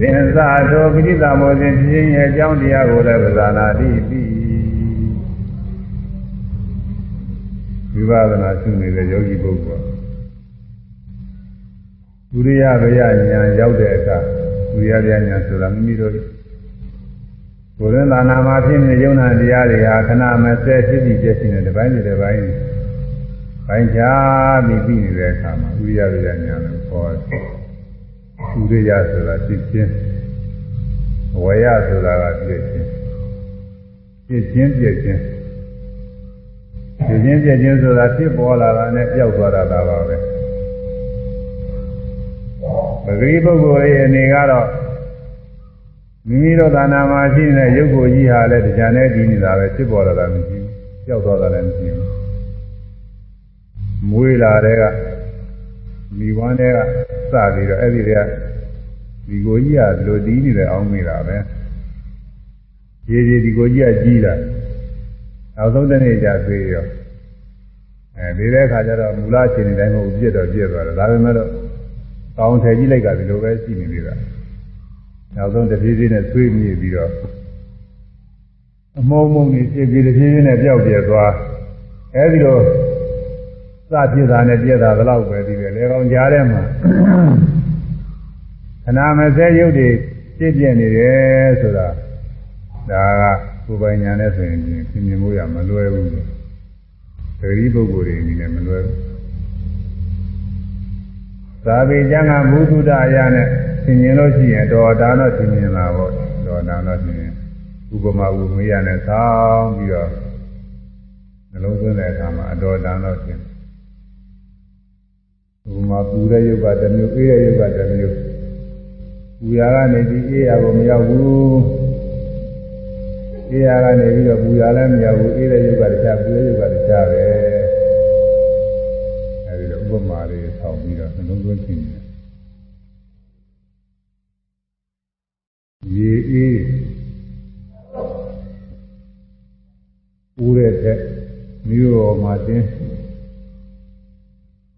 သင်္သာသောပိဋိသမုစဉ်ဖြစ်ခြင်းရဲ့အကြောင်းတရားကိုလည်းပဇာနာတိပြီဝိပဿနာရှုနေတဲ့ယောဂီပုဂ္ဂိုလ်ဒုရိယဗျာဉာဏ်ရောက်တဲ့အခါဒုရိယဗျာဉာဏ်ဆိုတာမိမိတို့ကိုယ်ရင်းသာနာမှာဖြစ်နေယုံနာတရားတွေဟာခဏမစဲဖြစ်ပြီးပြည့်စုံတဲ့တစ်ပိုင်းတစ်ပိုင်းပိုင်းခြားပြီးပြီးနေတဲ့အခါမှာဒုရိယဗျာဉာဏ်ကိုခေါ်တယ် ဒုရိယဆိုတာဖြစ်ခြင်းဝေယဆိုတာကပြည့်ခြင်းပြည့်ခြင်းပြည့်ခြင်းပြည့်ခြင်းပြည့်ခြင်းဆိုတာဖြစ်ပေါ်လာတာနဲ့ပြောက်သွားတာပါပဲပဂရိပုဂ္ဂိုလ်ရဲ့အနေကတော့မိမိတို့သာနာမှာရှိနေတဲ့ရုပ်ကိုကြီးဟာလည်းတရားနဲ့တည်နေတာပဲဖြစ်ပေါ်လာတာမရှိဘူးပြောက်သွားတာလည်းမရှိဘူးမွေးလာတဲ့ကမိဝမ်းတဲ့ကစပြီးတော့အဲ့ဒီတွေက ဒီကိုကြီးကလိုတည်နေတယ်အောင်းမိတာပဲရေရေဒီကိုကြီးကကြီးလာနောက်ဆုံးတစ်နေ့ကျသေးရောအဲဒီတဲ့အခါကျတော့မူလအခြေအနေတိုင်းမဟုတ်ပြည့်တော့ပြည့်သွားတယ်ဒါပေမဲ့တော့ကောင်းထည်ကြီးလိုက်ကဒီလိုပဲရှိနေသေးတာနောက်ဆုံးတဖြည်းဖြည်းနဲ့သွေးမြည်ပြီးတော့အမုံမုံကြီးပြည့်ပြည့်တဖြည်းဖြည်းနဲ့ပျောက်ပြဲသွားအဲဒီလိုစပြည့်တာနဲ့ပြည့်တာဘယ်လောက်ပဲဒီပဲလေကောင်ကြားထဲမှာ ခဏမစဲရုပ်တွေပြည့်ပြည့်နေတယ်ဆိုတာဒါကကိုယ်ပိုင်ညာနဲ့ဆိုရင်ပြင်မြင်မှုရမလွယ်ဘူးသတိပုဂ္ဂိုလ်တွေအနေနဲ့မလွယ်ဘူးသာဝေကျမ်းကမုဒုဒအရာနဲ့သင်မြင်လို့ရှိရင်တော်ဒါတော့သင်မြင်လာပေါ့တော်ဒါတော့သင်ဥပမာဥမေးရနဲ့ဆောင်းပြီးတော့နှလုံးသွင်းတဲ့အခါမှာအတော်ဒါတော့သင်ဥပမာပူတဲ့ယုတ်ကတစ်မျိုးအေးတဲ့ယုတ်ကတစ်မျိုး ပူရာကနေပြီးအေးရာကိုမရောက်ဘူးအေးရာကနေပြီးတော့ပူရာလည်းမရောက်ဘူးအေးတဲ့ယုတ်ကတခြားပူတဲ့ယုတ်ကတခြားပဲအဲဒီလိုဥပမာလေးဆောင်းပြီးတော့နှလုံးသွင်းသင်တယ်ရေအေးဦးတဲ့တဲ့မြို့တော်မှာတင်း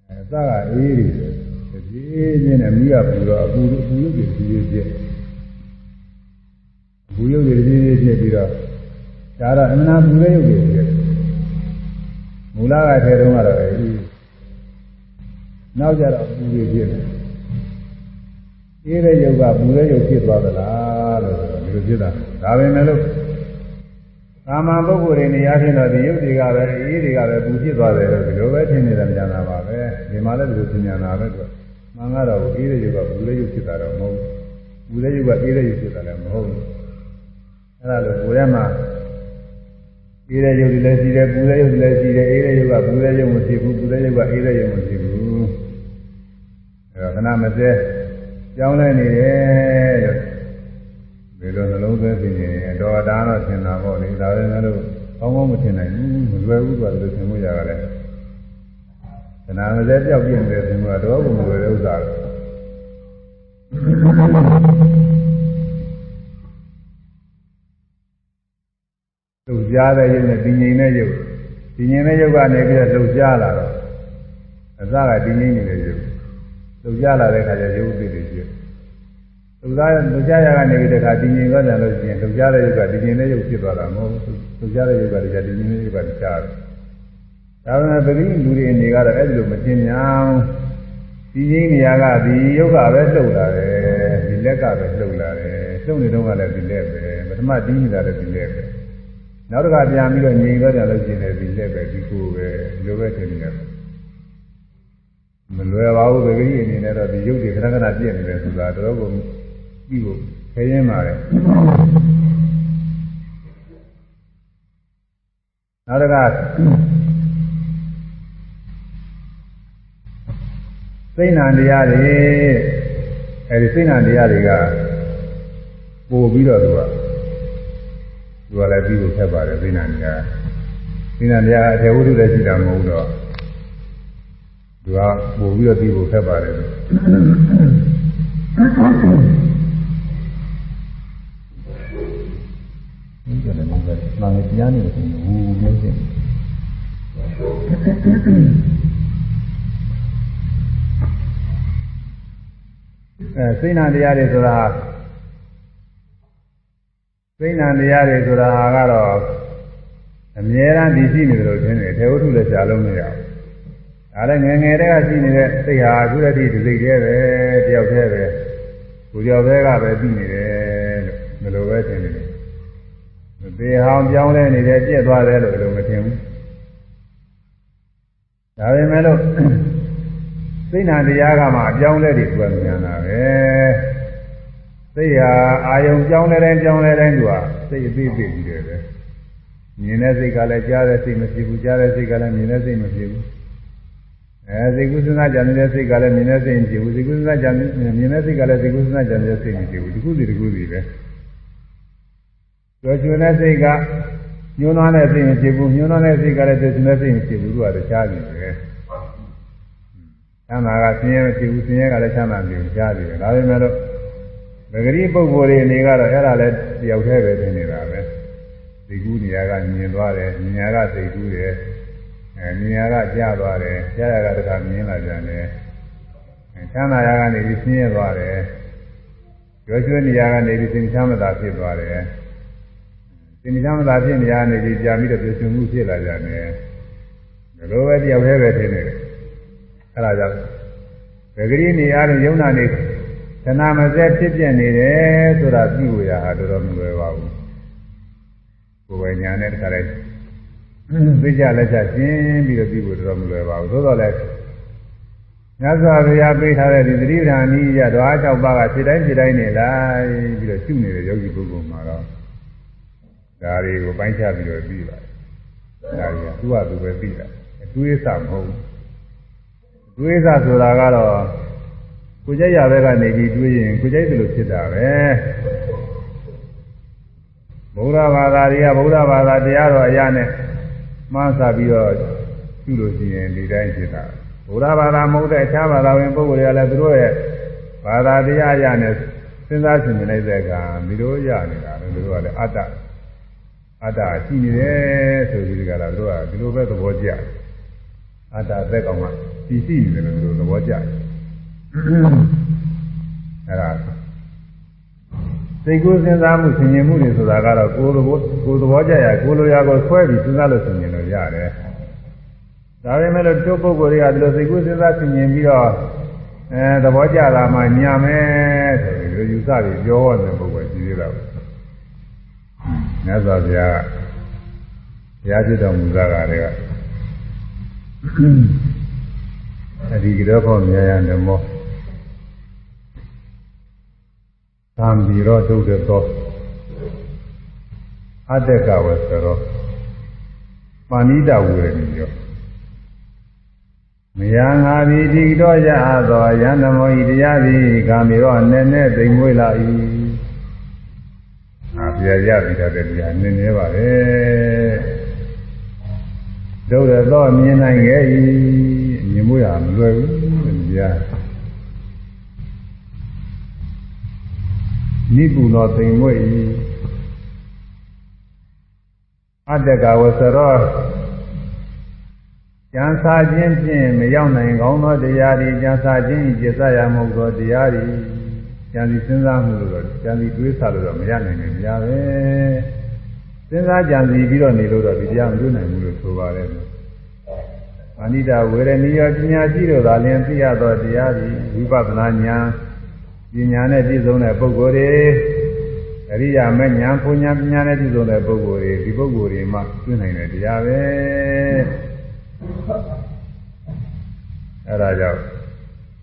အဲစကအေးတွေ တပြေးချင်းနဲ့မိကပူတော့အပူအပူရုပ်တွေပြေးပြေးအပူရုပ်တွေပြေးပြေးဖြစ်ပြီးတော့ဒါတော့အမှန်တရားပူတဲ့ရုပ်တွေပြေးမူလကထဲတုန်းကတော့အေးနောက်ကြတော့ပူတွေဖြစ်တယ်အေးတဲ့ယုတ်ကပူတဲ့ယုတ်ဖြစ်သွားသလားလို့ဒီလိုဖြစ်တာဒါပဲမဲ့လို့ကာမပုဂ္ဂိုလ်တွေနေရာချင်းတော့ဒီယုတ်တွေကပဲအေးတွေကပဲပူဖြစ်သွားတယ်လို့ဒီလိုပဲထင်နေတာများတာပါပဲဒီမှာလည်းဒီလိုထင်နေတာပဲသူ မှန်ကတော့အေးတဲ့ယုတ်ကပူတဲ့ယုတ်ဖြစ်တာတော့မဟုတ်ဘူးပူတဲ့ယုတ်ကအေးတဲ့ယုတ်ဖြစ်တာလည်းမဟုတ်ဘူးအဲ့ဒါလို့ကိုယ်ထဲမှာအေးတဲ့ယုတ်တွေလည်းရှိတယ်ပူတဲ့ယုတ်တွေလည်းရှိတယ်အေးတဲ့ယုတ်ကပူတဲ့ယုတ်မဖြစ်ဘူးပူတဲ့ယုတ်ကအေးတဲ့ယုတ်မဖြစ်ဘူးအဲ့တော့ခဏမစဲကြောင်းလဲနေတယ်ဒီလိုနှလုံးသွင်းသိရင်တော့ဒါတော့သင်တာပေါ့လေဒါပဲလည်းလို့ကောင်းကောင်းမသင်နိုင်ဘူးမလွယ်ဘူးဆိုတာလို့သင်မှုရကြတယ် ခဏမစဲပြောက်ပြင်းတယ်သင်မှုကတော့ဘုံမလွယ်တဲ့ဥစ္စာလှုပ်ရှားတဲ့ရုပ်နဲ့တည်ငြိမ်တဲ့ရုပ်တည်ငြိမ်တဲ့ရုပ်ကနေပြီးတော့လှုပ်ရှားလာတော့အစကတည်ငြိမ်နေတဲ့ရုပ်လှုပ်ရှားလာတဲ့အခါကျရုပ်အသစ်တွေဖြစ်လှုပ်ရှားလှုပ်ရှားရကနေပြီးတဲ့အခါတည်ငြိမ်သွားကြလို့ရှိရင်လှုပ်ရှားတဲ့ရုပ်ကတည်ငြိမ်တဲ့ရုပ်ဖြစ်သွားတာမဟုတ်ဘူးလှုပ်ရှားတဲ့ရုပ်ကတည်းကတည်ငြိမ်တဲ့ရုပ်ကတခြားတယ် ဒါပေမဲ့ပရိလူတွေအနေကတော့အဲ့ဒီလိုမသိများဒီရင်းနေရာကဒီယုတ်ကပဲလှုပ်လာတယ်ဒီလက်ကပဲလှုပ်လာတယ်လှုပ်နေတော့ကလည်းဒီလက်ပဲပထမတီးနေတာလည်းဒီလက်ပဲနောက်တစ်ခါပြန်ပြီးတော့ငြိမ်တော့ကြလို့ရှိရင်ဒီလက်ပဲဒီကိုပဲဒီလိုပဲထင်နေတယ်မလွယ်ပါဘူးပဂရိအနေနဲ့တော့ဒီရုပ်တွေခဏခဏပြည့်နေတယ်ဆိုတာတော့ကိုကြည့်ဖို့ခဲရင်းပါလေနောက်တစ်ခါ စိတ်နာတရားတွေအဲဒီစိတ်နာတရားတွေကပို့ပြီးတော့သူကသူကလည်းပြီးဖို့ဆက်ပါတယ်စိတ်နာတရားစိတ်နာတရားအထေဝုဒ္ဓလည်းရှိတာမဟုတ်တော့သူကပို့ပြီးတော့ပြီးဖို့ဆက်ပါတယ်လို့ဒီကနေ့မှလည်းတရားနေတယ်ဟူနေတယ် အဲစိတ်နာတရားတွေဆိုတာသိဉ္ဇာတရားတွေဆိုတာကတော့အမြဲတမ်းဒီရှိနေတယ်လို့ထင်တယ်ထေဝထုလည်းရှားလုံးမရဘူးဒါလည်းငယ်ငယ်တည်းကရှိနေတဲ့စိတ်ဟာအခုတည်းဒီစိတ်တည်းပဲတယောက်တည်းပဲကိုယ်ကြောက်တဲ့ကပဲပြီးနေတယ်လို့ဘယ်လိုပဲထင်နေတယ်သေဟောင်ပြောင်းလဲနေတယ်ပြည့်သွားတယ်လို့လည်းမထင်ဘူးဒါပေမဲ့လို့ သိဉ္ဇာတရားကမှအပြောင်းလဲတွေသူကဉာဏ်တာပဲစိတ်ဟာအာယုံပြောင်းလဲတိုင်းပြောင်းလဲတိုင်းသူကစိတ်အသေးသေးကြီးတယ်ပဲမြင်တဲ့စိတ်ကလည်းကြားတဲ့စိတ်မဖြစ်ဘူးကြားတဲ့စိတ်ကလည်းမြင်တဲ့စိတ်မဖြစ်ဘူးအဲစိတ်ကုသနာကြံနေတဲ့စိတ်ကလည်းမြင်တဲ့စိတ်မဖြစ်ဘူးစိတ်ကုသနာကြံမြင်တဲ့စိတ်ကလည်းစိတ်ကုသနာကြံနေတဲ့စိတ်မဖြစ်ဘူးဒီခုစီဒီခုစီပဲကြောချွန်တဲ့စိတ်ကညှိုးနှွားတဲ့စိတ်မဖြစ်ဘူးညှိုးနှွားတဲ့စိတ်ကလည်းကြောချွန်တဲ့စိတ်မဖြစ်ဘူးသူကတခြားနေတယ် ချမ်းသာကဆင်းရဲမဖြစ်ဘူးဆင်းရဲကလည်းချမ်းသာနေဘူးကြားနေတယ်ဒါပေမဲ့လို့ငဂရီပုဂ္ဂိုလ်တွေအနေကတော့အဲ့ဒါလည်းတယောက်တည်းပဲသင်နေတာပဲသိကူးနေရာကမြင်သွားတယ်မြင်ရာကသိကူးတယ်အဲမြင်ရာကကြားသွားတယ်ကြားရာကတခါမြင်လာကြတယ်အဲချမ်းသာရာကနေပြီးဆင်းရဲသွားတယ်ရွှေရွှေနေရာကနေပြီးသင်္ချမ်းမသာဖြစ်သွားတယ်သင်္ချမ်းမသာဖြစ်နေရာနေပြီးကြာပြီးတော့ပြည့်စုံမှုဖြစ်လာကြတယ်ဒီလိုပဲတယောက်တည်းပဲသင်နေတယ် အဲ့ဒါကြောင့်ငဂရီနေရာနဲ့ယုံနာနေခဏမစဲဖြစ်ပြနေတယ်ဆိုတာပြုဝရဟာတော်တော်မလွယ်ပါဘူးကိုယ်ပိုင်ညာနဲ့တခါလိုက်သိကြလက်ချရှင်းပြီးတော့ပြုဖို့တော်တော်မလွယ်ပါဘူးသို့တော်လည်းမြတ်စွာဘုရားပေးထားတဲ့ဒီသတိပ္ပံနည်းရတော့အား၆ပါးကစိတ်တိုင်းစိတ်တိုင်းနေလိုက်ပြီးတော့ရှုနေတဲ့ယောဂီပုဂ္ဂိုလ်မှာတော့ဒါတွေကိုပိုင်းခြားပြီးတော့ပြီးပါတယ်ဒါကြီးကသူ့ဟာသူပဲပြီးတာအတွေးစမဟုတ်ဘူးအ တွေးစဆိုတာကတော့ကိုကြိုက်ရဘက်ကနေပြီးတွေးရင်ကိုကြိုက်တယ်လို့ဖြစ်တာပဲဗုဒ္ဓဘာသာတွေကဗုဒ္ဓဘာသာတရားတော်အရာနဲ့မှားစားပြီးတော့ပြုလို့ရှိရင်ဒီတိုင်းဖြစ်တာဗုဒ္ဓဘာသာမဟုတ်တဲ့အခြားဘာသာဝင်ပုဂ္ဂိုလ်တွေကလည်းသူတို့ရဲ့ဘာသာတရားအရာနဲ့စဉ်းစားဆင်ခြင်လိုက်တဲ့အခါဒီလိုရနေတာလေသူတို့ကလည်းအတ္တအတ္တရှိနေတယ်ဆိုပြီးကြတာသူတို့ကဒီလိုပဲသဘောကျအတ္တသက်ကောင်က ရှိရှိနေတယ်လို့သူတို့သဘောကျတယ်အဲ့ဒါစိတ်ကူးစဉ်းစားမှုဆင်ញင်မှုတွေဆိုတာကတော့ကိုယ်သဘောကိုယ်သဘောကြရကိုယ်လိုရာကိုဆွဲပြီးစဉ်းစားလို့ဆင်ញင်လို့ရတယ်။ဒါပေမဲ့လို့တို့ပုဂ္ဂိုလ်တွေကဒီလိုစိတ်ကူးစဉ်းစားဆင်ញင်ပြီးတော့အဲသဘောကြတာမှညာမယ်ဆိုပြီးလိုယူဆပြီးပြောရတဲ့ပုဂ္ဂိုလ်ရှိသေးတာ။မြတ်စွာဘုရားဘုရားဖြစ်တော်မူတာကတည်းက အဒီကတော့ခေါ်မြဲရံဓမ္မောသံဘီရောဒုက္ခသောအတ္တကဝဆရောပါဏိတဝေရဏီယောမယံငါသည်ဒီတော့ရသောယန္တမောဤတရားသည်ကာမေရောနည်းနည်းသိမ်မွေးလာ၏ငါပြရပြီးတော့တရားနည်းနည်းပါပဲဒုက္ခသောမြင်နိုင်ခဲ့၏ မြင်မှုရမလွယ်ဘူးတရားနိပုနောသိမ်မွေ့၏အတ္တကဝဆရောကျမ်းစာခြင်းဖြင့်မရောက်နိုင်ကောင်းသောတရားတွေကျမ်းစာခြင်းဤကျက်ရမဟုတ်သောတရားတွေကျမ်းစီစဉ်းစားမှုလို့တော့ကျမ်းစီတွေးဆလို့တော့မရနိုင်ဘူးမရပဲစဉ်းစားကြံစီပြီးတော့နေလို့တော့ဒီတရားမတွေ့နိုင်ဘူးလို့ဆိုပါတယ် အနိဒဝေရဏီယပညာရှိတို့သာလျှင်သိရသောတရားသည်ဝိပဿနာဉာဏ်ပညာနဲ့ပြည့်စုံတဲ့ပုဂ္ဂိုလ်တွေအရိယာမဉာဏ်ပညာပညာနဲ့ပြည့်စုံတဲ့ပုဂ္ဂိုလ်တွေဒီပုဂ္ဂိုလ်တွေမှသိနိုင်တဲ့တရားပဲအဲဒါကြောင့်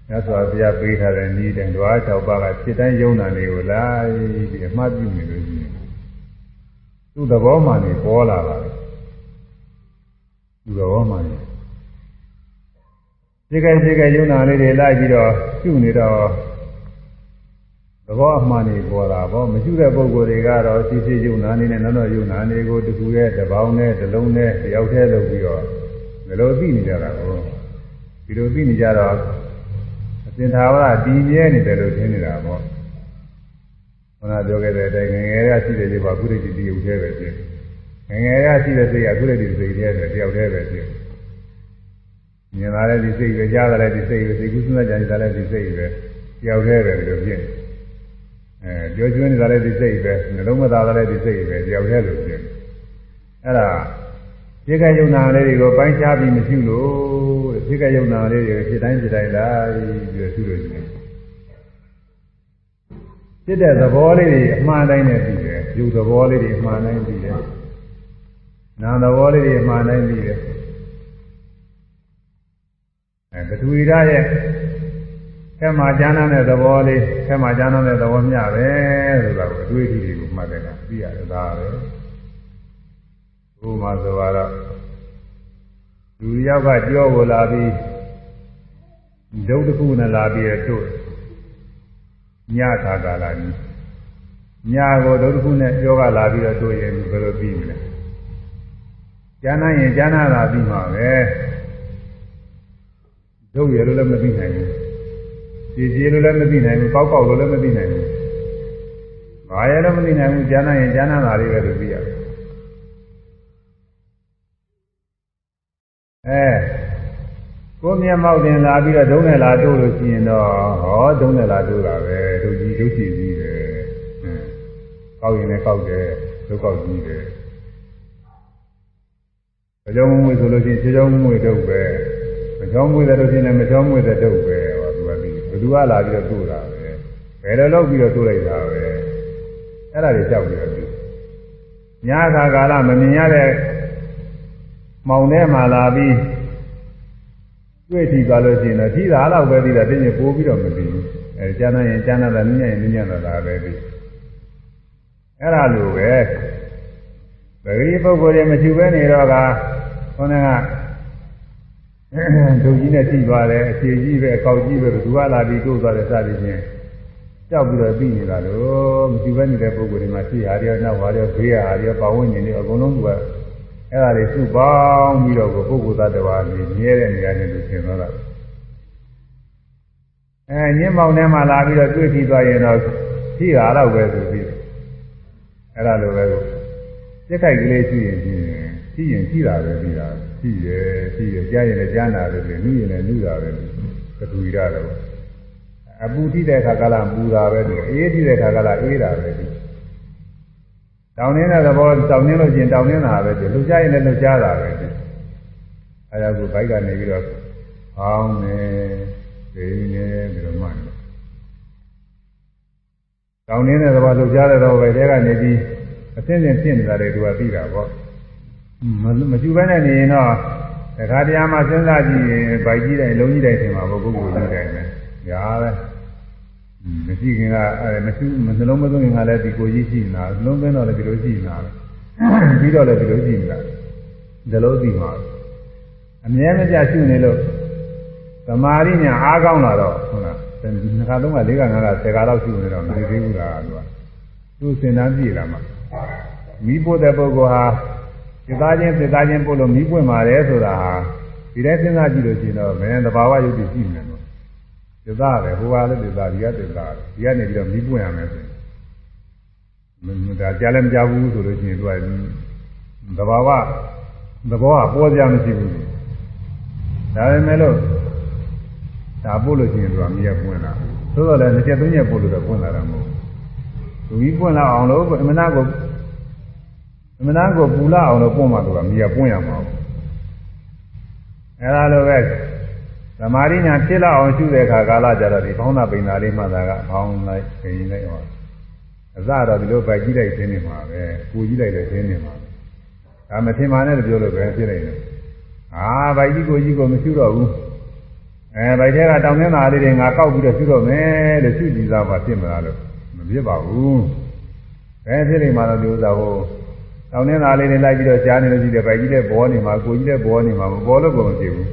မြတ်စွာဘုရားပေးထားတဲ့ဤတဲ့ဓဝါ၆ပါးကဖြစ်တိုင်းယုံနာတွေကိုလိုက်ပြီးအမှတ်ပြုနေလို့ရှိရင်သူ့သဘောမှနေပေါ်လာပါလေသူ့သဘောမှနေ ဒီကဲဒီကဲယုံနာလေးတွေလိုက်ပြီးတော့ပြုနေတော့သဘောအမှန်ကြီးပေါ်တာပေါ့မရှိတဲ့ပုံကိုယ်တွေကတော့စီစီယုံနာနေနဲ့နောက်တော့ယုံနာနေကိုတခုရဲ့တစ်ပေါင်းနဲ့တစ်လုံးနဲ့တယောက်တည်းလုပ်ပြီးတော့ဒီလိုသိနေကြတာကိုဒီလိုသိနေကြတော့အစင်သာဝရတည်မြဲနေတယ်လို့ထင်နေတာပေါ့ခဏပြောခဲ့တဲ့အတိုင်းငငယ်ရရှိတဲ့ဒီပါကုရိတိတည်ုံသေးပဲဖြစ်ငငယ်ရရှိတဲ့စိတ်ကကုရိတိစိတ်တည်းပဲတယောက်တည်းပဲဖြစ် မြင်လာတဲ့ဒီစိတ်ပဲကြားလာတဲ့ဒီစိတ်ပဲစိတ်ကူးစဉ်းစားကြတာလည်းဒီစိတ်ပဲတယောက်တည်းပဲလို့ဖြစ်အဲဒီကြောကျွန်းနေတာလည်းဒီစိတ်ပဲနှလုံးမသားလည်းဒီစိတ်ပဲတယောက်တည်းလို့ဖြစ်အဲ့ဒါဖြစ်ခဲ့ယုံနာလေးတွေကိုပိုင်းခြားပြီးမရှိလို့ဖြစ်ခဲ့ယုံနာလေးတွေဖြစ်တိုင်းဖြစ်တိုင်းလာပြီးတော့သူ့လိုရှိတယ်ဖြစ်တဲ့သဘောလေးတွေအမှန်တိုင်းနဲ့ပြီးတယ်ယူသဘောလေးတွေအမှန်တိုင်းပြီးတယ်နာသဘောလေးတွေအမှန်တိုင်းပြီးတယ်အဲ ပထဝီဓာတ်ရဲ့ထဲမှာကျမ်းမ်းတဲ့သဘောလေးထဲမှာကျမ်းမ်းတဲ့သဘောမျှပဲဆိုတာကိုအတွေ့အထိတွေကိုမှတ်တယ်ကသိရတယ်ဒါပဲဘုမာဆိုတော့လူရောက်ကကြောကိုလာပြီးဒုက္ခတစ်ခုနဲ့လာပြီးတို့ညသာကာလာကြီးညကိုဒုက္ခတစ်ခုနဲ့ကြောကလာပြီးတော့တို့ရင်ဘယ်လိုပြီးမလဲကျမ်းမ်းရင်ကျမ်းမ်းတာပြီးမှာပဲ ဒုတ်ရလို့လည်းမပြီးနိုင်ဘူးကြည်ကြည်လို့လည်းမသိနိုင်ဘူးပေါက်ပေါက်လို့လည်းမသိနိုင်ဘူး။ဘာရလည်းမသိနိုင်ဘူးကြားနာရင်ကြားနာတာလေးပဲလို့သိရတယ်။အဲကိုမျက်မှောက်တင်လာပြီးတော့ဒုံးနဲ့လာတိုးလို့ရှိရင်တော့ဟောဒုံးနဲ့လာတိုးတာပဲဒုကြီးဒုချီကြီးပဲ။အင်းကောက်ရင်လည်းကောက်တယ်ဒုက္ခကြီးတယ်။ကြောင်းမွေဆိုလို့ရှိရင်ကြောင်းမွေတော့ပဲ မကြောင်းမွေတဲ့လို့ရှိရင်လည်းမကြောင်းမွေတဲ့တော့ပဲဘသူကလာပြီးတော့တို့တာပဲဘယ်လိုလုပ်ပြီးတော့တို့လိုက်တာပဲအဲ့ဒါတွေကြောက်ပြီးတော့ပြီးညခါကာလမမြင်ရတဲ့မောင်ထဲမှာလာပြီးတွေ့ထီသွားလို့ရှိရင်တော့ကြီးတာတော့ပဲပြီးတော့တင်းကျပိုးပြီးတော့မပြီးဘူးအဲကျမ်းနာရင်ကျမ်းနာတာနည်းရင်နည်းညံ့တာပဲပြီးအဲ့ဒါလိုပဲပဂရိပုဂ္ဂိုလ်တွေမရှိဘဲနေတော့ကခေါင်းက ဒုကြီးနဲ့ကြည့်သွားတယ်အခြေကြီးပဲအကောက်ကြီးပဲဘယ်သူကလာပြီးတို့သွားတယ်စသည်ဖြင့်ကြောက်ပြီးတော့ပြီးနေတာလို့မရှိဘဲနေတဲ့ပုဂ္ဂိုလ်တွေမှာရှိဟာရောနောက်ဟာရောဘေးဟာရောပတ်ဝန်းကျင်တွေအကုန်လုံးကအဲ့ဒါတွေစုပေါင်းပြီးတော့ပုဂ္ဂိုလ်သားတစ်ပါးကြီးမြဲတဲ့နေရာနဲ့လို့သင်သွားတာအဲညင်းမောင်ထဲမှာလာပြီးတော့တွေ့ပြီးသွားရင်တော့ရှိဟာတော့ပဲဆိုပြီးအဲ့ဒါလိုပဲကိုစိတ်ခိုက်ကလေးရှိရင်ရှိရင် ရှိတာပဲပြီးတာရှိတယ်ရှိတယ်ကြားရင်လည်းကြားနာတယ်ပြီးနုရင်လည်းနုတာပဲကတူရတာပဲအပူထိတဲ့ခါကလာပူတာပဲဒီအေးထိတဲ့ခါကလာအေးတာပဲဒီတောင်းနေတဲ့သဘောတောင်းနေလို့ချင်းတောင်းနေတာပဲဒီလူကြားရင်လည်းလူကြားတာပဲဒီအဲဒါကိုဘိုက်ကနေပြီးတော့ဟောင်းနေဒိနေပြီးတော့မှန်တယ်တောင်းနေတဲ့သဘောလူကြားတဲ့သဘောပဲတဲကနေပြီးအသိဉာဏ်ဖြစ်နေတာတွေသူကသိတာပေါ့ မကျူပဲနဲ့နေရင်တော့တခါတရားမှစဉ်းစားကြည့်ရင်ဗိုက်ကြီးတိုင်းလုံးကြီးတိုင်းထင်မှာပေါ့ပုဂ္ဂိုလ်ကြီးတိုင်းပဲညာပဲမရှိခင်ကအဲမရှိနှလုံးမသွင်းခင်ကလည်းဒီကိုကြီးရှိနေတာနှလုံးသွင်းတော့လည်းဒီလိုရှိနေတာပြီးတော့လည်းဒီလိုရှိနေတာဒီလိုသိမှာအမြဲမပြရှုနေလို့သမာဓိညာအားကောင်းလာတော့ဟုတ်လားနှစ်ခါသုံးခါလေးခါငါးခါဆယ်ခါလောက်ရှုနေတော့မသိသေးဘူးလားသူကသူ့စဉ်းစားကြည့်လာမှမိဖို့တဲ့ပုဂ္ဂိုလ်ဟာ စိတ်သားချင်းစိတ်သားချင်းပို့လို့မိပွင့်ပါတယ်ဆိုတာဟာဒီတိုင်းစဉ်းစားကြည့်လို့ရှိရင်တော့မင်းသဘာဝယုတ်တိရှိနေတယ်စိတ်သားပဲဟိုဟာလည်းစိတ်သားဒီကစိတ်သားဒီကနေပြီးတော့မိပွင့်ရမယ်ဆိုရင်ဒါကြားလည်းမကြဘူးဆိုလို့ရှိရင်သူကသဘာဝသဘောကပေါ်ကြမရှိဘူးဒါပေမဲ့လို့ဒါပို့လို့ရှိရင်သူကမိရပွင့်လာသို့တော်လည်းနှစ်ချက်သုံးချက်ပို့လို့တော့ပွင့်လာတာမဟုတ်ဘူးသူကြီးပွင့်လာအောင်လို့အမနာကို အမှန်တန်ကိုပူလာအောင်လို့ပွင့်မှဆိုတာမြေပွင့်ရမှာပေါ့အဲဒါလိုပဲသမာဓိညာဖြစ်လာအောင်ရှုတဲ့အခါကာလကြတော့ဒီဘောင်းနာပိန်နာလေးမှသာကဘောင်းလိုက်ပိန်လိုက်ဟောအစတော့ဒီလိုပဲကြည့်လိုက်ခြင်းနေမှာပဲပူကြည့်လိုက်တဲ့ခြင်းနေမှာဒါမထင်ပါနဲ့ပြောလို့ပဲဖြစ်နေတယ်အာဗိုက်ကြီးကိုကြီးကိုမရှုတော့ဘူးအဲဗိုက်ထဲကတောင်းနေတာလေးတွေငါကောက်ပြီးတော့ရှုတော့မယ်လို့ရှုကြည့်သားမှဖြစ်မလားလို့မဖြစ်ပါဘူးဘယ်ဖြစ်နေမှာတော့ဒီဥစ္စာကို တောင်းနေတာလေးတွေလိုက်ပြီးတော့ကြားနေလို့ရှိတယ်ဗိုက်ကြီးတဲ့ဘောနေမှာကိုကြီးတဲ့ဘောနေမှာမပေါ်လို့ကိုမဖြစ်ဘူး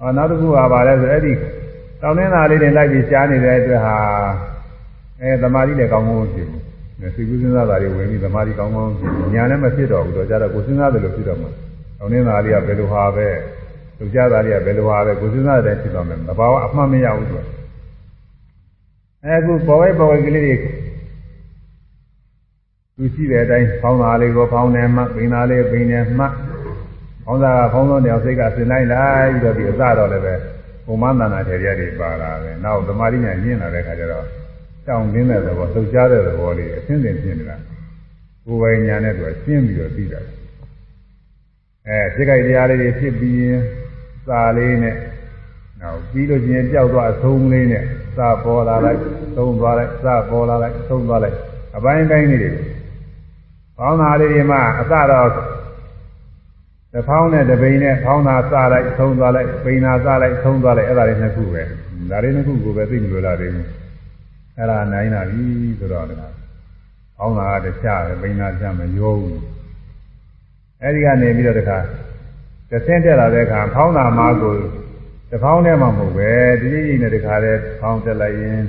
အော်နောက်တစ်ခုကပါလဲဆိုအဲ့ဒီတောင်းနေတာလေးတွေလိုက်ပြီးကြားနေတဲ့အတွက်ဟာအဲသမာဓိလည်းကောင်းကောင်းဖြစ်ဘူးစိတ်ကူးစဉ်းစားတာတွေဝင်ပြီးသမာဓိကောင်းကောင်းဖြစ်ညာလည်းမဖြစ်တော့ဘူးတော့ကြတော့ကိုစဉ်းစားတယ်လို့ဖြစ်တော့မှာတောင်းနေတာလေးကဘယ်လိုဟာပဲလူကြတာလေးကဘယ်လိုဟာပဲကိုစဉ်းစားတဲ့ဖြစ်တော့မယ်သဘာဝအမှန်မရဘူးသူကအဲအခုပေါ်ဝဲပေါ်ဝဲကလေးတွေ သူရှိတဲ့အတိုင်းဖောင်းသားလေးကိုဖောင်းတယ်မှပိန်သားလေးပိန်တယ်မှဖောင်းသားကဖောင်းသောနေအောင်စိတ်ကစင်လိုက်လိုက်ပြီးတော့ဒီအစတော့လည်းပဲပုံမှန်တဏ္ဍာထေရတွေပါလာတယ်နောက်သမာဓိညာညင်လာတဲ့ခါကျတော့တောင်းတင်းတဲ့သဘောလှုပ်ရှားတဲ့သဘောလေးအသင်းသင်ဖြစ်နေတာကိုယ်ပိုင်ညာနဲ့သူကရှင်းပြီးတော့သိတာအဲစိတ်ကြိုက်တရားလေးတွေဖြစ်ပြီးရင်စာလေးနဲ့နောက်ပြီးလို့ချင်းကြောက်သွားအဆုံးလေးနဲ့စာပေါ်လာလိုက်သုံးသွားလိုက်စာပေါ်လာလိုက်သုံးသွားလိုက်အပိုင်းတိုင်းလေးတွေ ပေါင်းသားလေးတွေမှအစတော့တဖောင်းနဲ့တပိန်နဲ့ဖောင်းသာစလိုက်သုံးသွားလိုက်ပိန်သာစလိုက်သုံးသွားလိုက်အဲ့ဒါလေးနှစ်ခုပဲဒါလေးနှစ်ခုကိုပဲသိမလို့လားတွေအဲ့ဒါနိုင်တာပြီဆိုတော့တခါဖောင်းသာကတခြားပဲပိန်သာချမရောဘူးအဲ့ဒီကနေပြီးတော့တခါတဆင်းတက်လာတဲ့အခါဖောင်းသာမားကိုတဖောင်းထဲမှာမဟုတ်ပဲတကြီးကြီးနဲ့တခါလဲဖောင်းတက်လိုက်ရင်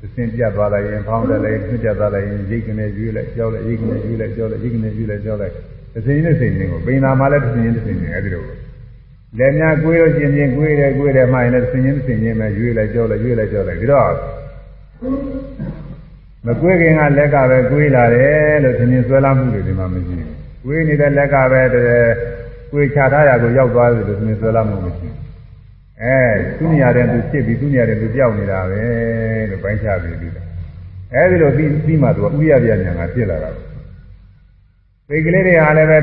သစင်ပြတ်သွားလိုက်ရင်ဖောင်းတက်လိုက်ပြတ်သွားလိုက်ရင်ရိတ်ကနေရွေးလိုက်ကြောက်လိုက်ရိတ်ကနေရွေးလိုက်ကြောက်လိုက်ရိတ်ကနေရွေးလိုက်ကြောက်လိုက်သစင်နဲ့စိန်ချင်းကိုပိန်သာမှာလည်းသစင်ချင်းသစင်ချင်းအဲ့ဒီလိုလက်များကွေးလို့ရှင်ချင်းကွေးတယ်ကွေးတယ်မှရင်လည်းသစင်ချင်းသစင်ချင်းပဲရွေးလိုက်ကြောက်လိုက်ရွေးလိုက်ကြောက်လိုက်ပြီးတော့မကွေးခင်ကလက်ကပဲကွေးလာတယ်လို့သင်ရင်ဆွဲလာမှုတွေဒီမှာမရှိဘူးကွေးနေတဲ့လက်ကပဲတည်းကွေးချထားရကိုရောက်သွားတယ်လို့သင်ဆွဲလာမှုမရှိဘူး အဲသူ့နေရာတဲ့သူဖြစ်ပြီးသူ့နေရာတဲ့သူပြောက်နေတာပဲလို့ပိုင်းခြားပြီးပြီးတာအဲဒီလိုပြီးပြီးမှသူကဥရပြညာကဖြစ်လာတာစိတ်ကလေးတွေဟာလည်းပဲ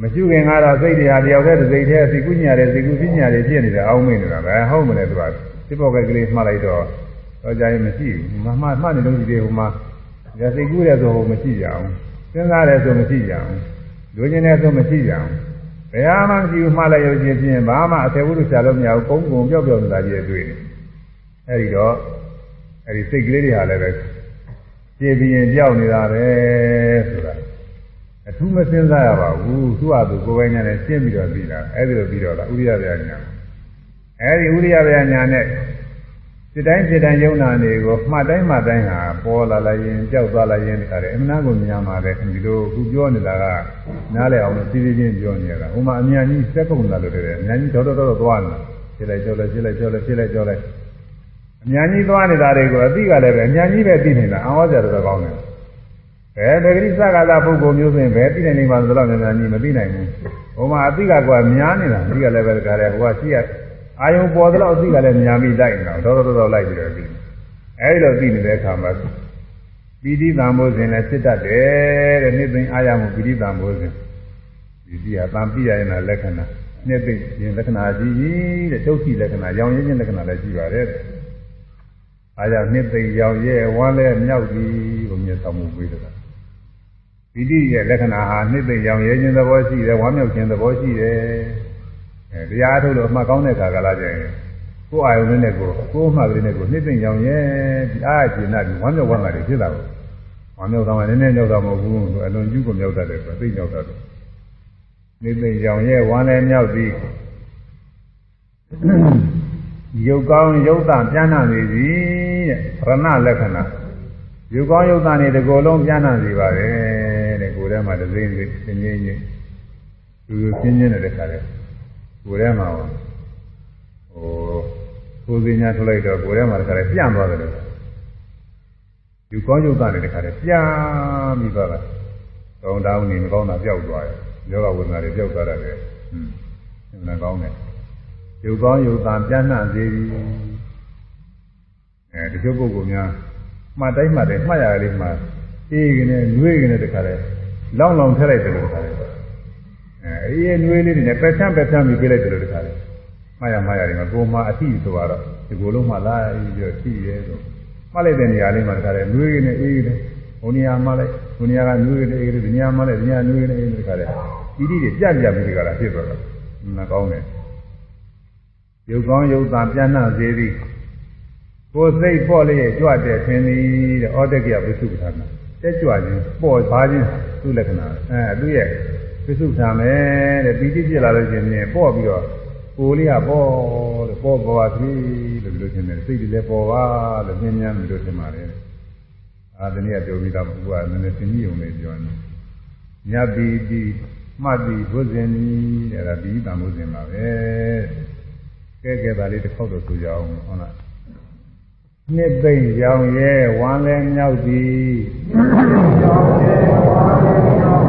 မရှိခင်ကတော့စိတ်တွေဟာတယောက်တည်းစိတ်ထဲစိတ်ကူးညာတဲ့စိတ်ကူးပြညာတွေဖြစ်နေတယ်အောင်းမိနေတာပဲဟုတ်မလဲသူကစိတ်ပေါ်ကကလေးမှတ်လိုက်တော့တော့ကြရင်မရှိဘူးမမှမှတ်နေလို့ဒီဟိုမှာဒါစိတ်ကူးတယ်ဆိုဟိုမရှိကြအောင်စဉ်းစားတယ်ဆိုမရှိကြအောင်လူကျင်တယ်ဆိုမရှိကြအောင် ဘယ်ဟာမှမရှိဘူးမှားလိုက်ရခြင်းဖြင့်ဘာမှအထေဝုဒ္ဓဆရာလို့မရဘူးကုန်းကုံပြော့ပြော့နေတာကြီးတွေ့တယ်အဲဒီတော့အဲဒီစိတ်ကလေးတွေဟာလည်းပဲကြည်ပြီးရင်ကြောက်နေတာပဲဆိုတာအထူးမစဉ်းစားရပါဘူးသူ့ဟာသူကိုယ်ပိုင်ညာနဲ့ရှင်းပြီးတော့ပြီးတာအဲဒီလိုပြီးတော့လားဥရိယဗျာညာအဲဒီဥရိယဗျာညာနဲ့ စိတ်တိုင်းစိတ်တိုင်းယုံနာနေကိုမှတ်တိုင်းမှတ်တိုင်းဟာပေါ်လာလိုက်ရင်ကြောက်သွားလိုက်ရင်တခါတည်းအမှန်တရားကိုမြင်ရမှာလေဒီလိုခုပြောနေတာကနားလည်အောင်သိသိချင်းပြောနေရတာဟိုမှာအမြန်ကြီးစက်ကုန်တာလို့တည်းအမြန်ကြီးတော်တော်တော်သွားနေဖြစ်လိုက်ကြောက်လိုက်ဖြစ်လိုက်ကြောက်လိုက်ဖြစ်လိုက်ကြောက်လိုက်အမြန်ကြီးသွားနေတာတွေကိုအသိကလည်းပဲအမြန်ကြီးပဲသိနေတာအဝါစရာတော်ကောင်းတယ်ဘယ်တတိစကားသာပုဂ္ဂိုလ်မျိုးဆိုရင်ဘယ်သိနိုင်နေမှာဆိုတော့မြန်မြန်ကြီးမသိနိုင်ဘူးဟိုမှာအသိကကွာများနေတာအသိကလည်းပဲတခါတည်းဟိုကရှိရ အာယုံပေါ်တော့အသိကလည်းညာပြီးလိုက်နေတာတော်တော်တော်လိုက်ပြီးတော့ပြီးအဲဒီလိုသိနေတဲ့အခါမှာပီတိတံမိုးစဉ်လည်းဖြစ်တတ်တယ်တဲ့နှစ်သိင်အာရမှုပီတိတံမိုးစဉ်ဒီကြီးဟာတံပိယရဲ့လက္ခဏာနှစ်သိင်ရင်လက္ခဏာကြီးကြီးတဲ့ဒုက္ခိလက္ခဏာရောင်ရင်းချင်းလက္ခဏာလည်းရှိပါတယ်အားကြောင့်နှစ်သိင်ရောင်ရဲဝမ်းလဲမြောက်ပြီးဘုံမြတ်ဆောင်မှုပေးတယ်ပီတိရဲ့လက္ခဏာဟာနှစ်သိင်ရောင်ရဲခြင်းသဘောရှိတယ်ဝမ်းမြောက်ခြင်းသဘောရှိတယ်အဲ တရားထုတ်လို့အမှတ်ကောင်းတဲ့ခါကလာကြရင်ကိုယ်အာယုံနဲ့ကိုကိုယ်အမှတ်ကလေးနဲ့ကိုနှိမ့်သိမ့်ကြောင်ရဲ့ဒီအားကျင်နာပြီးဝမ်းမြောက်ဝမ်းသာတွေဖြစ်လာတော့ဝမ်းမြောက်တော့မှနည်းနည်းမြောက်တော့မဟုတ်ဘူးအလွန်ကျူးကိုမြောက်တတ်တယ်ဆိုသိမြောက်တတ်တယ်နှိမ့်သိမ့်ကြောင်ရဲ့ဝမ်းလည်းမြောက်ပြီးရုပ်ကောင်းရုပ်တပြန်နာနေပြီတဲ့ရဏလက္ခဏာရုပ်ကောင်းရုပ်တနေတကောလုံးပြန်နာနေပါတယ်တဲ့ကိုယ်ထဲမှာတစ်စိမ့်လေးသင်ငင်းချင်းသူပြင်းပြင်းနေတဲ့ခါတဲ့ ကိုယ်ထဲမှာဟိုကိုယ်စင်ညာထုတ်လိုက်တော့ကိုယ်ထဲမှာတခါလေပြန့်သွားတယ်လို့ယူကောင်းရုပ်သားတွေတခါလေပြန့်ပြီးသွားတာကောင်းတောင်းနေမကောင်းတာပျောက်သွားတယ်ယောဂဝိညာဉ်တွေပျောက်သွားတယ်ဟွန်းအမှန်ကောင်းတယ်ယူကောင်းရုပ်သားပြန့်နှံ့စေပြီအဲတချို့ပုဂ္ဂိုလ်များမှတ်တိုင်းမှတ်တယ်မှတ်ရလေးမှအေးကနေနှွေးကနေတခါလေလောင်းလောင်းထည့်လိုက်တယ်လို့တခါ လေအဲအေးနှွေးလေးတွေနဲ့ပက်ချမ်းပက်ချမ်းပြီးပြလိုက်တယ်လို့တခါလေမှားရမှားရတယ်မှာကိုမှအတိဆိုတော့ဒီကိုလုံးမှလာပြီးတော့ရှိရဲဆိုမှားလိုက်တဲ့နေရာလေးမှာတခါလေနှွေးနေအေးနေဟိုနေရာမှာလိုက်ဟိုနေရာကနှွေးနေအေးနေဒီနေရာမှာလိုက်ဒီနေရာနှွေးနေအေးနေတခါလေဒီဒီတွေပြပြပြီးဒီကလာဖြစ်သွားတာမကောင်းတယ်ရုပ်ကောင်းရုပ်သာပြန့်နှံ့စေသည်ကိုယ်စိတ်ပေါ့လေးကြွတဲ့ထင်သည်တဲ့ဩတက္ကယဝိသုပ္ပထာနာတက်ကြွခြင်းပေါ့ပါခြင်းသူ့လက္ခဏာအဲသူ့ရဲ့ဝိသု ပြစုထံမယ်တဲ့ပီတိဖြစ်လာလို့ချင်းနဲ့ပေါ့ပြီးတော့ကိုယ်လေးကပေါ့တဲ့ပေါ့ပေါ်ပါသည်လို့ပြောချင်းနဲ့စိတ်တွေလည်းပေါ်ပါလို့မြင်မြန်လို့ထင်ပါတယ်အာတနည်းပြောပြီးတော့ဘုရားနည်းနည်းသိမိုံလေးပြောနေညပီတိမှတ်ပြီးဘုဇင်ကြီးတဲ့ဒါပီတိတန်ဘုဇင်ပါပဲကဲကဲပါလေးတစ်ခေါက်တော့ဆိုကြအောင်ဟုတ်လားနှစ်သိမ့်ကြောင်ရဲ့ဝမ်းလဲမြောက်သည်နှစ်သိမ့်ကြောင်ရဲ့ဝမ်းလဲမြောက်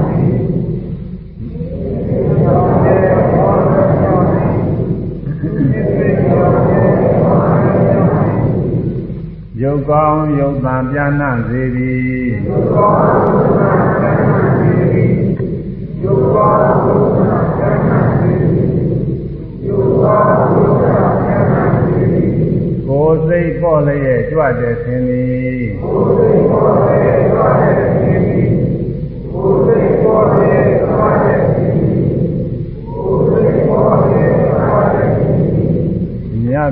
င်းယုတ်တံပြဏစေသည်ယုတ်ကောင်းယုတ်တံပြဏစေသည်ယုတ်ကောင်းယုတ်တံပြဏစေသည်ယုတ်ကောင်းယုတ်တံပြဏစေသည်ကိုယ်စိတ်ပေါ်လျက်ကြွတဲ့ခြင်းသည်ကိုယ်စိတ်ပေါ်လျက်ကြွတဲ့ခြင်းသည်ကိုယ်စိတ်ပေါ်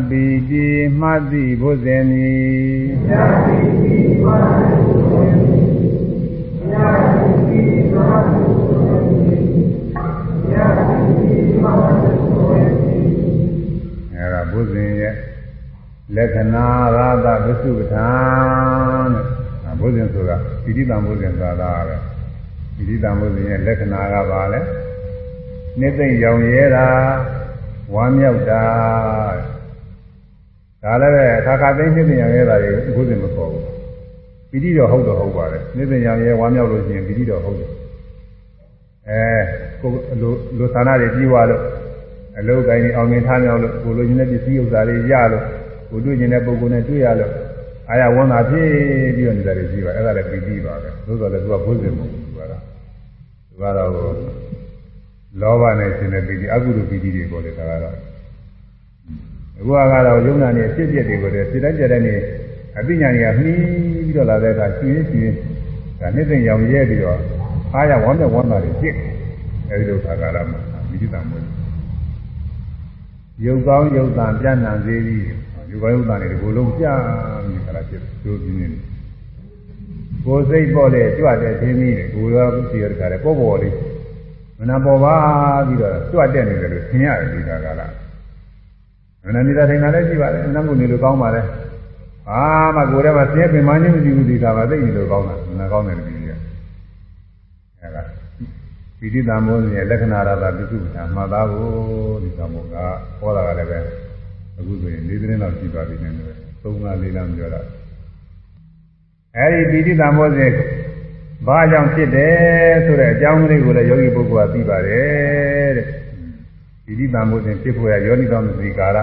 ပီတိမှတ်သည့်ဘုဇင်သည်မြတ်ပီတိမှတ်သည့်ဘုဇင်သည်မြတ်ပီတိမှတ်သည့်ဘုဇင်သည်မြတ်ပီတိမှတ်သည့်ဘုဇင်သည်အဲဒါဘုဇင်ရဲ့လက္ခဏာရာသဝိစုပ္ပထံတဲ့ဘုဇင်ဆိုတာပိဋိတံဘုဇင်သာသာပဲပိဋိတံဘုဇင်ရဲ့လက္ခဏာကပါလဲနိသိမ့်ရောင်ရဲတာဝမ်းမြောက်တာ ဒါလည်းပဲအခါခါသိနိသိမ့်ရောင်ရဲတာတွေဘုဇင်မပေါ်ဘူးပိဋိတော့ဟုတ်တော့ဟုတ်ပါတယ်နိသိမ့်ရောင်ရဲဝမ်းမြောက်လို့ရှိရင်ပိဋိတော့ဟုတ်တယ်အဲကိုလိုလိုဌာနတွေပြီးသွားလို့အလုပ်ကိုင်းအောင်မြင်ထားမြောက်လို့ကိုလိုချင်တဲ့ပစ္စည်းဥစ္စာတွေရလို့ကိုတွေ့ကျင်တဲ့ပုဂ္ဂိုလ်နဲ့တွေ့ရလို့အာရဝန်တာဖြစ်ပြီးတော့နေတာတွေရှိပါအဲ့ဒါလည်းပြီးပြီးပါပဲသို့တော်လည်းသူကဘုဇင်မဟုတ်ဘူးသူကတော့သူကတော့လောဘနဲ့ရှင်တဲ့ပီတိအကုသိုလ်ပီတိတွေပေါ်တယ်ဒါကတော့ အခုကတော့ယုံနာနဲ့ဖြစ်ဖြစ်တွေကိုတည်းဖြစ်တတ်ကြတဲ့နေ့အပညာဉာဏ်ကမှီးပြီးတော့လာတဲ့အခါရှင်ရင်ရှင်ဒါနှစ်သိမ့်ရောင်ရဲပြီးတော့အားရဝမ်းမြောက်ဝမ်းသာတွေဖြစ်အဲဒီလိုခါကာလမှာမိတိတံမွေးရုပ်ကောင်းရုပ်သာပြန့်နှံစေသည်ယူပါယုတ်တန်တွေဒီကိုလုံးပြပြီးခါလာဖြစ်ကျိုးပြင်းနေတယ်ကိုယ်စိတ်ပေါ်လေကြွတဲ့ခြင်းကြီးကိုယ်ရောစီရတခါလေပေါ်ပေါ်လေးမနာပေါ်ပါပြီးတော့ကြွတဲ့နေတယ်လို့သင်ရတယ်ဒီကကလာ မနာနေတာထိုင်တာလည်းရှိပါတယ်နတ်မှုနေလို့ကောင်းပါတယ်အာမကိုယ်ထဲမှာဆင်းပင်မချင်းမရှိဘူးဒီကပါသိနေလို့ကောင်းတာမနာကောင်းတယ်ဒီကြီးအဲဒါပိဋိတံမောရဲ့လက္ခဏာရတာပြစုတာမှတ်သားဖို့ဒီကမောကဟောတာကလည်းပဲအခုဆိုရင်၄သတင်းလောက်ရှိသွားပြီနဲ့လည်း၃၅၄လမ်းပြောတာအဲဒီပိဋိသံဘောဇဉ်ဘာကြောင့်ဖြစ်တယ်ဆိုတဲ့အကြောင်းလေးကိုလည်းယောဂီပုဂ္ဂိုလ်ကသိပါတယ်တဲ့ ပိဋိသံဘောဇဉ်ဖြစ်ဖို့ရယောနိတော်မသိကာရ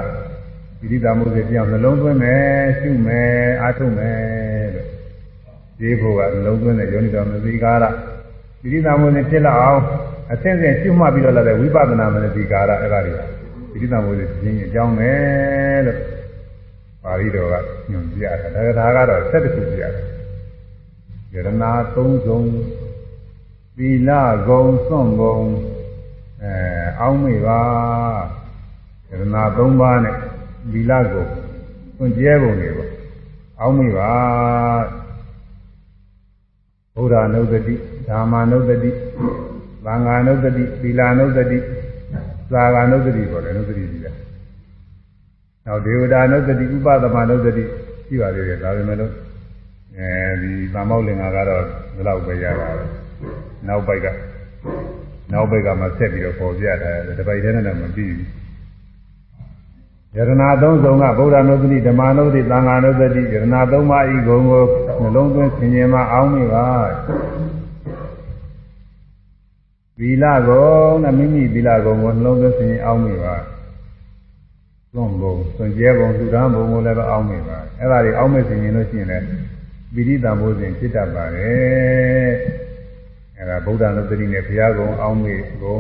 ပိဋိသံဘောဇဉ်ပြောင်းနှလုံးသွင်းမယ်ရှုမယ်အားထုတ်မယ်တဲ့ဒီဖို့ကနှလုံးသွင်းတဲ့ယောနိတော်မသိကာရပိဋိသံဘောဇဉ်ဖြစ်လာအောင်အဆင့်ဆင့်ရှုမှတ်ပြီးတော့လည်းဝိပဿနာမနတိကာရအဲ့ဒါတွေပိဋိသမုဒ္ဒေခြင်းအကြောင်းပဲလို့ပါဠိတော်ကညွှန်ပြတာဒါကဒါကတော့ဆက်တစ်ခုပြတယ်ယရနာသုံးစုံသီလဂုံစွန့်ဂုံ အဲအောင်းမိပါယရနာသုံးပါးနဲ့သီလဂုံစွန့်ကျဲပုံတွေပေါ့အောင်းမိပါဘုရားနုဒတိဓမ္မနုဒတိသံဃာနုဒတိသီလနုဒတိသာဂာနုဒတိပေါ်တယ်နုဒတိကြီးတယ်။နောက်ဒေဝတာနုဒတိဥပသမနုဒတိရှိပါသေးတယ်ဒါပေမဲ့လို့အဲဒီသံမောက်လင်္ကာကတော့ဒီလောက်ပဲရတာပဲ။နောက်ပိုက်က နောက်ပိုက်ကမှဆက်ပြီးတော့ပေါ်ပြထားတယ်တပိုက်တည်းနဲ့မပြီးဘူး။ယရနာသုံးစုံကဗုဒ္ဓနုဒတိဓမ္မနုဒတိသံဃာနုဒတိယရနာသုံးပါးဤဂုံကိုနှလုံးသွင်းဆင်ခြင်မှအောင်းမိပါသီလကုံနဲ့မိမိသီလကုံကိုနှလုံးသွင်းစဉ်အောင်းမိပါသွန်ကုံသွန်ကျဲကုံသူတန်းဘုံကိုလည်းအောင်းမိပါအဲ့ဒါတွေအောင်းမိစဉ်ရင်လို့ရှိရင်လည်းပိဋိတံဘုဇဉ်ဖြစ်တတ်ပါတယ် အဲ့ဒါဗုဒ္ဓနုတ္တိနဲ့ဘုရားကုံအောင်းမိကုံ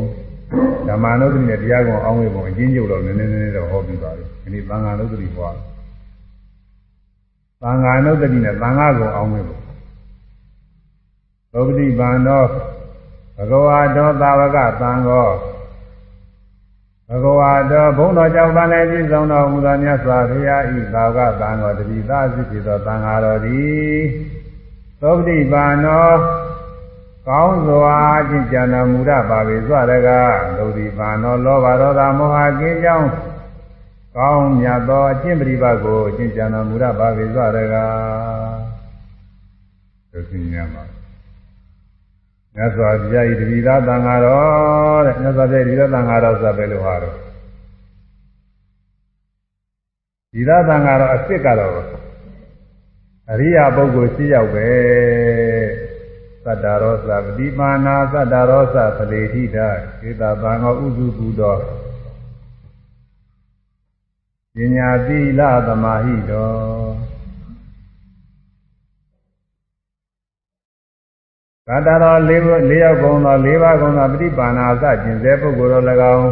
ဓမ္မနုတ္တိနဲ့ဘုရားကုံအောင်းမိကုံအချင်းချုပ်တော့နည်းနည်းနည်းတော့ဟောပြီးပါပြီဒီနေ့သံဃာနုတ္တိဟောသံဃာနုတ္တိနဲ့သံဃာကုံအောင်းမိကုံသုပတိဗန္နောဘဂဝါတော်သာဝကသံဃောဘဂဝါတော်ဘုန်းတော်ကြောင့်တန်လည်းပြည့်စုံတော်မူသောမြတ်စွာဘုရားဤသာဝကသံဃောတတိသာစိဖြစ်သောသံဃာတော်သည်သောပတိပါနော ကောင်းစွာကျင့်ကြံတော်မူရပါပေစွာတကားသုတိပါနောလောဘဒေါသမောဟကင်းကြောင်းကောင်းမြတ်သောအကျင့်ပရိပတ်ကိုကျင့်ကြံတော်မူရပါပေစွာတကားသိသိဉာဏ်ပါမြတ်စွာဘုရားဤတပိသားသံဃာတော်တဲ့မြတ်စွာဘုရားဒီသံဃာတော်ဆိုပဲလို့ဟာတော့ဒီသသံဃာတော်အစ်စ်ကတော့အရိယာပုဂ္ဂိုလ်ရှိရောက်ပဲ သတ္တရောသပတိပါဏာသတ္တရောသပလေတိတာသေတာဘာငောဥစုပုသောပညာတိလသမာဟိတော်သတ္တရော၄၄ယောက်ကုန်သော၄ပါးကုန်သောပฏิပါဏာသကျင်စေပုဂ္ဂိုလ်တော်၎င်း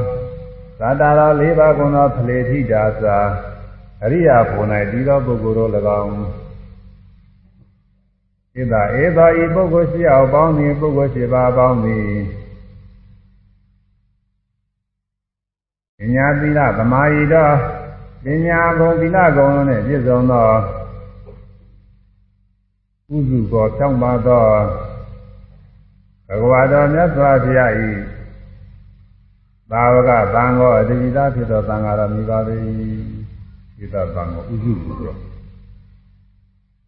သတ္တရော၄ပါးကုန်သောပလေတိတာသာအရိယာဘုံ၌တည်သောပုဂ္ဂိုလ်တော်၎င်း ဣဒဧသောဤပုဂ္ဂိုလ်ရှိအောင်ပေါင်းသည်ပုဂ္ဂိုလ်ရှိပါပေါင်းသည်ပညာသီလသမာဓိတော်ပညာဂုံသီလဂုံတို့နှင့်ပြည့်စုံသောဥစုကောဖြောင်းပါသောဘဂဝါတော်မြတ်စွာဘုရား၏သာဝကသံဃောအတ္တိသားဖြစ်သောသံဃာတော်မိပါသည်ဒီသသံဃောဥစုကူ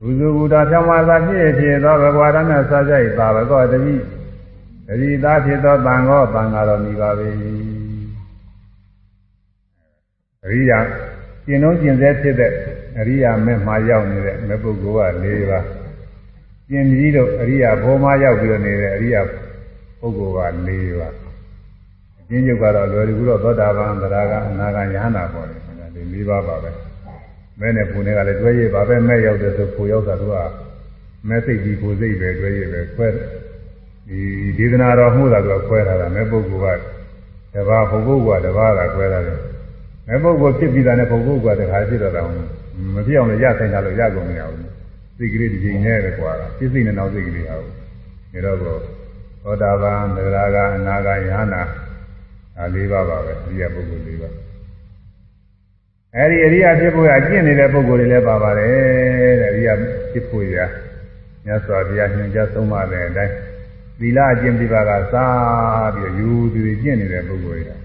တော်ဥစုကူတော်ဖြောင်းပါသာဖြစ်ဖြစ်သောဘဂဝါတော်မြတ်စွာဘုရား၏သာဝကောအတ္တိတတိသားဖြစ်သောသံဃောသံဃာတော်မိပါသည်အရိယာကျင့်လုံးကျင့်စေဖြစ်တဲ့အရိယာမဲ့မှာရောက်နေတဲ့မဲ့ပုဂ္ဂိုလ်က၄ပါးကျင်ပြီးတော့အရိယာဘောမရောက်ပြီးတော့နေတဲ့အရိယာပုဂ္ဂိုလ်က၄ပါးအကျဉ်းချုပ်ကတော့လွယ်ကူတော့သောတာပန်သရကအနာဂံယဟနာပေါ်တယ်ဒါဒီ၄ပါးပါပဲ မဲနဲ့ပူနေကလည်းတွဲရပါပဲမဲ့ရောက်တဲ့ဆိုပူရောက်တာသူကမဲ့စိတ်ကြီးကိုစိတ်ပဲတွဲရပဲခွဲဒီဒေသနာတော်မှုတာသူကခွဲထားတာမဲ့ပုဂ္ဂိုလ်ကတပါးဘုပုဂ္ဂိုလ်ကတပါးကခွဲထားတယ်မဲ့ပုဂ္ဂိုလ်ဖြစ်ပြီးတာနဲ့ဘုပုဂ္ဂိုလ်ကတခါဖြစ်တော့တာမဖြစ်အောင်လည်းရဆိုင်တာလို့ရကုန်မရဘူးစိတ်ကလေးတစ်ချိန်နဲ့ပဲကွာပြည့်စိတ်နဲ့နောက်စိတ်ကလေးဟာဘူးဒါတော့သောတာပန်သရဂအနာဂယဟနာဒါ၄ပါးပါပဲအရိယပုဂ္ဂိုလ်၄ပါး အဲဒီအရိယဖြစ်ဖို့ရကျင့်နေတဲ့ပုဂ္ဂိုလ်တွေလည်းပါပါတယ်တဲ့အရိယဖြစ်ဖို့ရမြတ်စွာဘုရားညွှန်ကြားဆုံးမတဲ့အတိုင်းသီလအကျင့်ပြပါကစားပြီးယူသူကျင့်နေတဲ့ပုဂ္ဂိုလ်တွေ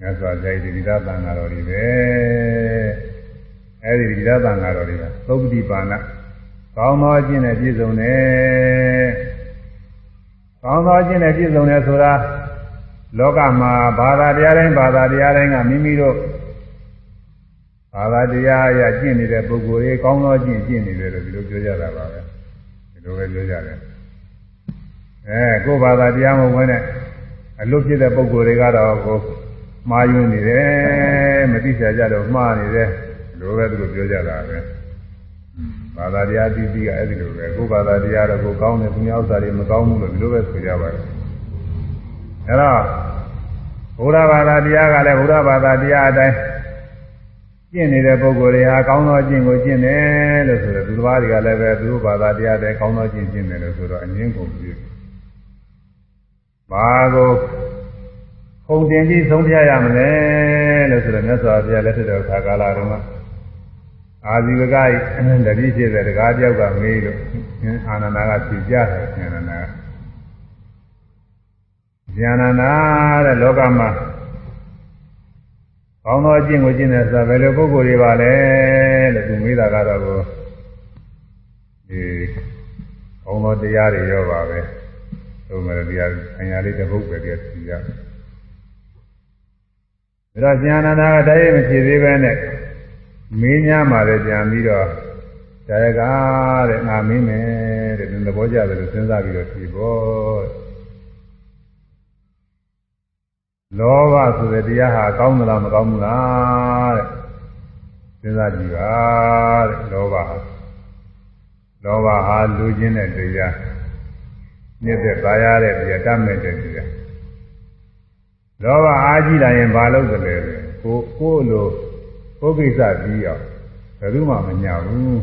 မြတ်စွာဘုရားဒီသီလသံဃာတော်တွေပဲအဲဒီသီလသံဃာတော်တွေကသုပ္ပတိပါဏကောင်းသောအကျင့်နဲ့ပြည့်စုံတယ်ကောင်းသောအကျင့်နဲ့ပြည့်စုံတယ်ဆိုတာလောကမှာဘာသာတရားတိုင်းဘာသာတရားတိုင်းကမိမိတို့ ဘာသာတရားအရကျင့်နေတဲ့ပုဂ္ဂိုလ်တွေကောင်းသောအကျင့်ကျင့်နေတယ်လို့ဒီလိုပြောကြတာပါပဲဒီလိုပဲပြောကြတယ်အဲကိုယ်ဘာသာတရားမဟုတ်ဘဲနဲ့အလွတ်ဖြစ်တဲ့ပုဂ္ဂိုလ်တွေကတော့ကိုမှားယွင်းနေတယ်မသိချာကြတော့မှားနေတယ်ဒီလိုပဲသူတို့ပြောကြတာပဲဘာသာတရားတည်တည်ကအဲ့ဒီလိုပဲကိုယ်ဘာသာတရားတော့ကိုကောင်းတယ်သူများဥစ္စာတွေမကောင်းဘူးလို့ဒီလိုပဲဆိုကြပါတယ်အဲ့တော့ဘုရားဘာသာတရားကလည်းဘုရားဘာသာတရားအတိုင်း ကျင့်နေတဲ့ပုဂ္ဂိုလ်တွေဟာကောင်းသောကျင့်ကိုကျင့်တယ်လို့ဆိုတော့သူတစ်ပါးတွေကလည်းပဲသူတို့ဘာသာတရားတွေကောင်းသောကျင့်ကျင့်တယ်လို့ဆိုတော့အငင်းကုန်ပြီဘာကိုခုံတင်ပြီးဆုံးဖြတ်ရမလဲလို့ဆိုတော့မြတ်စွာဘုရားလက်ထက်တော်ခါကာလတုန်းကအာဇီဝကဤတတိဖြစ်တဲ့တကားတယောက်ကမေးလို့အာနန္ဒာကဖြေကြတယ်အာနန္ဒာဉာဏနာတဲ့လောကမှာ ကောင်းသောအကျင့်ကိုကျင့်တယ်ဆိုတာဘယ်လိုပုဂ္ဂိုလ်တွေပါလဲလို့သူမေးတာကတော့ကိုဒီကောင်းသောတရားတွေရောပါပဲသို့မဲ့တရားဆံရလေးတစ်ပုဒ်ပဲတရားဖြေရဒါတော့ဉာဏနာကတည်းကမဖြေသေးပဲနဲ့မင်းများမှလည်းကြံပြီးတော့တရားကားတဲ့ငါမင်းမယ်တဲ့ဒီသဘောကျတယ်လို့စဉ်းစားပြီးတော့ဖြေဖို့ လောဘဆိုတဲ့တရားဟာကောင်းသလားမကောင်းဘူးလားတဲ့စဉ်းစားကြည့်ပါတဲ့လောဘဟာလောဘဟာလူချင်းတဲ့တရားမြစ်တဲ့သာရတဲ့တရားတတ်မဲ့တဲ့တရားလောဘအားကြီးလာရင်ဘာလုပ်သလဲကိုကိုလိုကိုကိစ္စပြီးအောင်ဘယ်သူမှမညဘူး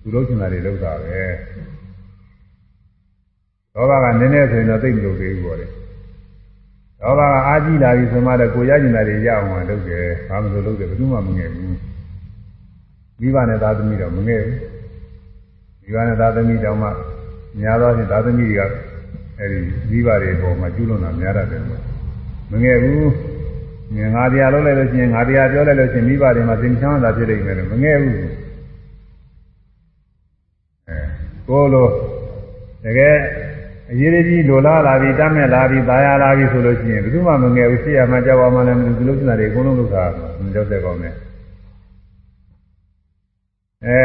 သူလုပ်ချင်တာတွေလုပ်တာပဲလောဘကနည်းနည်းဆိုရင်တော့သိမလို့သေးဘူးပေါ့လေ လောဘကအားကြီးလာပြီဆိုမှတော့ကိုရကျင်တာတွေရအောင်လုပ်တယ်ဘာမလို့လုပ်တယ်ဘယ်သူမှမငဲ့ဘူးမိဘနဲ့သားသမီးတော့မငဲ့ဘူးမိဘနဲ့သားသမီးတောင်မှများသောဖြင့်သားသမီးတွေကအဲဒီမိဘတွေပေါ်မှာကျူးလွန်တာများတယ်မငဲ့ဘူးငါတရားလုပ်လိုက်လို့ရှိရင်ငါတရားပြောလိုက်လို့ရှိရင်မိဘတွေမှာသင်္ချမ်းသာဖြစ်နေတယ်လို့မငဲ့ဘူးအဲကိုလိုတကယ် အရေးကြီးလိုလားလာပြီတတ်မဲ့လာပြီตายလာပြီဆိုလို့ရှိရင်ဘယ်သူမှမငဲ့ဘူးရှေ့ရမှကြောက်ပါမှလည်းဒီလိုစတာတွေအကုန်လုံးလုပ်တာမကြောက်တဲ့ကောင်းတယ်အဲ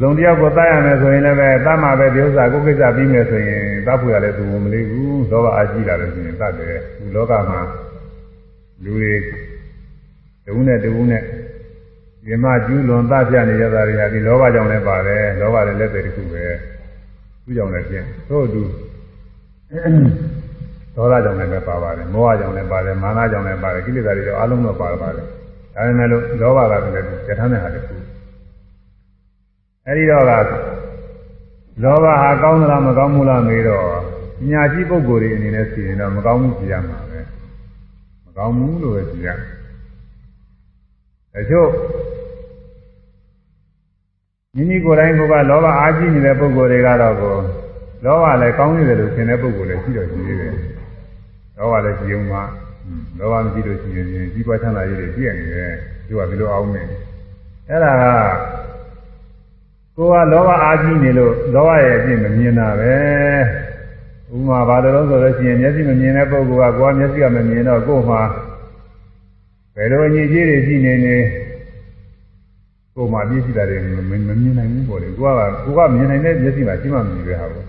သုံးတယောက်ကိုတတ်ရမယ်ဆိုရင်လည်းပဲတတ်မှာပဲဒီဥစ္စာကိုကိစ္စပြီးမယ်ဆိုရင်တတ်ဖို့ရလဲသူမလေးဘူးသောဘအာကြည့်လာလို့ရှိရင်တတ်တယ်ဒီလောကမှာလူတွေတဝုနဲ့တဝုနဲ့ဒီမှာကျူးလွန်သတ်ပြနေကြတာတွေဟာဒီလောဘကြောင့်လည်းပါတယ်လောဘလည်းလက်တွေတစ်ခုပဲ သူကြောင့်လည်းဖြစ်သို့အတူဒေါသကြောင့်လည်းပဲပါပါတယ်မောဟကြောင့်လည်းပါတယ်မာနကြောင့်လည်းပါတယ်ကိလေသာတွေတော့အလုံးစုံပါပါတယ်ဒါပေမဲ့လို့လောဘကလည်းကြထမ်းတဲ့ဟာတခုအဲဒီတော့ကလောဘဟာကောင်းသလားမကောင်းဘူးလားမေးတော့ညာရှိပုဂ္ဂိုလ်တွေအနေနဲ့ဆိုရင်တော့မကောင်းဘူးကြည့်ရမှာပဲမကောင်းဘူးလို့ပဲကြည့်ရတချို့ မိမိကိုယ်တိုင်ကလောဘအားကြီးနေတဲ့ပုဂ္ဂိုလ်တွေကတော့ကိုလောဘလည်းကောင်းနေတယ်လို့ထင်တဲ့ပုဂ္ဂိုလ်လည်းရှိတော့ရှိသေးတယ်လောဘလည်းကြည်ုံမှာလောဘမရှိလို့ရှိရင်ကြီးပွားချမ်းသာရေးတွေပြည့်နေတယ်သူကဘယ်လိုအောင်မလဲအဲ့ဒါကကိုကလောဘအားကြီးနေလို့လောဘရဲ့အပြည့်မမြင်တာပဲဥမာဘာလို့လဲဆိုလို့ရှိရင်မျက်စိမမြင်တဲ့ပုဂ္ဂိုလ်ကကိုယ်ကမျက်စိကမမြင်တော့ကိုယ်မှာဘယ်လိုအညစ်အကြေးတွေရှိနေနေ ကိုယ်မှာပြည့်စုံတာတွေမမြင်နိုင်ဘူးပေါ့လေကိုကကိုကမြင်နိုင်တဲ့မျက်စိမှာရှိမှမမြင်ရဟာဘူး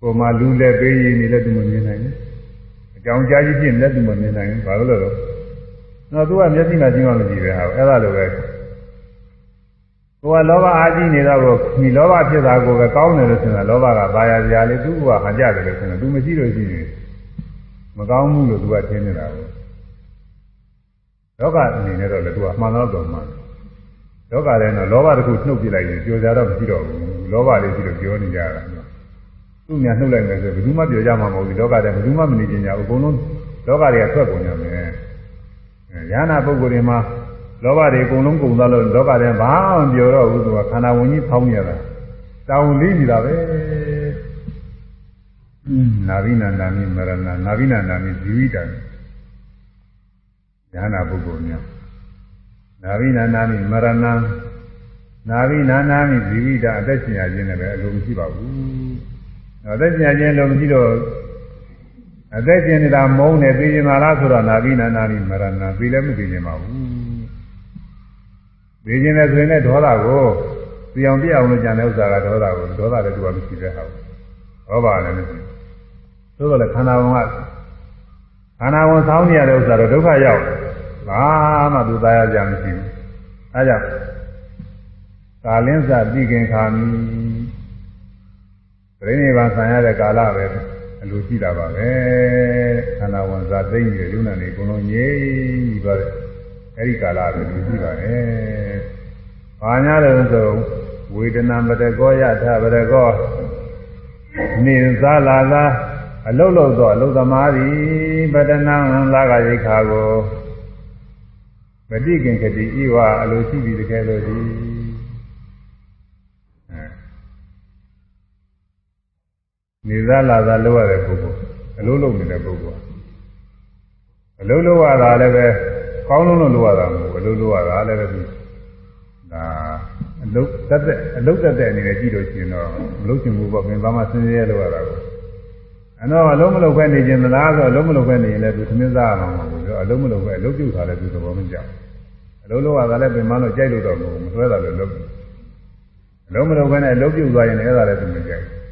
ကိုယ်မှာလူလက်ပေးရည်နေလည်းသူမမြင်နိုင်ဘူးအကြောင်းကြားကြီးဖြစ်လည်းသူမမြင်နိုင်ဘူးဘာလို့လဲတော့တော့သူကမျက်စိမှာရှိမှမကြည့်ပဲဟာအဲ့ဒါလိုပဲကိုယ်ကလောဘအားကြီးနေတော့ကိုဒီလောဘဖြစ်တာကိုပဲကောင်းတယ်လို့ဆိုတာလောဘကဘာယာစရာလေသူကဟန်ကြတယ်လို့ဆိုတာသူမရှိလို့ရှိရင်မကောင်းဘူးလို့သူကထင်နေတာကိုလောကအနေနဲ့တော့လေသူကမှန်တော့တော့မှန် လောကထဲတော့လောဘတစ်ခုနှုတ်ပြလိုက်ရင်ကြော်ကြတော့မရှိတော့ဘူးလောဘလေးရှိလို့ပြောနေကြတာသူများနှုတ်လိုက်မယ်ဆိုဘယ်သူမှပြောကြမှာမဟုတ်ဘူးလောကထဲဘယ်သူမှမနေကြညာဘူးအကုန်လုံးလောကတွေကထွက်ကုန်ကြမယ်ဉာဏပုဂ္ဂိုလ်တွေမှာလောဘတွေအကုန်လုံးကုန်သွားလို့လောကထဲဘာမှမပြောတော့ဘူးသူကခန္ဓာဝင်ကြီးဖောင်းရတာတောင်းလေးနေတာပဲနာဘိနန္ဒာမိမရဏနာဘိနန္ဒာမိဇီဝိတံဉာဏပုဂ္ဂိုလ်များ နာဘိနန္ဒာမိမရဏနာဘိနန္ဒာမိဇီဝိတအသက်ရှင်ရခြင်းလည်းပဲအလိုမရှိပါဘူးအသက်ရှင်ရခြင်းလိုမရှိတော့အသက်ရှင်နေတာမုန်းနေသိကျင်လာလားဆိုတော့နာဘိနန္ဒာမိမရဏသိလည်းမသိကျင်ပါဘူးသိကျင်တယ်ဆိုရင်လည်းဒေါသကိုသိအောင်ပြအောင်လို့ကြံတဲ့ဥစ္စာကဒေါသကိုဒေါသလည်းသူကမရှိတဲ့ဟာကိုဟောပါလည်းမရှိသို့တော်လည်းခန္ဓာဝန်ကခန္ဓာဝန်ဆောင်းနေရတဲ့ဥစ္စာတော့ဒုက္ခရောက် ဘာမှသူသားရကြမရှိဘူးအဲကြောင့်ကာလင်းစတိခင်ခာမိပြိဋိဘံဆံရတဲ့ကာလပဲအလိုရှိတာပါပဲခန္ဓာဝန်စားသိမ့်ပြီးရုံနဲ့နေအကုန်လုံးငြိမ့်ပြီးသွားတယ်အဲ့ဒီကာလပဲလူရှိပါတယ်။ဘာများလဲဆိုဝေဒနာပတကောယထပတကောနေသာလာသာအလုတ်လုတ်သောအလုတ်သမားသည်ပတနာလာကရိခါကို မတိခင်ကတိဤဝအလိုရှိပြီးတကယ်လို့ဒီနေသာလာသာလောက်ရတဲ့ပုဂ္ဂိုလ်အလုတ်လုတ်နေတဲ့ပုဂ္ဂိုလ်အလုတ်လုတ်ရတာလည်းပဲကောင်းလုံးလို့လိုရတာမဟုတ်ဘူးအလုတ်လိုရတာလည်းပဲဒါအလုတ်တက်တဲ့အလုတ်တက်တဲ့အနေနဲ့ကြည့်လို့ရှိရင်တော့မလုတ်ချင်ဘူးပေါ့ခင်ဗျာမစင်းရဲလိုရတာကိုအတော့အလုံးမလုံးပဲနေခြင်းသလားဆိုအလုံးမလုံးပဲနေရင်လည်းသူသမင်းစားမှာမဟုတ်ဘူး အလုံးမလုံးပဲအလုတ်ပြုတ်ထားလည်းသူသဘောမကျအလုံးလိုရတာလည်းပင်မလို့ကြိုက်လို့တော့မဟုတ်ဘူးမဆွဲတာလည်းလုပ်အလုံးမလုံးပဲနဲ့အလုတ်ပြုတ်သွားရင်လည်းအဲ့ဒါလည်းသူမကြိုက်ဘူး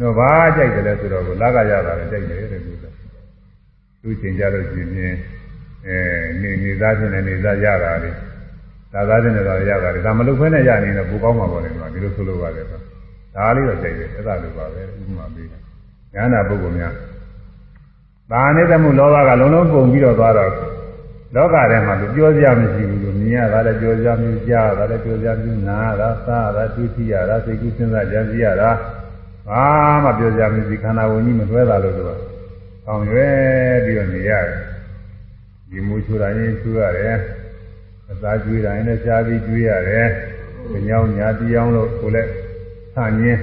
တော့ဘာကြိုက်တယ်လဲဆိုတော့လာကရတာလည်းကြိုက်တယ်တဲ့သူကသူချိန်ကြလို့ရှိရင်အဲနေနေသားချင်းနဲ့နေသားရတာလေသာသားချင်းနဲ့တော့ရတာလေဒါမလုပ်ဖဲနဲ့ရနေတော့ဘူကောင်းမှာပေါ့လေဒီမှာဒီလိုဆိုလိုပါတယ်ဆိုဒါလေးတော့ကြိုက်တယ်အဲ့ဒါလိုပါပဲဥပမာပေးတယ်ဉာဏ်နာပုဂ္ဂိုလ်များ ဒါနဲ့တမှုလောဘကလုံးလုံးပုံပြီးတော့သွားတော့လောကထဲမှာလူပြောစရာမရှိဘူးလို့မြင်ရတာလည်းပြောစရာမျိုးကြားရတာလည်းပြောစရာမျိုးနားရတာစားရတာတွေးကြည့်ရတာစိတ်ကူးစဉ်းစားကြံစည်ရတာဘာမှပြောစရာမရှိခန္ဓာဝင်ကြီးမလွဲတာလို့ဆိုတော့အောင်ရွယ်ပြီးတော့နေရတယ်ဒီမူချူတိုင်းချူရတယ်အသာကျွေးတိုင်းလည်းရှားပြီးကျွေးရတယ်ညောင်းညာတီးအောင်လို့ကိုလည်းဆန့်ရင်း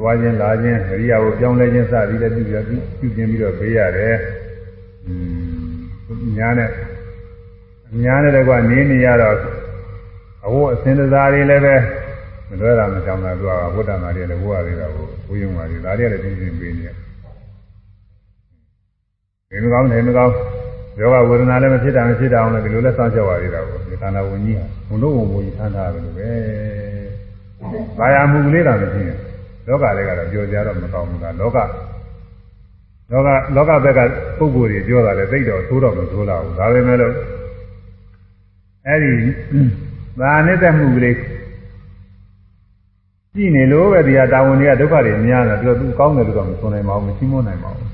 သွားခြင်းလာခြင်းအရိယာကိုပြောင်းလဲခြင်းစသည်လည်းပြုပြပြုပြုခြင်းပြီးတော့ပေးရတယ်ညာနဲ့ညာနဲ့လည်းကနေနေရတော့အဝတ်အစင်စားတွေလည်းပဲမလွဲတာမကြောင်တာသူကဘုဒ္ဓမာတွေလည်းဝတ်ရသေးတာကိုဝိယုံပါတွေဒါတွေလည်းပြင်းပြင်းပေးနေတယ်ဒီမကောင်းတယ်မကောင်းယောဂဝေဒနာလည်းမဖြစ်တာမဖြစ်တာအောင်လည်းဒီလိုလဲစောင့်ကြောက်ရသေးတာပေါ့ဒီခန္ဓာဝင်ကြီးဟာဘုံတို့ဘုံဘုံကြီးထမ်းထားတယ်လို့ပဲ။ဘာယာမှုကလေးတာမရှိရင် လောကတွေကတော့ပြောကြတော့မကောင်းဘူးကလောကလောကလောကဘက်ကပုဂ္ဂိုလ်တွေပြောတာလည်းသိတော့သိုးတော့မသိုးလာဘူး။ဒါပေမဲ့လို့အဲ့ဒီသာနိတ္တမှုကလေးကြည့်နေလို့ပဲဒီဟာတာဝန်တွေကဒုက္ခတွေများတယ်သူကသူကောင်းတယ်လို့တော့မဆိုနိုင်ပါဘူးမရှင်းမနိုင်ပါဘူး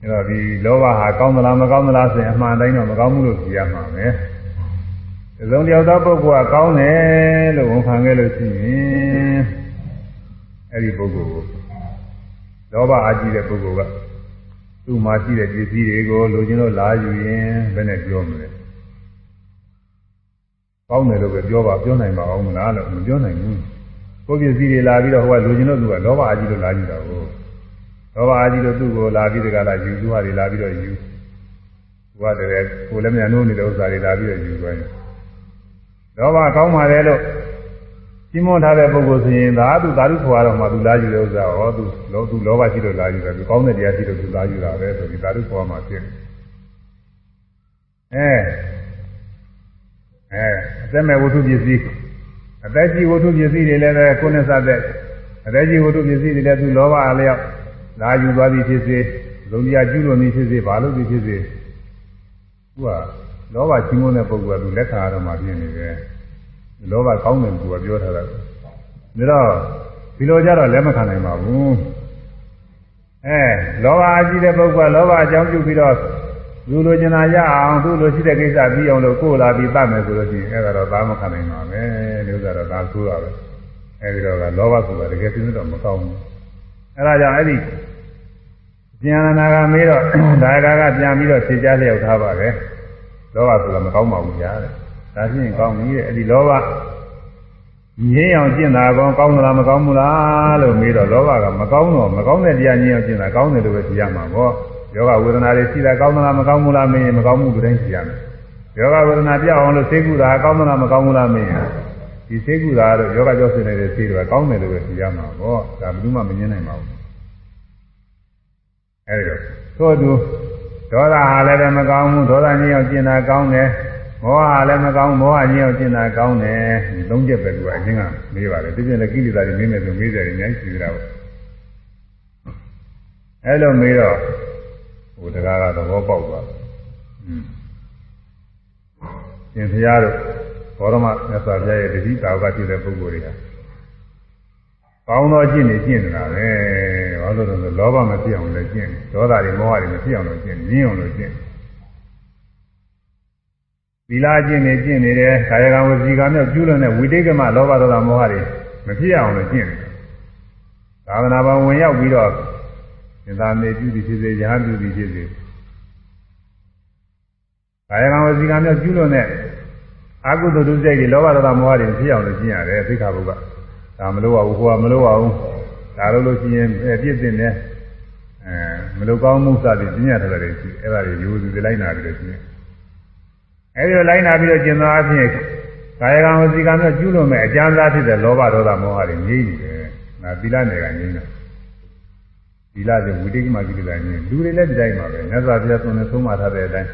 အဲတော့ဒီလောဘဟာကောင်းသလားမကောင်းသလားဆိုရင်အမှန်တိုင်းတော့မကောင်းဘူးလို့ကြည့်ရမှာပဲဒီလုံးတယောက်သောပုဂ္ဂိုလ်ကကောင်းတယ်လို့ဝန်ခံခဲ့လို့ရှိရင် အဲ့ဒီပုဂ္ဂိုလ်ကိုလောဘအာကြီးတဲ့ပုဂ္ဂိုလ်ကသူ့မှာရှိတဲ့ပစ္စည်းတွေကိုလိုချင်လို့လာယူရင်ဘယ်နဲ့ပြောမလဲကောင်းတယ်လို့ပဲပြောပါပြောနိုင်ပါအောင်မလားလို့မပြောနိုင်ဘူးကိုယ်ပစ္စည်းတွေလာပြီးတော့ဟိုကလိုချင်လို့သူကလောဘအာကြီးလို့လာယူတာကိုလောဘအာကြီးလို့သူ့ကိုလာပြီးတကလားယူသူဟာတွေလာပြီးတော့ယူဟိုကတည်းကကိုယ်လည်းမြန်လို့နေတဲ့ဥစ္စာတွေလာပြီးတော့ယူသွားရင်လောဘကောင်းပါတယ်လို့ ကြီးမွန်ထားတဲ့ပုဂ္ဂိုလ်ဆိုရင်ဒါသူသာဓုခေါ်ရတော့မှသူလာယူတဲ့ဥစ္စာဟောသူလောသူလောဘရှိလို့လာယူတယ်သူကောင်းတဲ့တရားရှိလို့သူလာယူတာပဲဆိုပြီးသာဓုခေါ်မှဖြစ်တယ်အဲအဲအသက်မဲ့ဝတ္ထုပစ္စည်းအသက်ကြီးဝတ္ထုပစ္စည်းတွေလည်းပဲကိုယ်နဲ့စတဲ့အသက်ကြီးဝတ္ထုပစ္စည်းတွေလည်းသူလောဘအလျောက်လာယူသွားသည်ဖြစ်စေလုံရကျူးလွန်သည်ဖြစ်စေဘာလို့သည်ဖြစ်စေသူကလောဘချင်းမွန်းတဲ့ပုဂ္ဂိုလ်ကသူလက်ခံရတော့မှပြင်းနေတယ် လောဘကောင်းတယ်သူကပြောထားတာဒါတော့ဒီလိုကြတော့လက်မခံနိုင်ပါဘူးအဲလောဘအကြီးတဲ့ပုဂ္ဂိုလ်ကလောဘအကြောင်းပြုပြီးတော့လူလိုချင်တာရအောင်သူ့လိုရှိတဲ့ကိစ္စပြီးအောင်လို့ကိုယ်လာပြီးတတ်မယ်ဆိုလို့ရှိရင်အဲ့ဒါတော့သာမခံနိုင်ပါပဲဒီဥစ္စာတော့သာဆိုးတာပဲအဲဒီတော့ကလောဘဆိုတာတကယ်သိနေတော့မကောင်းဘူးအဲ့ဒါကြောင့်အဲ့ဒီဉာဏနာကမေးတော့ဒါကကပြန်ပြီးတော့ဖြေချလျောက်ထားပါတယ်လောဘဆိုတာမကောင်းပါဘူးညာတဲ့ ဒါဖြင့်ကောင်းပြီတဲ့အဲ့ဒီလောဘငြင်းအောင်ကျင့်တာကောင်းကောင်းသလားမကောင်းဘူးလားလို့မေးတော့လောဘကမကောင်းတော့မကောင်းတဲ့တရားငြင်းအောင်ကျင့်တာကောင်းတယ်လို့ပဲသိရမှာပေါ့ယောဂဝေဒနာတွေရှိတာကောင်းသလားမကောင်းဘူးလားမင်းမကောင်းမှုတိုင်းသိရမယ်ယောဂဝေဒနာပြောက်အောင်လို့သိကုတာကောင်းသလားမကောင်းဘူးလားမင်းဒီသိကုတာတော့ယောဂကြောက်စင်နေတဲ့သိတော့ကောင်းတယ်လို့ပဲသိရမှာပေါ့ဒါဘယ်သူမှမငြင်းနိုင်ပါဘူးအဲဒီတော့သို့သူဒေါသဟာလည်းပဲမကောင်းဘူးဒေါသငြင်းအောင်ကျင့်တာကောင်းတယ် မောဟလည်းမကောင်းမောဟငြင်းအောင်ကျင့်တာကောင်းတယ်ဒီသုံးချက်ပဲသူကအချင်းကမေးပါတယ်ဒီပြင်လည်းကိလေသာတွေမေးမယ်ဆိုမေးကြတယ်အများကြီးရှိကြတာပေါ့အဲလိုမေးတော့ဟိုတကားကသဘောပေါက်သွားอืมရှင်ဘုရားတို့ဘောရမမြတ်စွာဘုရားရဲ့တတိတာဝကဖြစ်တဲ့ပုဂ္ဂိုလ်တွေဟာကောင်းသောကျင့်နေကျင့်နေတာပဲဘာလို့လဲဆိုလောဘမဖြစ်အောင်လည်းကျင့်ဒေါသတွေမောဟတွေမဖြစ်အောင်လည်းကျင့်ညင်းအောင်လည်းကျင့် သီလကျင့်နေကျင့်နေတယ်ကာယကံဝစီကံမြောက်ကျူးလွန်တဲ့ဝိတိတ်ကမလောဘဒေါသမောဟတွေမဖြစ်အောင်လည်းကျင့်တယ်သာသနာ့ဘဝင်ရောက်ပြီးတော့သင်္သာမေပြုသည်ဖြစ်စေယဟန်ပြုသည်ဖြစ်စေကာယကံဝစီကံမြောက်ကျူးလွန်တဲ့အကုသိုလ်ဒုစရိုက်တွေလောဘဒေါသမောဟတွေဖြစ်အောင်လို့ကျင့်ရတယ်သိက္ခာပုဒ်ကဒါမလို့ပါဘူးဟိုကမလို့ပါဘူးဒါလို့လို့ရှိရင်ပြည့်တင်တယ်အဲမလို့ကောင်းမှုစသည်ကျင့်ရတယ်လေရှိအဲ့ဒါတွေရိုးစုတွေလိုက်နာပြီးတော့ကျင့် အဲဒီလိုလိုက်နာပြီးတော့ကျင့်သောအဖြစ်ကာယကံဝစီကံမြောက်ကျူးလွန်မဲ့အကျမ်းသားဖြစ်တဲ့လောဘဒေါသမောဟတွေငြိမ့်နေတယ်ဒါသီလနယ်ကငြိမ့်တယ်ဒီလာတဲ့ဝိတိကမကိလေသာညင်းလူတွေလည်းဒီတိုင်းပါပဲမြတ်စွာဘုရားသွန်နဲ့သုံးမထားတဲ့အတိုင်း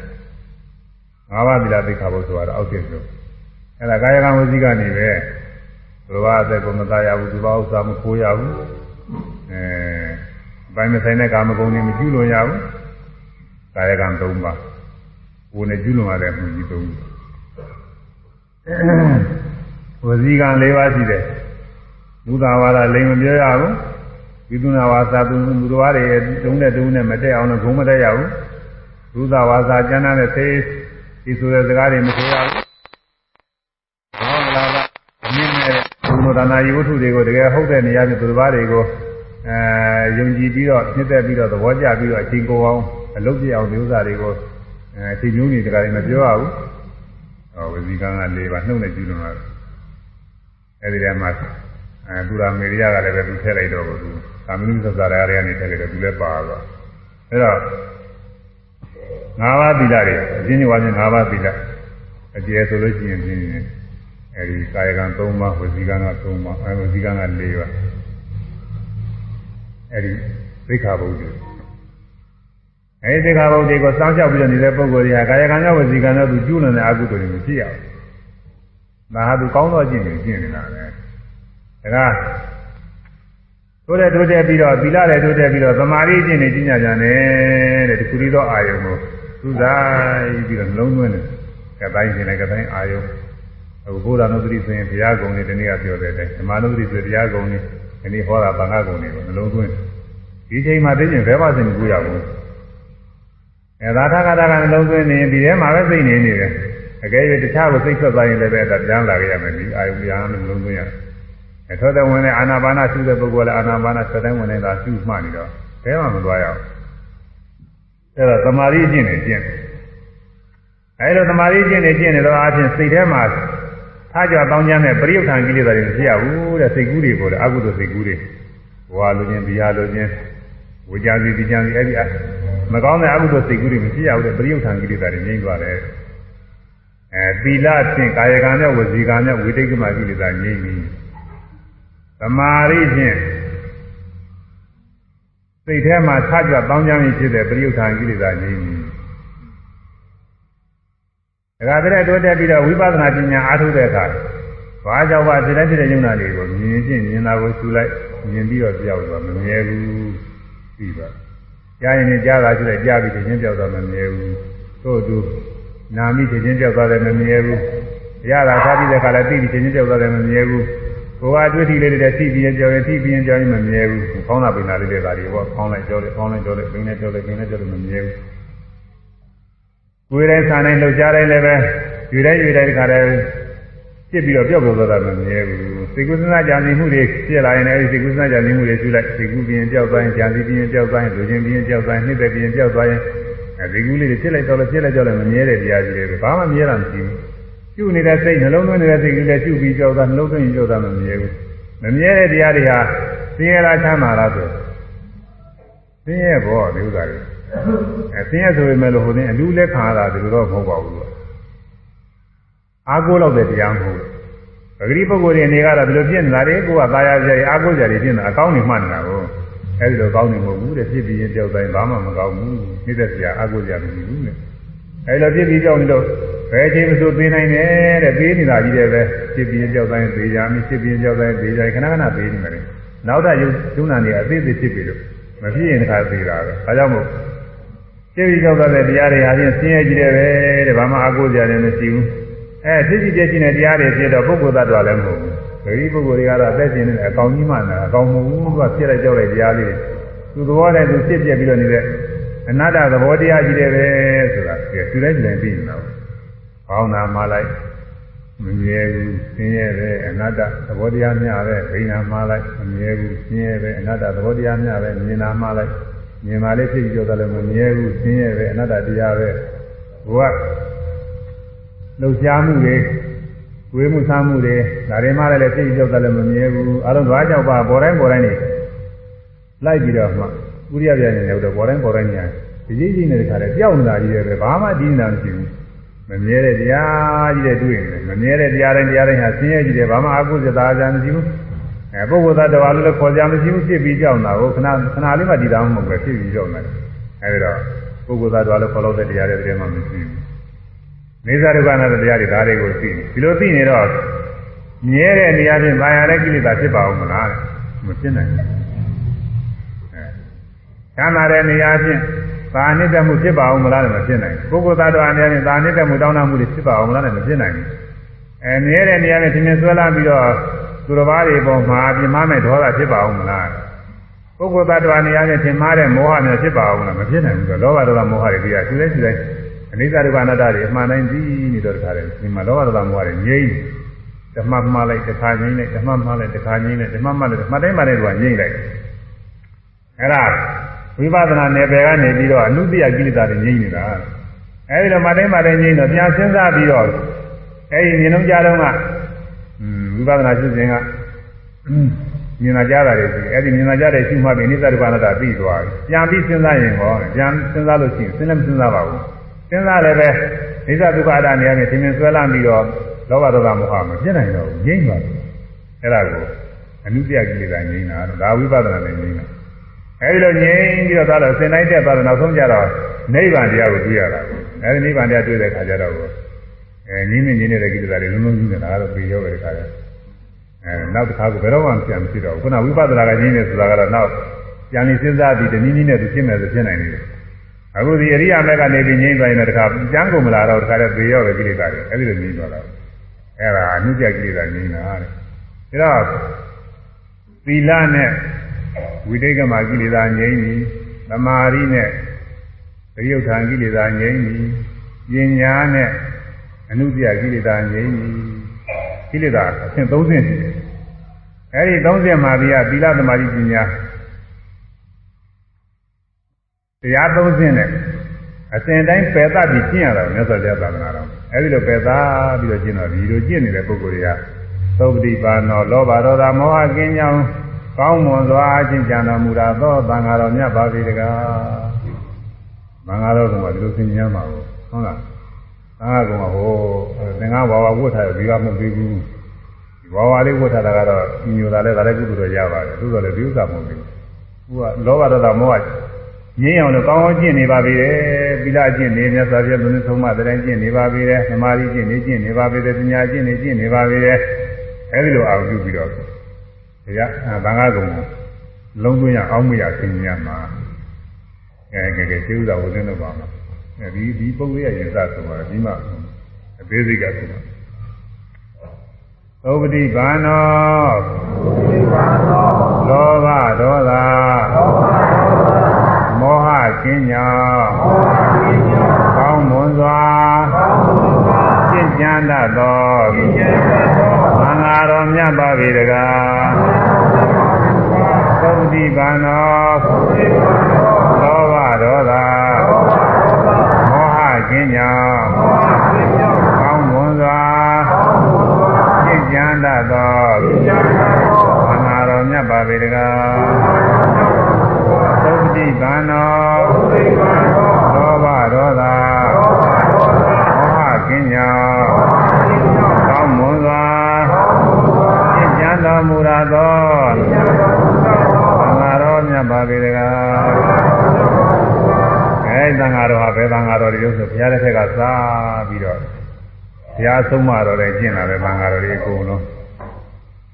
ငါးပါးသီလသိက္ခာပုဒ်ဆိုတာအောက်ကျဆုံးအဲ့ဒါကာယကံဝစီကနေပဲဘုရားအသက်ကိုမသားရဘူးဒီဘာဥစ္စာမခိုးရဘူးအဲဘိုင်းမဆိုင်တဲ့ကာမဂုဏ်တွေမကျူးလွန်ရဘူးကာယကံ၃ပါး ကိုယ်နဲ့ကျူးလွန်ရတဲ့မှုကြီး၃ဝစီကံ၄ပါးရှိတယ်ဘုရားဝါဒလိမ်မပြောရဘူးဝိသုနာဝါစာသူသူတော်တွေတုံးတဲ့တုံးနဲ့မတက်အောင်လို့ဂုံမတက်ရဘူးဘုရားဝါစာကျမ်းတဲ့သေဒီဆိုတဲ့စကားတွေမဆိုရဘူးဘောမလာကအမြင့်နဲ့ဘုံတော်ဒါနာယဝတ္ထုတွေကိုတကယ်ဟုတ်တဲ့နေရာမျိုးသူတော်တွေကိုအဲယုံကြည်ပြီးတော့နှစ်သက်ပြီးတော့သဘောကျပြီးတော့အချိန်ကိုအောင်အလုပ်ပြအောင်ဒီဥစ္စာတွေကို အဲအချိန်မျိုးနေတကယ်မပြောရဘူးဟောဝစီကံက၄ပါးနှုတ်နဲ့ကျူးလွန်တာအဲဒီထဲမှာအဲသူရာမေရိယကလည်းပဲသူထည့်လိုက်တော့ဘူးကာမနုသစ္စာတွေကနေထည့်လိုက်တော့သူလည်းပါတော့အဲတော့ငါးပါးသီလတွေအချင်းချင်းဝါချင်းငါးပါးသီလအကျယ်ဆိုလို့ရှိရင်ဖြင့်အဲဒီကာယကံ၃ပါးဝစီကံက၃ပါးအဲဝစီကံက၄ပါးအဲဒီသိက္ခာပုဒ်တွေ အဲဒီသိက္ခာပုဒ်တွေကိုစောင့်ရှောက်ပြီးတော့နေတဲ့ပုဂ္ဂိုလ်တွေကကာယကံရောဝစီကံရောသူကျူးလွန်တဲ့အကုသိုလ်တွေမရှိရဘူးဒါဟာသူကောင်းသောကျင့်နေကျင့်နေတာပဲဒါကတိုးတဲ့တိုးတဲ့ပြီးတော့သီလတဲ့တိုးတဲ့ပြီးတော့သမာဓိကျင့်နေကျင့်ကြကြတယ်တဲ့ဒီကုရီသောအာယုံကိုသူစားပြီးတော့နှလုံးသွင်းတယ်ကတိုင်းရှင်လည်းကတိုင်းအာယုံအခုဘုရားနုပတိဆိုရင်ဘုရားကုံနေတနေ့ကပြောတဲ့အတိုင်းဓမ္မနုပတိဆိုတရားကုံနေဒီနေ့ဟောတာဘာငါကုံနေကိုနှလုံးသွင်းဒီချိန်မှာသိရင်ဘယ်မှစိတ်မကူရဘူး အဲသာထကတာကနှလုံးသွင်းနေဒီထဲမှာပဲစိတ်နေနေတယ်အကယ်၍တခြားကိုစိတ်ဆက်သွားရင်လည်းပဲဒါပြန်လာကြရမယ်ဒီအာယုပြန်နှလုံးသွင်းရအထောတဲ့ဝင်တဲ့အာနာပါနရှုတဲ့ပုဂ္ဂိုလ်လည်းအာနာပါနဆက်တိုင်းဝင်နေတာရှုမှနေတော့ဘယ်မှမသွားရအောင်အဲ့တော့သမာဓိကျင့်နေကျင့်အဲ့လိုသမာဓိကျင့်နေကျင့်နေတော့အချင်းစိတ်ထဲမှာထားကြတောင်းကြတဲ့ပရိယုထံကိလေသာတွေမရှိရဘူးတဲ့စိတ်ကူးတွေကိုလည်းအကုသိုလ်စိတ်ကူးတွေဘဝလိုခြင်းဒီဟာလိုခြင်းဝိကြစီဒီကြံစီအဲ့ဒီ မကောင်းတဲ့အကုသိုလ်စိတ်ကူးတွေမရှိရဘူးတဲ့ပရိယုထံကိလေသာတွေငြိမ့်သွားတယ်အဲသီလဖြင့်ကာယကံနဲ့ဝစီကံနဲ့ဝိတိတ်ကမကိလေသာငြိမ့်ပြီသမာဓိဖြင့်စိတ်ထဲမှာထားကြတောင်းကြဖြစ်တဲ့ပရိယုထံကိလေသာငြိမ့်ပြီဒါကတည်းကတိုးတက်ပြီးတော့ဝိပဿနာပညာအားထုတ်တဲ့အခါဘာကြောင့်ပါစိတ်တိုင်းစိတ်တဲ့ယုံနာတွေကိုမြင်ချင်းမြင်တာကိုရှုလိုက်မြင်ပြီးတော့ကြောက်တော့မမြဲဘူးပြီးပါ ကြားရင်ကြားတာရှုလိုက်ကြားပြီးချင်းကြောက်တော့မမြဲဘူးတို့တူနာမိချင်းကြောက်သွားတယ်မမြဲဘူးရတာထားပြီးတဲ့အခါလည်းသိပြီးချင်းကြောက်သွားတယ်မမြဲဘူးကိုယ်ကတွေ့ထီလေးတွေသိပြီးရင်ကြောက်ရင်သိပြီးရင်ကြောက်ရင်မမြဲဘူးခေါင်းနာပိန်နာလေးတွေဒါတွေပေါ့ခေါင်းလိုက်ကြောက်တယ်ခေါင်းလိုက်ကြောက်တယ်ပိန်နဲ့ကြောက်တယ်ပိန်နဲ့ကြောက်တယ်မမြဲဘူးကိုယ်တိုင်းစားတိုင်းလှုပ်ရှားတိုင်းလည်းပဲယူတိုင်းယူတိုင်းတခါတည်း ဖြစ်ပြီးတော့ပြောက်ပြောက်သွားတာမမြဲဘူးစိတ်ကူးစဉ်းစားကြံစည်မှုတွေဖြစ်လာရင်အဲဒီစိတ်ကူးစဉ်းစားကြံစည်မှုတွေရှုလိုက်စိတ်ကူးပြင်းကြောက်တိုင်းကြံစည်ပြင်းကြောက်တိုင်းလူချင်းပြင်းကြောက်တိုင်းနှိမ့်သက်ပြင်းကြောက်သွားရင်အဲဒီကူးလေးတွေဖြစ်လိုက်တော့လည်းဖြစ်လိုက်တော့လည်းမမြဲတဲ့တရားကြီးတွေဘာမှမြဲတာမရှိဘူးရှုနေတဲ့စိတ်နှလုံးသွင်းနေတဲ့စိတ်ကလေးရှုပြီးကြောက်တာနှလုံးသွင်းရင်ကြောက်တာမမြဲဘူးမမြဲတဲ့တရားတွေဟာသင်ရလားချမ်းသာလားဆိုသင်ရဲ့ဘောဒီဥစ္စာတွေအဲသင်ရဲ့ဆိုပေမဲ့လို့ဟိုသင်အလူလက်ခံရတာဒီလိုတော့မဟုတ်ပါဘူး အားကိုးလောက်တဲ့တရားမဟုတ်ဘူးပဂရိပုဂ္ဂိုလ်တွေနေကတော့ဒီလိုဖြစ်နေတာလေကိုကသာယာကြရအားကိုးကြရဖြစ်နေတာအကောင်းနေမှနေတာကိုအဲဒီလိုကောင်းနေမဟုတ်ဘူးတဲ့ဖြစ်ပြီးရင်ကြောက်တိုင်းဘာမှမကောင်းဘူးနှိမ့်သက်စရာအားကိုးကြရမရှိဘူးတဲ့အဲဒီလိုဖြစ်ပြီးကြောက်နေတော့ဘယ်ချိန်မှဆိုသေးနိုင်တယ်တဲ့သေးနေတာကြီးတဲ့ပဲဖြစ်ပြီးရင်ကြောက်တိုင်းသေးကြမယ်ဖြစ်ပြီးရင်ကြောက်တိုင်းသေးကြခဏခဏသေးနေတယ်နောက်ထပ်ယုံယုံနာနေအသေးသေးဖြစ်ပြီးလို့မဖြစ်ရင်တခါသေးတာပဲဒါကြောင့်မို့ဖြစ်ပြီးကြောက်တဲ့တရားတွေဟာဖြင့်ဆင်းရဲကြီးတယ်ပဲတဲ့ဘာမှအားကိုးကြရတယ်မရှိဘူး အဲသိကြည့်ပြည့်တဲ့တရားတွေဖြစ်တော့ပုဂ္ဂိုလ်သတ္တဝါလည်းမဟုတ်ဘူး။ဒီပုဂ္ဂိုလ်တွေကတော့အသက်ရှင်နေတဲ့အကောင်ကြီးမှနာအကောင်မဟုတ်ဘူး။သူကဖြစ်လိုက်ကြောက်လိုက်တရားလေးသူသဘောနဲ့သူဖြစ်ပြပြီးတော့နေတဲ့အနတ္တသဘောတရားကြီးတယ်ပဲဆိုတာသူသူတိုင်းလည်းသိနေတာ။ဘောင်းနာမှလိုက်မမြဲဘူးဆင်းရဲပဲအနတ္တသဘောတရားများပဲဘိညာမှလိုက်မမြဲဘူးဆင်းရဲပဲအနတ္တသဘောတရားများပဲမြင်နာမှလိုက်မြင်ပါလေဖြစ်ပြီးတော့လည်းမမြဲဘူးဆင်းရဲပဲအနတ္တတရားပဲဘုရား လှုပ်ရှားမှုတွေဝေးမှုစားမှုတွေဒါတွေမှလည်းသိကြောက်တယ်လည်းမမြဲဘူးအလုံးသွားကြောက်ပါပေါ်တိုင်းပေါ်တိုင်းနေလိုက်ပြီးတော့မှဥရိယပြညာရောက်တော့ပေါ်တိုင်းပေါ်တိုင်းညာဒီကြီးကြီးနဲ့တခါတည်းကြောက်နေတာကြီးတယ်ပဲဘာမှဒီနေတာမရှိဘူးမမြဲတဲ့တရားကြီးတဲ့တွေ့နေတယ်မမြဲတဲ့တရားတိုင်းတရားတိုင်းဟာဆင်းရဲကြီးတယ်ဘာမှအကုသတာကြမရှိဘူးအဲပုဂ္ဂိုလ်သားတော်လို့လည်းခေါ်ကြမရှိဘူးဖြစ်ပြီးကြောက်နေတာကိုခဏခဏလေးမှဒီတောင်မဟုတ်ပဲဖြစ်ပြီးကြောက်နေတယ်အဲဒီတော့ပုဂ္ဂိုလ်သားတော်လည်းခေါ်လို့တဲ့တရားတွေတည်းမှမရှိဘူး နေသာဒုက္ခနာတရားတွေဒါတွေကိုသိနေဒီလိုသိနေတော့မြဲတဲ့နေရာချင်းဘာရတဲ့ကိလေသာဖြစ်ပါဦးမလားမဖြစ်နိုင်ဘူးအဲချမ်းသာတဲ့နေရာချင်းသာနိတ္တမှုဖြစ်ပါဦးမလားလည်းမဖြစ်နိုင်ဘူးပုဂ္ဂိုလ်သတ္တဝါနေရာချင်းသာနိတ္တမှုတောင်းတမှုတွေဖြစ်ပါဦးမလားလည်းမဖြစ်နိုင်ဘူးအဲမြဲတဲ့နေရာနဲ့သင်္င်ဆွဲလာပြီးတော့သူတော်ဘာတွေပေါ်မှာပြမမဲ့ဒေါသဖြစ်ပါဦးမလားပုဂ္ဂိုလ်သတ္တဝါနေရာနဲ့သင်မားတဲ့မောဟမျိုးဖြစ်ပါဦးမလားမဖြစ်နိုင်ဘူးဆိုတော့လောဘဒေါသမောဟတွေဒီကသူလဲသူလဲ အနိစ္စဒုက္ခအနတ္တတွေအမှန်တိုင်းသိနေတော့တခါတည်းဒီမှာလောဘဒေါသမောဟတွေငြိမ့်ဓမ္မမှားလိုက်တစ်ခါငြိမ့်လိုက်ဓမ္မမှားလိုက်တစ်ခါငြိမ့်လိုက်ဓမ္မမှားလိုက်မှတ်တိုင်းမှတ်တိုင်းကငြိမ့်လိုက်အဲ့ဒါဝိပဿနာနယ်ပယ်ကနေပြီးတော့အနုတ္တိယကိလေသာတွေငြိမ့်နေတာအဲဒီတော့မှတ်တိုင်းမှတ်တိုင်းငြိမ့်တော့ပြန်စဉ်းစားပြီးတော့အဲဒီမြင်လုံးကြားတော့ကဝိပဿနာရှုစဉ်ကမြင်လာကြတာတွေရှိအဲ့ဒီမြင်လာကြတဲ့ရှုမှတ်ပြီးနိစ္စဒုက္ခအနတ္တပြီးသွားပြီပြန်ပြီးစဉ်းစားရင်ဟောပြန်စဉ်းစားလို့ရှိရင်စဉ်းလည်းမစဉ်းစားပါဘူး စဉ်းစားလည်းပဲနိစ္စဒုက္ခအတ္တနေရာနဲ့သင်္င်ဆွဲလာပြီးတော့လောဘဒေါသမမောဟမဖြစ်နိုင်တော့ဘူးငြိမ့်ပါဘူးအဲ့ဒါကိုအနုတ္တယကိလေသာငြိမ့်တာဒါဝိပဿနာနဲ့ငြိမ့်တာအဲဒီလိုငြိမ့်ပြီးတော့သွားတော့စင်တိုင်းတက်သွားတော့နောက်ဆုံးကြတော့နိဗ္ဗာန်တရားကိုတွေ့ရတာအဲဒီနိဗ္ဗာန်တရားတွေ့တဲ့ခါကျတော့အဲငြိမ့်နေငြိမ့်နေတဲ့ကိလေသာတွေလုံးလုံးကြီးနေတာကတော့ပြီးရောပဲခါတယ်အဲနောက်တစ်ခါကဘယ်တော့မှပြန်ဖြစ်တော့ခုနဝိပဿနာကငြိမ့်နေဆိုတာကတော့နောက်ပြန်ပြီးစဉ်းစားပြီးတနည်းနည်းနဲ့သူဖြစ်မယ်ဆိုဖြစ်နိုင်တယ် အခုဒီအရိယာမက်ကနေပြီးငြိမ့်သွားရင်တခါကျမ်းကုန်မလာတော့တခါတည်းသေရောပဲကိလေသာတွေအဲ့ဒီလိုငြိမ့်သွားတာအဲ့ဒါအနုကြကိလေသာငြိမ်းတာတဲ့ဒါတော့သီလနဲ့ဝိတိတ်ကမကိလေသာငြိမ်းပြီသမာဓိနဲ့ပရိယုဌာန်ကိလေသာငြိမ်းပြီပညာနဲ့အနုပြကိလေသာငြိမ်းပြီကိလေသာအဆင့်၃ဆင့်ရှိတယ်အဲဒီ၃ဆင့်မှာဒီကသီလသမာဓိပညာ တရား၃ဆင့်နဲ့အစဉ်တိုင်းပယ်သပြီးကျင့်ရတာမြတ်စွာဘုရားသာသနာတော်အဲဒီလိုပယ်သပြီးတော့ကျင့်တော့ဒီလိုကျင့်နေတဲ့ပုဂ္ဂိုလ်တွေကသုပ္ပတိပါဏောလောဘဒေါသမောဟကင်းကြောင်းကောင်းမွန်စွာအချင်းကြံတော်မူတာသောသံဃာတော်မြတ်ပါပြီတကားသံဃာတော်ကဒီလိုသင်ញ្ញမ်းပါဘူးဟုတ်လားသံဃာကဟိုသင်္ဃဘာဝဝတ်ထားပြီးကမဟုတ်သေးဘူးဒီဘာဝလေးဝတ်ထားတာကတော့ညိုတာလဲဒါလည်းကုသိုလ်တော့ရပါတယ်သို့တော်လည်းဒီဥစ္စာမဟုတ်ဘူးသူကလောဘဒေါသမောဟ ငြင်းအောင်လို့ကောင်းကောင်းကျင့်နေပါပြီလေသီလကျင့်နေမြတ်စွာဘုရားသုံးဆုံးမတဲ့ကျင့်နေပါပြီလေသမာဓိကျင့်နေကျင့်နေပါပြီလေပညာကျင့်နေကျင့်နေပါပြီလေအဲဒီလိုအောင်ပြုပြီးတော့တရားဘာငါကုံလုံးသွင်းရအောင်မရသင်ညာမှာအဲကဲကဲကျေဥစွာဝဇင်းတော့ပါမှာအဲဒီဒီပုံလေးရရင်စဆိုတာဒီမှာအသေးစိတ်ကဆိုတာသုပတိဘာနောလောဘဒေါသမောဟ ကင်းညာကောင်းမွန်စွာရှင်းကြံတတ်သောသံဃာတော်မြတ်ပါပြီတကားသုပတိဘာနောလောဘဒေါသမောဟကင်းညာကောင်းမွန်စွာရှင်းကြံတတ်သောသံဃာတော်မြတ်ပါပြီတကားသုပ တိဘာနောလောဘဒေါသမောဟကင်းညာကောင်းမွန်စွာရှင်းကြံတော်မူရသောသံဃာတော်မြတ်ပါပြီတကားအဲသံဃာတော်ဟာဘယ်သံဃာတော်တွေလို့ဆိုဘုရားတစ်ထက်ကစားပြီးတော့ဘုရားဆုံးမတော်လည်းကျင့်လာတဲ့သံဃာတော်တွေအကုန်လုံး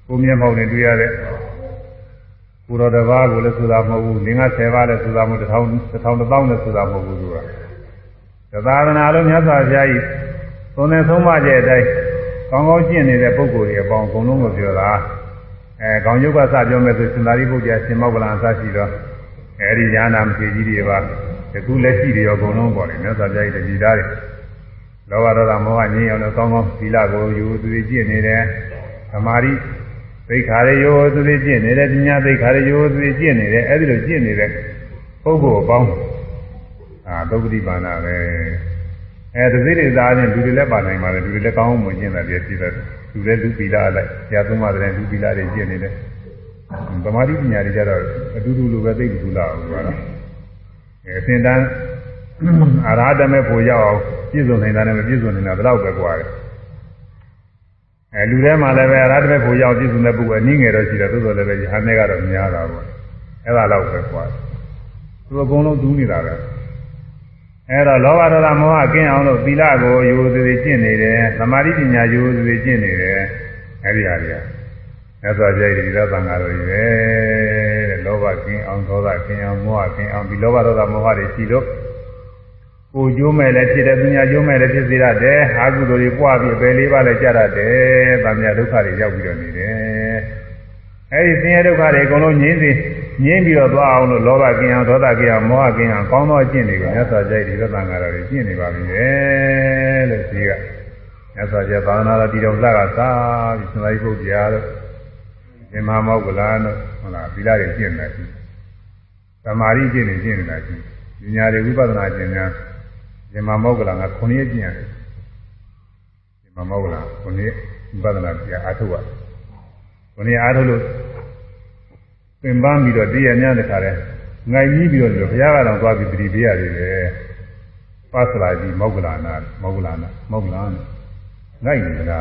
ကိုမျက်မှောက်နဲ့တွေ့ရတဲ့ ကိုတော်တစ်ပါးကိုလည်းဆိုတာမဟုတ်ဘူး၄50ပါးလည်းဆိုတာမဟုတ်တစ်ထောင်တစ်ထောင်တစ်သောင်းလည်းဆိုတာမဟုတ်ဘူးသူကသာသနာလုံးမြတ်စွာဘုရားကြီးသုံးတဲ့ဆုံးမကျတဲ့အတိုင်းကောင်းကောင်းကျင့်နေတဲ့ပုဂ္ဂိုလ်တွေအပေါင်းအကုန်လုံးကိုပြောတာအဲကောင်းရုပ်ကစပြောမယ်ဆိုရှင်သာရိပုတ္တရာရှင်မောဂလန်အစရှိတော့အဲဒီညာနာမထေကြီးတွေပါဒီခုလက်ရှိတွေရောအကုန်လုံးပေါ်တယ်မြတ်စွာဘုရားကြီးတည်သားတယ်လောဘဒေါသမောဟငြိမ်းအောင်လို့ကောင်းကောင်းသီလကိုယူသူတွေကျင့်နေတယ်သမာဓိ သိခါရယောသူတွေကျင့်နေတယ်ပညာသိခါရယောသူတွေကျင့်နေတယ်အဲဒီလိုကျင့်နေတဲ့ပုဂ္ဂိုလ်အပေါင်းအာသုပတိပါဏပဲအဲတသိတွေသားချင်းလူတွေလည်းပါနိုင်ပါလေလူတွေလည်းကောင်းအောင်မကျင့်တာပြည့်ပြည့်တယ်လူလည်းလူပီလာလိုက်ဆရာသုံးပါးတဲ့လူပီလာတွေကျင့်နေတယ်သမာဓိပညာတွေကြတော့အတူတူလိုပဲသိတူလာအောင်ကတော့အဲအစဉ်တန်းအရာဓမဲ့ဖို့ရောက်အောင်ပြည့်စုံနေတာနဲ့မပြည့်စုံနေတာဘယ်တော့ပဲကြွားတယ် အဲလူထဲမှာလည်းပဲအရာဓမဲ့ဖို့ရောက်ပြည့်စုံတဲ့ပုဂ္ဂိုလ်အနည်းငယ်တော့ရှိတယ်သို့တော်လည်းပဲယဟန်နဲ့ကတော့များတာပေါ့အဲ့ဒါတော့ပဲကြွားတယ်သူအကုန်လုံးတူးနေတာပဲအဲ့တော့လောဘဒေါသမောဟကင်းအောင်လို့သီလကိုယူသေးကျင့်နေတယ်သမာဓိပညာယူသေးကျင့်နေတယ်အဲ့ဒီဟာတွေကမြတ်စွာဘုရားဒီလိုသံဃာတော်ကြီးပဲတဲ့လောဘကင်းအောင်ဒေါသကင်းအောင်မောဟကင်းအောင်ဒီလောဘဒေါသမောဟတွေရှိလို့ ကိုကျိုးမဲ့လည်းဖြစ်တယ်ပညာကျိုးမဲ့လည်းဖြစ်စေရတယ်အာဟုတို့တွေပွားပြီးအပယ်လေးပါးလည်းကြာရတယ်ဗာမြဒုက္ခတွေရောက်ပြီးတော့နေတယ်အဲဒီဆင်းရဲဒုက္ခတွေအကုန်လုံးငြိမ်းစေငြိမ်းပြီးတော့သွားအောင်လို့လောဘကင်းအောင်ဒေါသကင်းအောင်မောဟကင်းအောင်ကောင်းသောအကျင့်တွေကိုမြတ်စွာဘုရားဒီသံဃာတော်တွေကျင့်နေပါပြီလေလို့ဒီကမြတ်စွာဘုရားသာသနာတော်တည်တော်စကားစားပြီးသံဃာပုဒ်ကြားတို့မြမမောက္ကလာတို့ဟုတ်လားသီလတွေကျင့်တယ်သမာဓိကျင့်နေကျင့်နေတာရှိပညာတွေဝိပဿနာကျင့် များမြမမောက္ကလာက9ရက်ကျင့်ရတယ်မြမမောက္ကလာ9ရက်ဝိပဿနာပြအားထုတ်ရတယ်9ရက်အားထုတ်လို့ပင်ပန်းပြီးတော့တည့်ရများတခါလဲငိုင်ကြီးပြီးတော့ဘုရားကတော့သွားပြီးတတိပေးရတယ်လေပသလာကြီးမောက္ကလာနာမောက္ကလာနာမောက္ကလာနာငိုင်နေတာ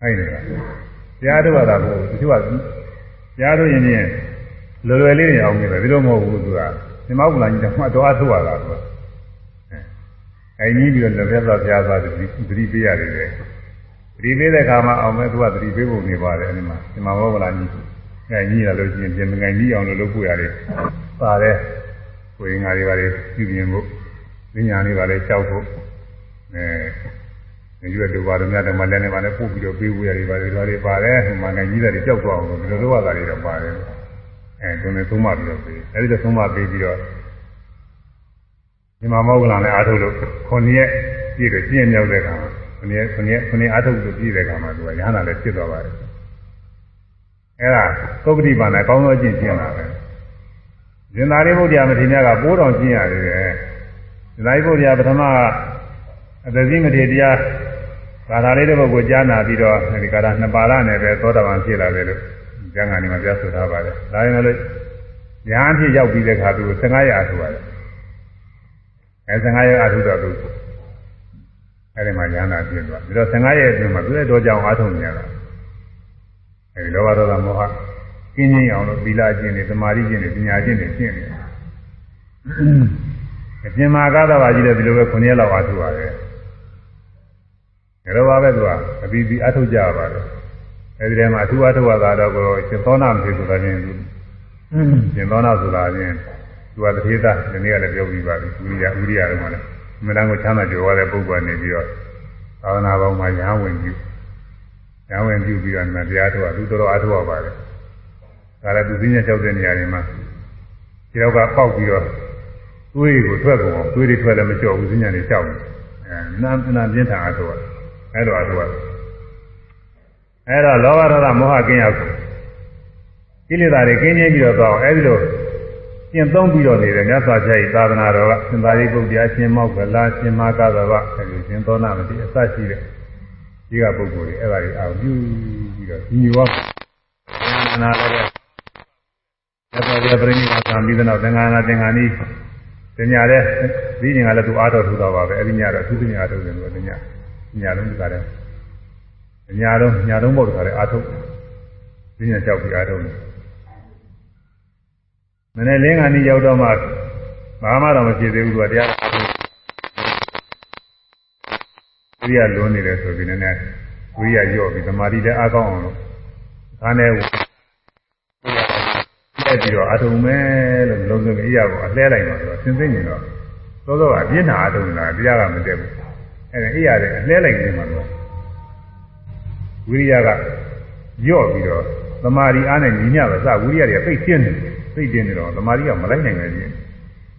ငိုင်နေတာတရားထုတ်ရတာကိုတချို့ကတရားထုတ်ရင်ချင်းလွယ်လွယ်လေးနေအောင်နေတယ်ဒီလိုမဟုတ်ဘူးသူကဒီမောက္ကလာကြီးကမှတော့အထုတ်ရတာသူ ကအဲကြီးပြီးတော့လက်ပြသွားဘုရားသွားတတိပေးရတယ်လေတတိပေးတဲ့အခါမှာအောင်မဲ့သူကတတိပေးဖို့နေပါတယ်အဲဒီမှာဒီမှာမောက္ကလာကြီးငိုင်ကြီးရလို့ရှိရင်ပြင်ငိုင်ကြီးအောင်လို့လုပ်ဖို့ရတယ်ပါတယ်ကိုရင်ငါတွေပါလေပြုပြင်ဖို့ဉာဏ်လေးပါလေကြောက်ဖို့အဲရွက်တို့ပါတော့များတယ်မလည်းနဲ့ပါလည်းပို့ပြီးတော့ပေးဝရတွေပါတယ်ဒါတွေပါတယ်ဟိုမှာငယ်ကြီးတွေကြောက်သွားအောင်လို့ဒီလိုလိုရတာတွေတော့ပါတယ်အဲသူနဲ့သုံးမပြီးတော့ပေးအဲဒီတော့သုံးမပေးပြီးတော့ ဒီမှာမောကလန်လည်းအားထုတ်လို့ခုနှစ်ရက်ပြည့်တော့ပြည့်မြောက်တဲ့ခါမှာခုနှစ်ရက်ခုနှစ်ရက်ခုနှစ်အားထုတ်လို့ပြည့်တဲ့ခါမှာသူကရဟနာလည်းဖြစ်သွားပါတယ်အဲဒါသုပ္ပတိပါဏအကောင်းဆုံးကျင့်ကျင့်တာပဲဇင်သာရိပုတ္တရာမထေရကပိုးတော်ကျင့်ရတယ်ဇင်သာရိပုတ္တရာပထမကအသတိမထေရတရားဘာသာလေးတစ်ပုဒ်ကိုကြားနာပြီးတော့ဒီကာရနှစ်ပါးရနဲ့ပဲသောတာပန်ဖြစ်လာတယ်လို့ကျမ်းဂန်ဒီမှာပြဆိုထားပါတယ်ဒါရင်လည်းညာအဖြစ်ရောက်ပြီးတဲ့ခါသူ15ရာဆိုရတယ် အဲ15ရာအထုတော်သူအဲဒီမှာညာနာပြင်းသွားပြီးတော့15ရက်အတွင်းမှာသူရဲ့တော်ကြောင်အားထုတ်နေရတာအဲဒီလောဘဒေါသမောဟကျင်းချင်းအောင်လို့သီလကျင့်နေသမာဓိကျင့်နေပညာကျင့်နေကျင့်နေအပြင်မှာကားတာပါကြီးတဲ့ဒီလိုပဲ9ရက်လောက်အားထုတ်ရတယ်ဒါတော့ပါပဲသူကအပြီးပြီးအထုတ်ကြပါတယ်အဲဒီထဲမှာအထူးအထုတ်ရတာတော့ကိုရှင်သောနာမဖြစ်ဆိုတာချင်းသူရှင်သောနာဆိုတာချင်း သူကတတိသဒီနေ့ကလည်းပြောပြီးပါပြီဥရိယဥရိယတော့မှလည်းမနန်းကိုချမ်းသာကြွယ်ဝတဲ့ပုဂ္ဂိုလ်နေပြီးတော့သာသနာပေါင်းမှာရဟန်းဝင်ပြုရဟန်းဝင်ပြုပြီးတော့နတရားထုတ်ရသူတော်တော်အထုတ်ရပါတယ်ဒါလည်းသူသိညာလျှောက်တဲ့နေရာတွေမှာဒီတော့ကပေါက်ပြီးတော့သွေးကိုထွက်ကုန်အောင်သွေးတွေထွက်လည်းမကြောက်ဘူးသိညာတွေကြောက်တယ်အဲနာနာပြင်းထန်အထုတ်ရအဲ့တော့အထုတ်ရအဲ့တော့လောဘဒေါသမောဟကင်းရောက်ကိလေသာတွေကင်းကျင်းပြီးတော့တော့အဲ့ဒီလို ကျင့်သုံးပြီးတော့နေတယ်မြတ်စွာဘုရားဤသာသနာတော်ကသင်္သာရိပုတ္တရာရှင်မောက္ခလာရှင်မကသဗ္ဗအဲဒီရှင်သောနာမတိအစရှိတဲ့ဒီကပုဂ္ဂိုလ်တွေအဲ့ဒါတွေအောင်ပြုပြီးတော့ညီဝါနာလည်းမြတ်စွာဘုရားပြိဋိဘာသံပြီးတဲ့နောက်သင်္ဃာနာသင်္ဃာနီးပညာတဲ့ဒီညင်ကလည်းသူအားတော်ထူတော့ပါပဲအဲ့ဒီညတော့သူပညာထုတ်တယ်လို့တညညလုံးဒီကလည်းညလုံးညလုံးပေါ့တခါလည်းအားထုတ်ဒီညလျှောက်ပြီးအားထုတ်တယ် မနေ့လင်းကနေရောက်တော့မှဘာမှတော့မဖြစ်သေးဘူးသူကတရားအားထုတ်ဝိရိယလွန်နေတယ်ဆိုပြီးနည်းနည်းဝိရိယရော့ပြီးသမာဓိလည်းအားကောင်းအောင်လို့ဒါနဲ့လက်ပြီးတော့အထုံမဲလို့လုံးစုံအေးရကိုအလှဲလိုက်ပါတော့သင်သိနေတော့သောသောကအပြင်းနာအထုံလာတရားကမတက်ဘူးအဲဒါအေးရတယ်အလှဲလိုက်နေမှာတော့ဝိရိယကရော့ပြီးတော့သမာဓိအားနဲ့ညီညပဲစဝိရိယတွေကပိတ်ကျင်းနေတယ် ပိတ်ကျင်းနေတော့သမာဓိကမလိုက်နိုင်ပဲကြီး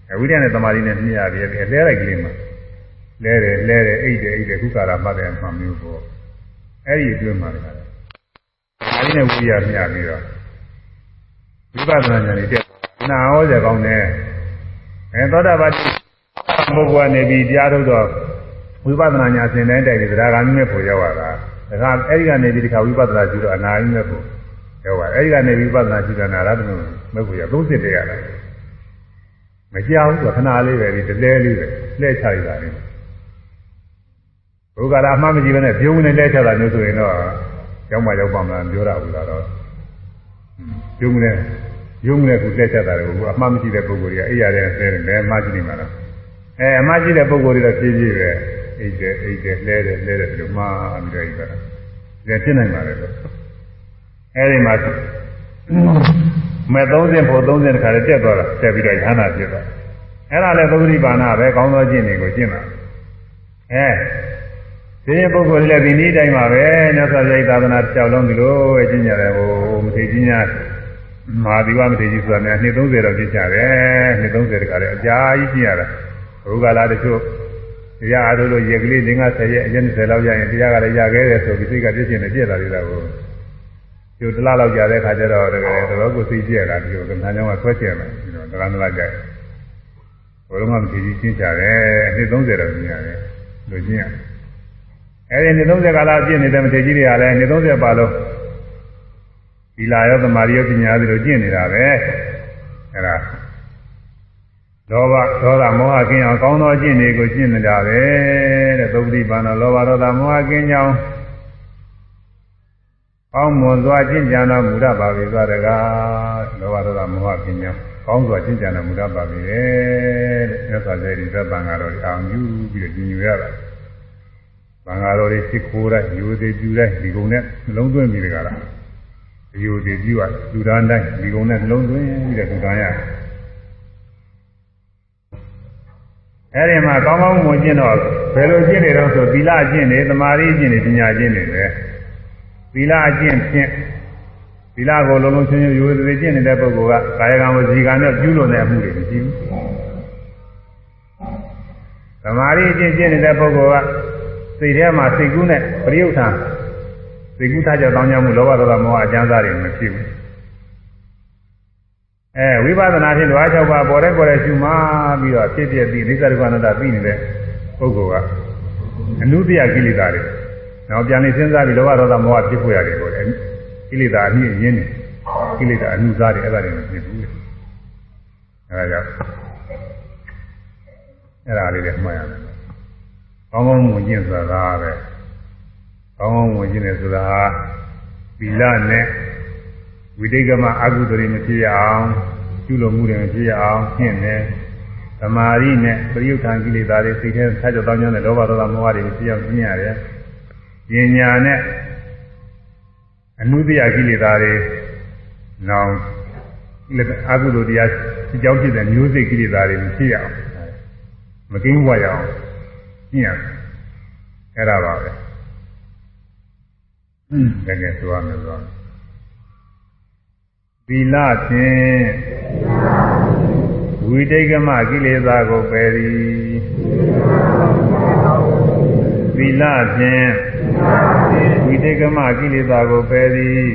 အဲဝိရိယနဲ့သမာဓိနဲ့မြင်ရပြီးအလှဲလိုက်ကလေးမှာလဲတယ်လဲတယ်အိတ်တယ်အိတ်တယ်ခုကာရမှတ်တယ်မှမျိုးပေါ့အဲ့ဒီအတွင်းမှာလည်းအဲဒီနဲ့ဝိရိယမြပြီးတော့ဝိပဿနာဉာဏ်နဲ့တက်နာဟောကြကောင်းတယ်အဲသောတာပတိပုဂ္ဂိုလ်ကနေပြီးတရားထုတ်တော့ဝိပဿနာဉာဏ်စဉ်တိုင်းတိုက်ပြီးသရဂါမိမဲ့ဖို့ရောက်လာတာဒါကအဲဒီကနေပြီးဒီခါဝိပဿနာကျူတော့အနာမိမဲ့ဖို့ ရောက်လာအဲဒီကနေဝိပဿနာကျူတာနာရတမမဲ့ဖို့ရောက်30တရလာမကြောက်ဘူးခဏလေးပဲဒီတလဲလေးပဲလှည့်ချလိုက်တာလေဘုရားလာအမှမကြည့်ဘဲနဲ့ပြုံးနေလဲချတာမျိုးဆိုရင်တော့ရောက်မှရောက်ပါမလားပြောတာဘူးလားတော့ယုံနဲ့ယုံနဲ့ကိုလက်ချက်တာကိုအမှားမရှိတဲ့ပုံကိုယ်ကြီးအိပ်ရတယ်လဲတယ်လဲအမှားရှိနေမှာလားအဲအမှားရှိတဲ့ပုံကိုယ်တွေတော့ဖြည်းဖြည်းပဲအိပ်တယ်အိပ်တယ်လဲတယ်လဲတယ်ဒီလိုမှားပြီးတော့အိပ်တာဒါဖြစ်နိုင်ပါလေလို့ အဲဒီမှာမဲ့30ဖို့30တခါတည်းတက်သွားတာတက်ပြီးတော့ရဟန္တာဖြစ်သွားအဲ့ဒါလည်းသုတိပါဏပဲကောင်းသောကျင့်တွေကိုကျင့်တာအဲဒီရင်ပုဂ္ဂိုလ်လည်းဒီနည်းတိုင်းပါပဲမြတ်စွာဘုရားသာသနာတစ်လျှောက်လုံးဒီလိုပဲကျင့်ကြတယ်ဟိုမထေကြီးများမဟာဒီဝမထေကြီးဆိုတာများနှစ်30တော့ကျင့်ကြတယ်နှစ်30တခါလည်းအကြာကြီးကျင့်ရတာဘုရားလာတချို့တရားအားထုတ်လို့ရက်ကလေး5 10ရက်အရင်20လောက်ရရင်တရားကလည်းရခဲ့တယ်ဆိုပြီးစိတ်ကပြည့်ကျင်နေပြည့်လာသေးတာကို ကျိုးတလားလောက်ကြာတဲ့ခါကျတော့တကယ်တော်ကိုစိတ်ကြက်လာဒီလိုကံကြောင်းကဆွဲကျက်မယ်ပြီးတော့တလားတလားကြာဘုရားမထေကြီးကျင့်ကြတယ်နှစ်30တော့ကျင့်ရတယ်လို့ကျင့်ရတယ်အဲဒီနှစ်30ကာလပြည့်နေတဲ့မထေကြီးတွေကလည်းနှစ်30ပါလို့ဒီလာရောသမာဓိရောပညာတွေလိုကျင့်နေတာပဲအဲဒါလောဘဒေါသမောဟကင်းအောင်ကောင်းသောအကျင့်တွေကိုကျင့်နေတာပဲတဲ့သုပတိပါဏလောဘဒေါသမောဟကင်းကြောင်း ကောင်းမွန်စွာကျင့်ကြံတော်မူရပါပြီသွားတကားလောဘဒေါသမောဟကင်းကြောင်းကောင်းစွာကျင့်ကြံတော်မူရပါပြီတဲ့မြတ်စွာဘုရားဒီသဗ္ဗံကတော့အောင်ယူပြီးတော့ကျင့်ယူရတာဘင်္ဂါတော်တွေစစ်ခိုးလိုက်ယူသေးပြူလိုက်ဒီကုံနဲ့လုံးသွင်းပြီးတကားလားယူသေးပြူရလူသားတိုင်းဒီကုံနဲ့လုံးသွင်းပြီးတော့လူသားရအဲအဲဒီမှာကောင်းကောင်းမွန်ကျင့်တော့ဘယ်လိုကျင့်နေတော့ဆိုသီလကျင့်နေသမာဓိကျင့်နေပညာကျင့်နေပဲ သီလကျင့်ဖြင့်သီလကိုလုံးလုံးချင်းချင်းရိုးသေးကျင့်နေတဲ့ပုဂ္ဂိုလ်ကကာယကံဝစီကံနဲ့ပြုလို့တဲ့အမှုတွေမရှိဘူးသမာဓိကျင့်ကျင့်နေတဲ့ပုဂ္ဂိုလ်ကစိတ်ထဲမှာစိတ်ကူးနဲ့ပရိယုထံစိတ်ကူးထားကြတောင်းကြမှုလောဘဒေါသမောဟအကျဉ်းစားတွေမဖြစ်ဘူးအဲဝိပဿနာဖြင့်ဓဝါ၆ပါးပေါ်တဲ့ပေါ်တဲ့ရှုမှပြီးတော့ဖြစ်ဖြစ်ပြီးနိစ္စဒုက္ခအနတ္တသိနေတဲ့ပုဂ္ဂိုလ်ကအနုတ္တိယကိလေသာတွေ နောက်ပြန်နေစဉ်းစားပြီးလောဘဒေါသမောဟဖြစ်ပေါ်ရတယ်ပေါ့လေကိလေသာအမြင့်ရင်းနေကိလေသာအနုစားတွေအဲ့ဒါတွေမဖြစ်ဘူးလေအဲဒါကြောင့်အဲ့ဒါလေးလည်းမှတ်ရတယ်ကောင်းကောင်းဝင်ကျင့်ဆိုတာပဲကောင်းကောင်းဝင်ကျင့်တယ်ဆိုတာသီလနဲ့ဝိတိကမအကုသိုလ်တွေမဖြစ်ရအောင်ကျุလို့မှုတွေမဖြစ်ရအောင်ဖြင့်တယ်သမာဓိနဲ့ပရိယုခံကိလေသာတွေစိတ်ထဲဆက်ကြောတောင်းကျမ်းတဲ့လောဘဒေါသမောဟတွေဖြစ်အောင်ကျင့်ရတယ် ပညာနဲ့အနုတ္တိယကိလေသာတွေနောင်အကုသိုလ်တရားအကြောင်းဖြစ်တဲ့မျိုးစိတ်ကိလေသာတွေမဖြစ်ရအောင်မကင်းဝရအောင်ကျင့်ရတယ်အဲ့ဒါပါပဲတကယ်ဆိုရမယ်ဆိုသီလဖြင့်ဝိတိတ်ကမကိလေသာကိုပယ်သည်သီလဖြင့် ဝိတိတ်ကမကိလေသာကိုပယ်သည်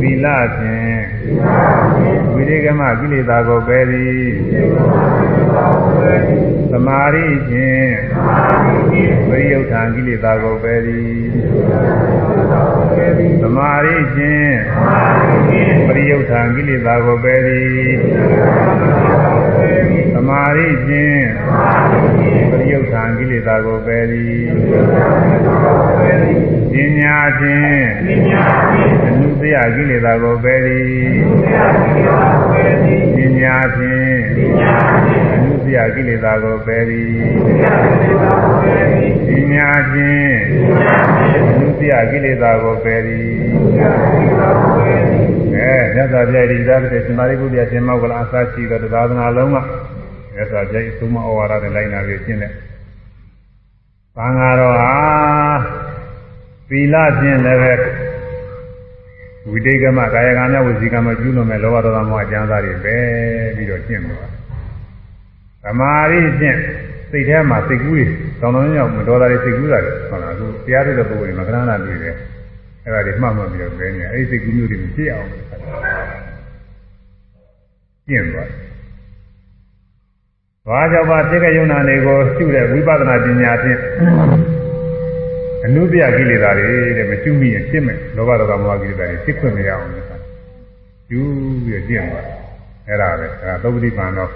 သီလဖြင့်ဝိတိတ်ကမကိလေသာကိုပယ်သည်သမာဓိဖြင့်ဝိယုထံကိလေသာကိုပယ်သည်သမာဓိဖြင့်ပရိယုထံကိလေသာကိုပယ်သည်သမာဓိဖြင့် ပရိယုထံကိလေသာကိုပယ်သည်ပညာဖြင့်အနုတ္တယကိလေသာကိုပယ်သည်ပညာဖြင့်အနုတ္တယကိလေသာကိုပယ်သည်ပညာဖြင့်အနုတ္တယကိလေသာကိုပယ်သည်အဲမြတ်စွာဘုရားဒီသာတဲ့သမာဓိပုဒ်ပြရှင်မောကလအစရှိသောသာသနာလုံးက မြတ်စွာဘုရားဤသုံးမဩဝါဒနဲ့လိုက်နာပြီးရှင်းတဲ့သံဃာတော်ဟာသီလဖြင့်လည်းပဲဝိတိတ်ကမကာယကံနဲ့ဝစီကံမပြုလို့မဲ့လောဘဒေါသမောဟအကျမ်းစာတွေပဲပြီးတော့ရှင်းသွားသမာဓိဖြင့်စိတ်ထဲမှာစိတ်ကူးတွေတောင်းတောင်းရောက်မတော်တာတွေစိတ်ကူးတာတွေဟုတ်လားအခုတရားထုတ်တဲ့ပုဂ္ဂိုလ်တွေမှာခဏခဏတွေ့တယ်အဲ့ဒါတွေမှတ်မှတ်ပြီးတော့ပဲနေအဲ့ဒီစိတ်ကူးမျိုးတွေမဖြစ်အောင်ကျင့်သွား ဘာကြောင့်ပါသိက္ခာယုံနာတွေကိုရှုတဲ့ဝိပဿနာပညာဖြင့်အနုတ္တယကိလေသာတွေတဲ့မရှုမိရင်ဖြစ်မယ်လောဘဒေါသမောဟကိလေသာတွေဖြစ်ခွင့်မရအောင်လို့ယူပြီးကျင့်သွားအဲ့ဒါပဲအဲသုပ္ပတိပန်တော့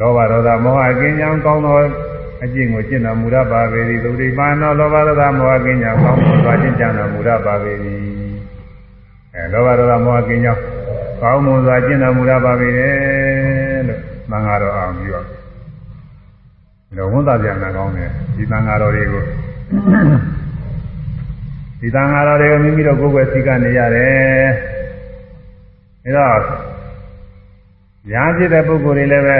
လောဘဒေါသမောဟကင်းကြောင်းကောင်းသောအကျင့်ကိုကျင့်တော်မူရပါပေသည်သုပ္ပတိပန်တော့လောဘဒေါသမောဟကင်းကြောင်းကောင်းသောသွားကျင့်ကြတော်မူရပါပေသည်အဲလောဘဒေါသမောဟကင်းကြောင်းကောင်းမွန်စွာကျင့်တော်မူရပါပေတယ်လို့သံဃာတော်အောင်ပြုရ တော့ဝန်သားပြန်လာကောင်းတယ်ဒီသံဃာတော်တွေကိုဒီသံဃာတော်တွေကိုမိမိတို့ကိုယ်ွယ်စိကနေရတယ်အဲတော့ညာဖြစ်တဲ့ပုဂ္ဂိုလ်တွေလည်းပဲ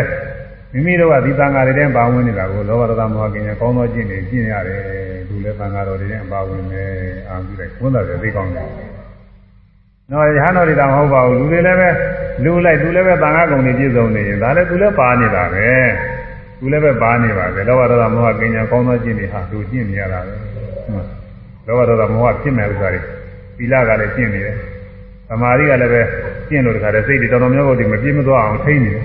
မိမိတို့ကဒီသံဃာတွေတဲ့ပါဝင်နေတာကိုလောဘဒေါသမောဟကင်းရကောင်းသောကျင့်နေကျင့်ရတယ်သူလည်းသံဃာတော်တွေနဲ့ပါဝင်နေအာပြုလိုက်ဝန်သားတွေသိကောင်းတယ်နော်ရဟန်းတော်တွေတော့မဟုတ်ပါဘူးလူတွေလည်းပဲလူလိုက်သူလည်းပဲသံဃာကုံတွေပြည့်စုံနေရင်ဒါလည်းသူလည်းပါနေတာပဲ သူလည်းပဲပါနေပါပဲလောဘဒေါသမောဟကင်းရကောင်းသောကျင့်နေဟာသူကျင့်နေရတာပဲလောဘဒေါသမောဟဖြစ်မဲ့ဥစ္စာတွေသီလကလည်းကျင့်နေတယ်သမာဓိကလည်းပဲကျင့်လို့တခါတည်းစိတ်တွေတော်တော်များများကိုဒီမပြည့်မသွားအောင်ထိန်းနေတယ်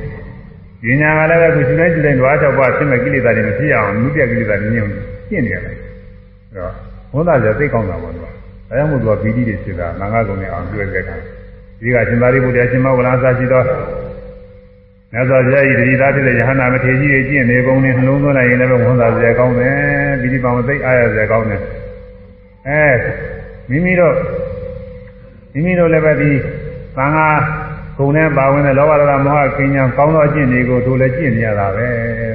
ဉာဏ်ကလည်းပဲခုရှုတိုင်းရှုတိုင်းဓဝါ၆ပါးဖြစ်မဲ့ကိလေသာတွေမဖြစ်အောင်မြုပ်ပြကိလေသာတွေညှို့ကျင့်နေရတယ်အဲတော့ဘုန်းသားကျသိကောင်းတာပေါ့ကွာဒါကြောင့်မို့သူကပီတိတွေဖြစ်တာနာငါကုံနဲ့အောင်တွေ့တဲ့အခါဒီကရှင်သာရိပုတ္တရာရှင်မောဂလသာရှိသော မြတ်စွာဘုရားဤတတိသားဖြစ်တဲ့ယဟနာမထေရကြီးရဲ့ကျင့်နေပုံနဲ့နှလုံးသွင်းလိုက်ရင်လည်းဝန်သာစရာကောင်းတယ်ပီတိပါမသိအားရစရာကောင်းတယ်အဲမိမိတို့မိမိတို့လည်းပဲဒီသံဃာဂုံနဲ့ပါဝင်တဲ့လောဘဒေါသမောဟကင်းညာကောင်းသောအကျင့်တွေကိုတို့လည်းကျင့်နေရတာပဲ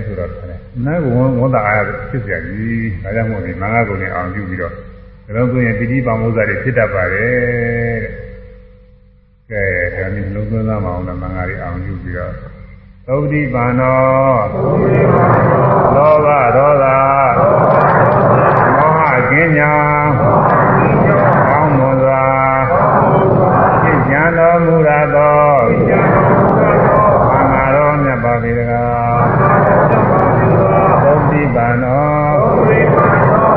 ဆိုတော့တယ်နာကဝန်ဝန်သာအားရဖြစ်စရာကြီးဒါကြောင့်မို့ဒီမင်္ဂဂုံနဲ့အောင်ပြုပြီးတော့ဒါလို့ဆိုရင်ပီတိပါမုဇ္ဇာတွေဖြစ်တတ်ပါတယ်ကဲဒါမျိုးလုံးသွင်းသားမအောင်လည်းမင်္ဂရီအောင်ပြုပြီးတော့ သသုဒ္ဓိပါနောလောဘဒေါသမောဟကင်းညာကောင်းမွန်စွာသိဉာဏ်တော်မူရသောသံဃာတော်မြတ်ပါပေတကားသုဒ္ဓိပါနော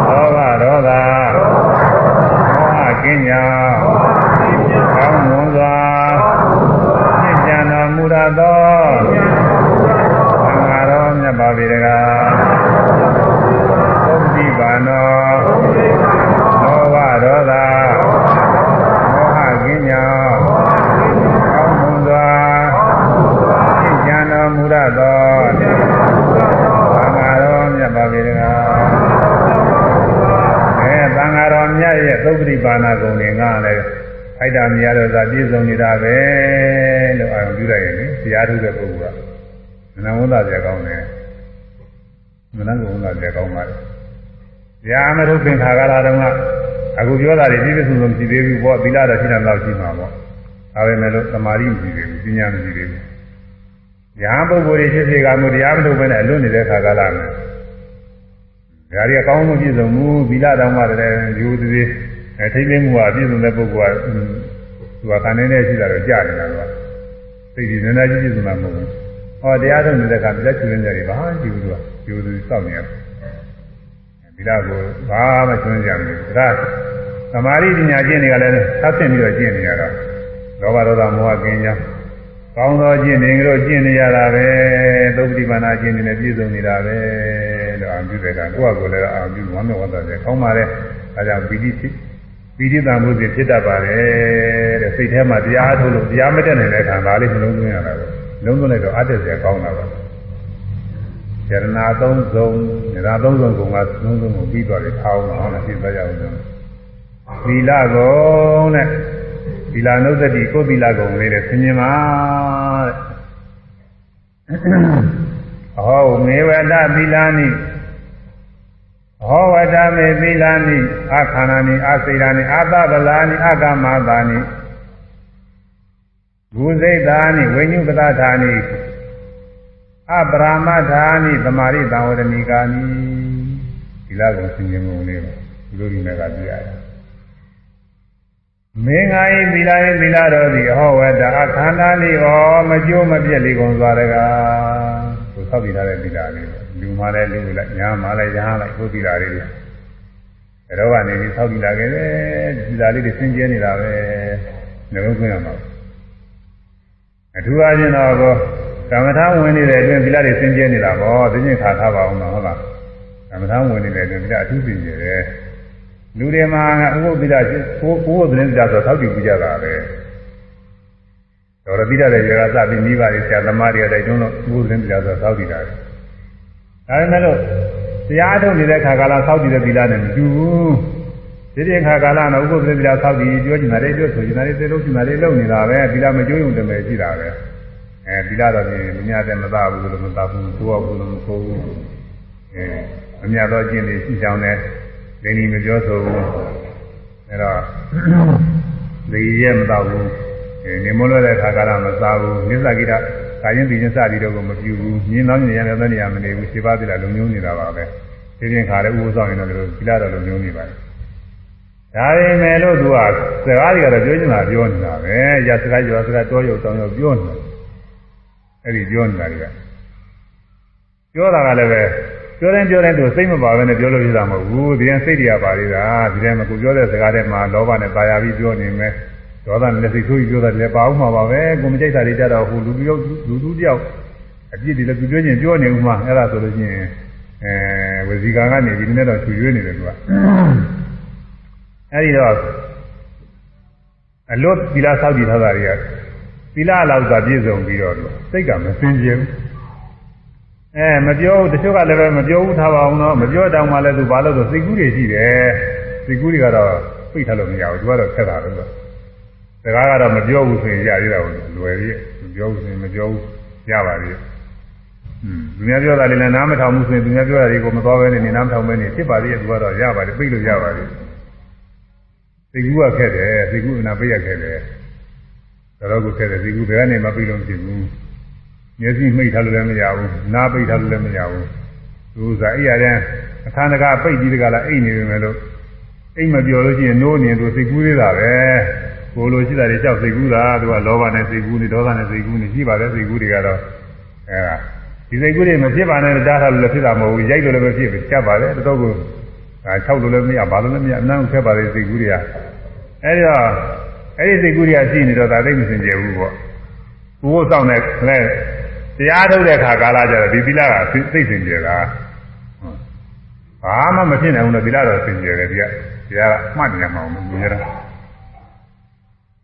လောဘဒေါသမောဟကင်းညာကောင်းမွန်စွာသိဉာဏ် တော်မူရသောသံဃာတော်မြတ်ပါပေတကားသုဒ္ဓိပါနောလောဘဒေါသမောဟကင်းညာကောင်းမွန်စွာသိဉာဏ်တော်မူရသောသံဃာတော်မြတ်ပါပေတကားအဲသံဃာတော်မြတ်ရဲ့သုဒ္ဓိပါဏဂုဏ်တွေငါလည်းဖိုက်တာမြတ်တော်သာပြည့်စုံနေတာပဲလို့အာရုံ ပြုလိုက်ရင်လေတရားထုတဲ့ပုဂ္ဂိုလ်ကမနဝန္တာပြကောင်းတယ်မနဝန္တာပြကောင်းပါလေတရားမထုတ်ခင်ခါကာလတုန်းကအခုပြောတာတွေပြည့်စုံစုံမရှိသေးဘူးပေါ့သီလတော့ရှိတာတော့ရှိမှာပေါ့ဒါပဲမဲ့လို့သမာဓိမရှိသေးဘူးပညာမရှိသေးဘူးညာပုဂ္ဂိုလ်တွေဖြစ်စေကမှုတရားမထုတ်ဘဲနဲ့အလွတ်နေတဲ့ခါကာလမှာဒါတွေအကောင်းဆုံးပြည့်စုံမှုသီလတောင်မှတည်းယူသေးအဲထိမ့်သိမ့်မှုဟာပြည့်စုံတဲ့ပုဂ္ဂိုလ်ကသူကခံနေတဲ့ရှိတာတော့ကြာနေတာ တော့သိပြီနည်းနည်းကြီးပြည့်စုံမှာမဟုတ်ဘူးဟောတရားထုတ်နေတဲ့ခါလက်ချွေးနေကြတယ်ဘာမှကြည့်ဘူးသူကယူသူစောင့်နေရတယ်ဒီလားကိုဘာမှချွင်းကြမလို့ဒါသမာဓိပညာကျင့်တွေကလည်းသတ်ဆင့်ပြီးတော့ကျင့်နေရတော့လောဘဒေါသမောဟကင်းကြကောင်းသောကျင့်နေကြလို့ကျင့်နေရတာပဲသုပ္ပတိပါဏကျင့်နေနဲ့ပြည့်စုံနေတာပဲလို့အာပြုတဲ့ကကိုယ့်အကိုလည်းအာပြုဝမ်းမြောက်ဝမ်းသာတယ်ကောင်းပါလေဒါကြောင့်ပီတိဖြစ် ပီတိတံမှုစီဖြစ်တတ်ပါတယ်တဲ့စိတ်ထဲမှာတရားအထုတ်လို့တရားမတက်နိုင်တဲ့အခါဒါလေးမလုံးသွင်းရတာပဲလုံးသွင်းလိုက်တော့အတက်စရာကောင်းတာပါယရနာသုံးဆုံးယရနာသုံးဆုံးကသုံးဆုံးကိုပြီးသွားတယ်ထားအောင်ဟုတ်လားပြည့်သွားကြအောင်သီလကုံတဲ့သီလနုသတိကိုသီလကုံလေးတဲ့ဆင်ញင်ပါတဲ့ဟောမေဝတသီလာနိ ဟောဝတမေသီလာနိအခန္ဓာနိအစေရာနိအသဗလာနိအကမသာနိဂုစိတ်သာနိဝိညုပတထာနိအပရမထာနိသမာရိတံဝရဏီကာနိဒီလောက်ကိုဆင်ခြင်မှုလေးပါဒီလိုဒီမဲ့ကပြရတယ်မင်းငါ၏သီလ၏သီလတော်သည်အဟောဝတ္တအခန္ဓာလေးဩမကျိုးမပြည့်လေကုန်စွာတကား သူသောက်ပြီးထားတဲ့သီလလေးလူမှလည်းလူလိုက်ညာမှလည်းညာလိုက်ကိုသီလလေးတွေအဲတော့ကနေပြီးသောက်ပြီးလာခဲ့တယ်သီလလေးတွေဆင်ကျဲနေတာပဲနှလုံးသွင်းရမှာအထူးအားဖြင့်တော့ကမ္မထာဝင်နေတဲ့အတွင်းသီလတွေဆင်ကျဲနေတာပေါ့သိချင်းခါထားပါအောင်တော့ဟုတ်လားကမ္မထာဝင်နေတဲ့အတွင်းသီလအထူးပြင်ကျတယ်လူတွေမှာဥပုသ္တိကိုကိုယ်သတင်းကြဆိုသောက်တည်ကြကြတာပဲ တော်ရတိရတဲ့ရေကစပြီးမိဘတွေဆရာသမားတွေတိုက်တွန်းလို့ဥပုသ္တိကြဆိုသောက်တည်တာတယ်ဒါပေမဲ့လို့တရားထုတ်နေတဲ့ခါကာလသောက်တည်တဲ့သီလနဲ့မတူဘူးဒီဒီခါကာလတော့ဥပုသ္တိကြသောက်တည်ပြောချင်တာတွေပြောဆိုချင်တာတွေသိလို့ချင်တာတွေလုပ်နေတာပဲသီလမကျိုးုံတမယ်ရှိတာပဲအဲသီလတော့ဒီမမြတ်တဲ့မသားဘူးလို့မသားဘူးသိုးဘူးလို့မသိုးဘူးအဲအမြတ်တော့ကျင့်နေရှိကြောင်းနဲ့ဒိဋ္ဌိမပြောဆိုဘူးအဲတော့ဒီရဲ့မတော့ဘူး နေမလွယ်တဲ့ခါကာလမစားဘူးမြစ္ဆာကိတာကာယင်းပြင်းစသည်တော့ကိုမပြူဘူးမြင်းလောင်းမြင်ရတဲ့သဏ္ဍာန်မနေဘူးရှင်းပါသေးလားလုံညုံနေတာပါပဲဒီပြင်ခါလည်းဥပ္ပဆောင်ရင်တော့ဒီလိုကိလာတော့လုံညုံနေပါတယ်ဒါပေမဲ့လို့သူကစကားတွေကတော့ပြောချင်တာပြောနေတာပဲရစကားရောစကားတော်ရုပ်တောင်းရုပ်ပြောနေတာအဲ့ဒီပြောနေတာတွေကပြောတာကလည်းပဲပြောရင်ပြောတဲ့သူစိတ်မပါဘဲနဲ့ပြောလို့ရတာမဟုတ်ဘူးဒီရင်စိတ်တွေကပါသေးတာဒီထဲမှာကိုပြောတဲ့စကားတွေမှာလောဘနဲ့ပါရပြီးပြောနေမယ် ဒေါသနဲ့စိတ်ဆိုးပြီးပြောတာလည်းပါအောင်မှာပါပဲကိုမကြိုက်တာတွေကြတော့ဟိုလူပြောလူသူတယောက်အပြစ်တွေလည်းသူပြောချင်းပြောနေဦးမှာအဲ့ဒါဆိုလို့ရှိရင်အဲဝစီကံကနေဒီနေ့တော့ချူရွေးနေတယ်သူကအဲ့ဒီတော့အလွတ်သီလဆောက်တည်ထားတာတွေကသီလလောက်သာပြည့်စုံပြီးတော့စိတ်ကမစင်ကြဘူးအဲမပြောဘူးတချို့ကလည်းပဲမပြောဘူးထားပါအောင်တော့မပြောတောင်မှလည်းသူဘာလို့ဆိုစိတ်ကူးတွေရှိတယ်စိတ်ကူးတွေကတော့ပြိထားလို့မရဘူးသူကတော့ခက်တာလို့ဆို စကားကတော့မပြောဘူးဆိုရင်ရရတာကိုလွယ်ပြီမပြောဘူးဆိုရင်မပြောဘူးရပါပြီอืมသူများပြောတာလည်းနားမထောင်ဘူးဆိုရင်သူများပြောတာတွေကိုမသွားဘဲနဲ့နားမထောင်ဘဲနဲ့ဖြစ်ပါသေးတယ်သူကတော့ရပါတယ်ပြိလို့ရပါတယ်စိတ်ကူးကခက်တယ်စိတ်ကူးကနာပြရခက်တယ်တော်တော်ကိုခက်တယ်စိတ်ကူးဘယ်ကနေမှပြိလို့မဖြစ်ဘူးမျက်စိမိတ်ထားလို့လည်းမရဘူးနားပိတ်ထားလို့လည်းမရဘူးသူကအဲ့ရတဲ့အခါတကာပိတ်ပြီးတကလားအိတ်နေပြီမဲ့လို့အိတ်မပြောလို့ရှိရင်နိုးနေသူစိတ်ကူးသေးတာပဲ ကိုလိုရှိတာတွေကြောက်စိတ်ကူးတာသူကလောဘနဲ့စိတ်ကူးနေဒေါသနဲ့စိတ်ကူးနေရှိပါတယ်စိတ်ကူးတွေကတော့အဲဒါဒီစိတ်ကူးတွေမဖြစ်ပါနဲ့တားထားလို့လည်းဖြစ်တာမဟုတ်ဘူးရိုက်လို့လည်းမဖြစ်ဘူးချက်ပါတယ်တော်တော်ကိုအဲ၆လို့လည်းမရဘာလို့လည်းမရအနမ်းခက်ပါတယ်စိတ်ကူးတွေကအဲဒီတော့အဲ့ဒီစိတ်ကူးတွေကရှိနေတော့ဒါသိမစင်ကြဘူးပေါ့ဘိုးဆောင်တဲ့လဲတရားထုတ်တဲ့ခါကာလကျတော့ဒီသီလကသိစင်ကြတာဘာမှမဖြစ်နိုင်ဘူးလို့သီလတော့စင်ကြတယ်ဒီကတရားကမှတ်နေမှာမဟုတ်ဘူးများတာ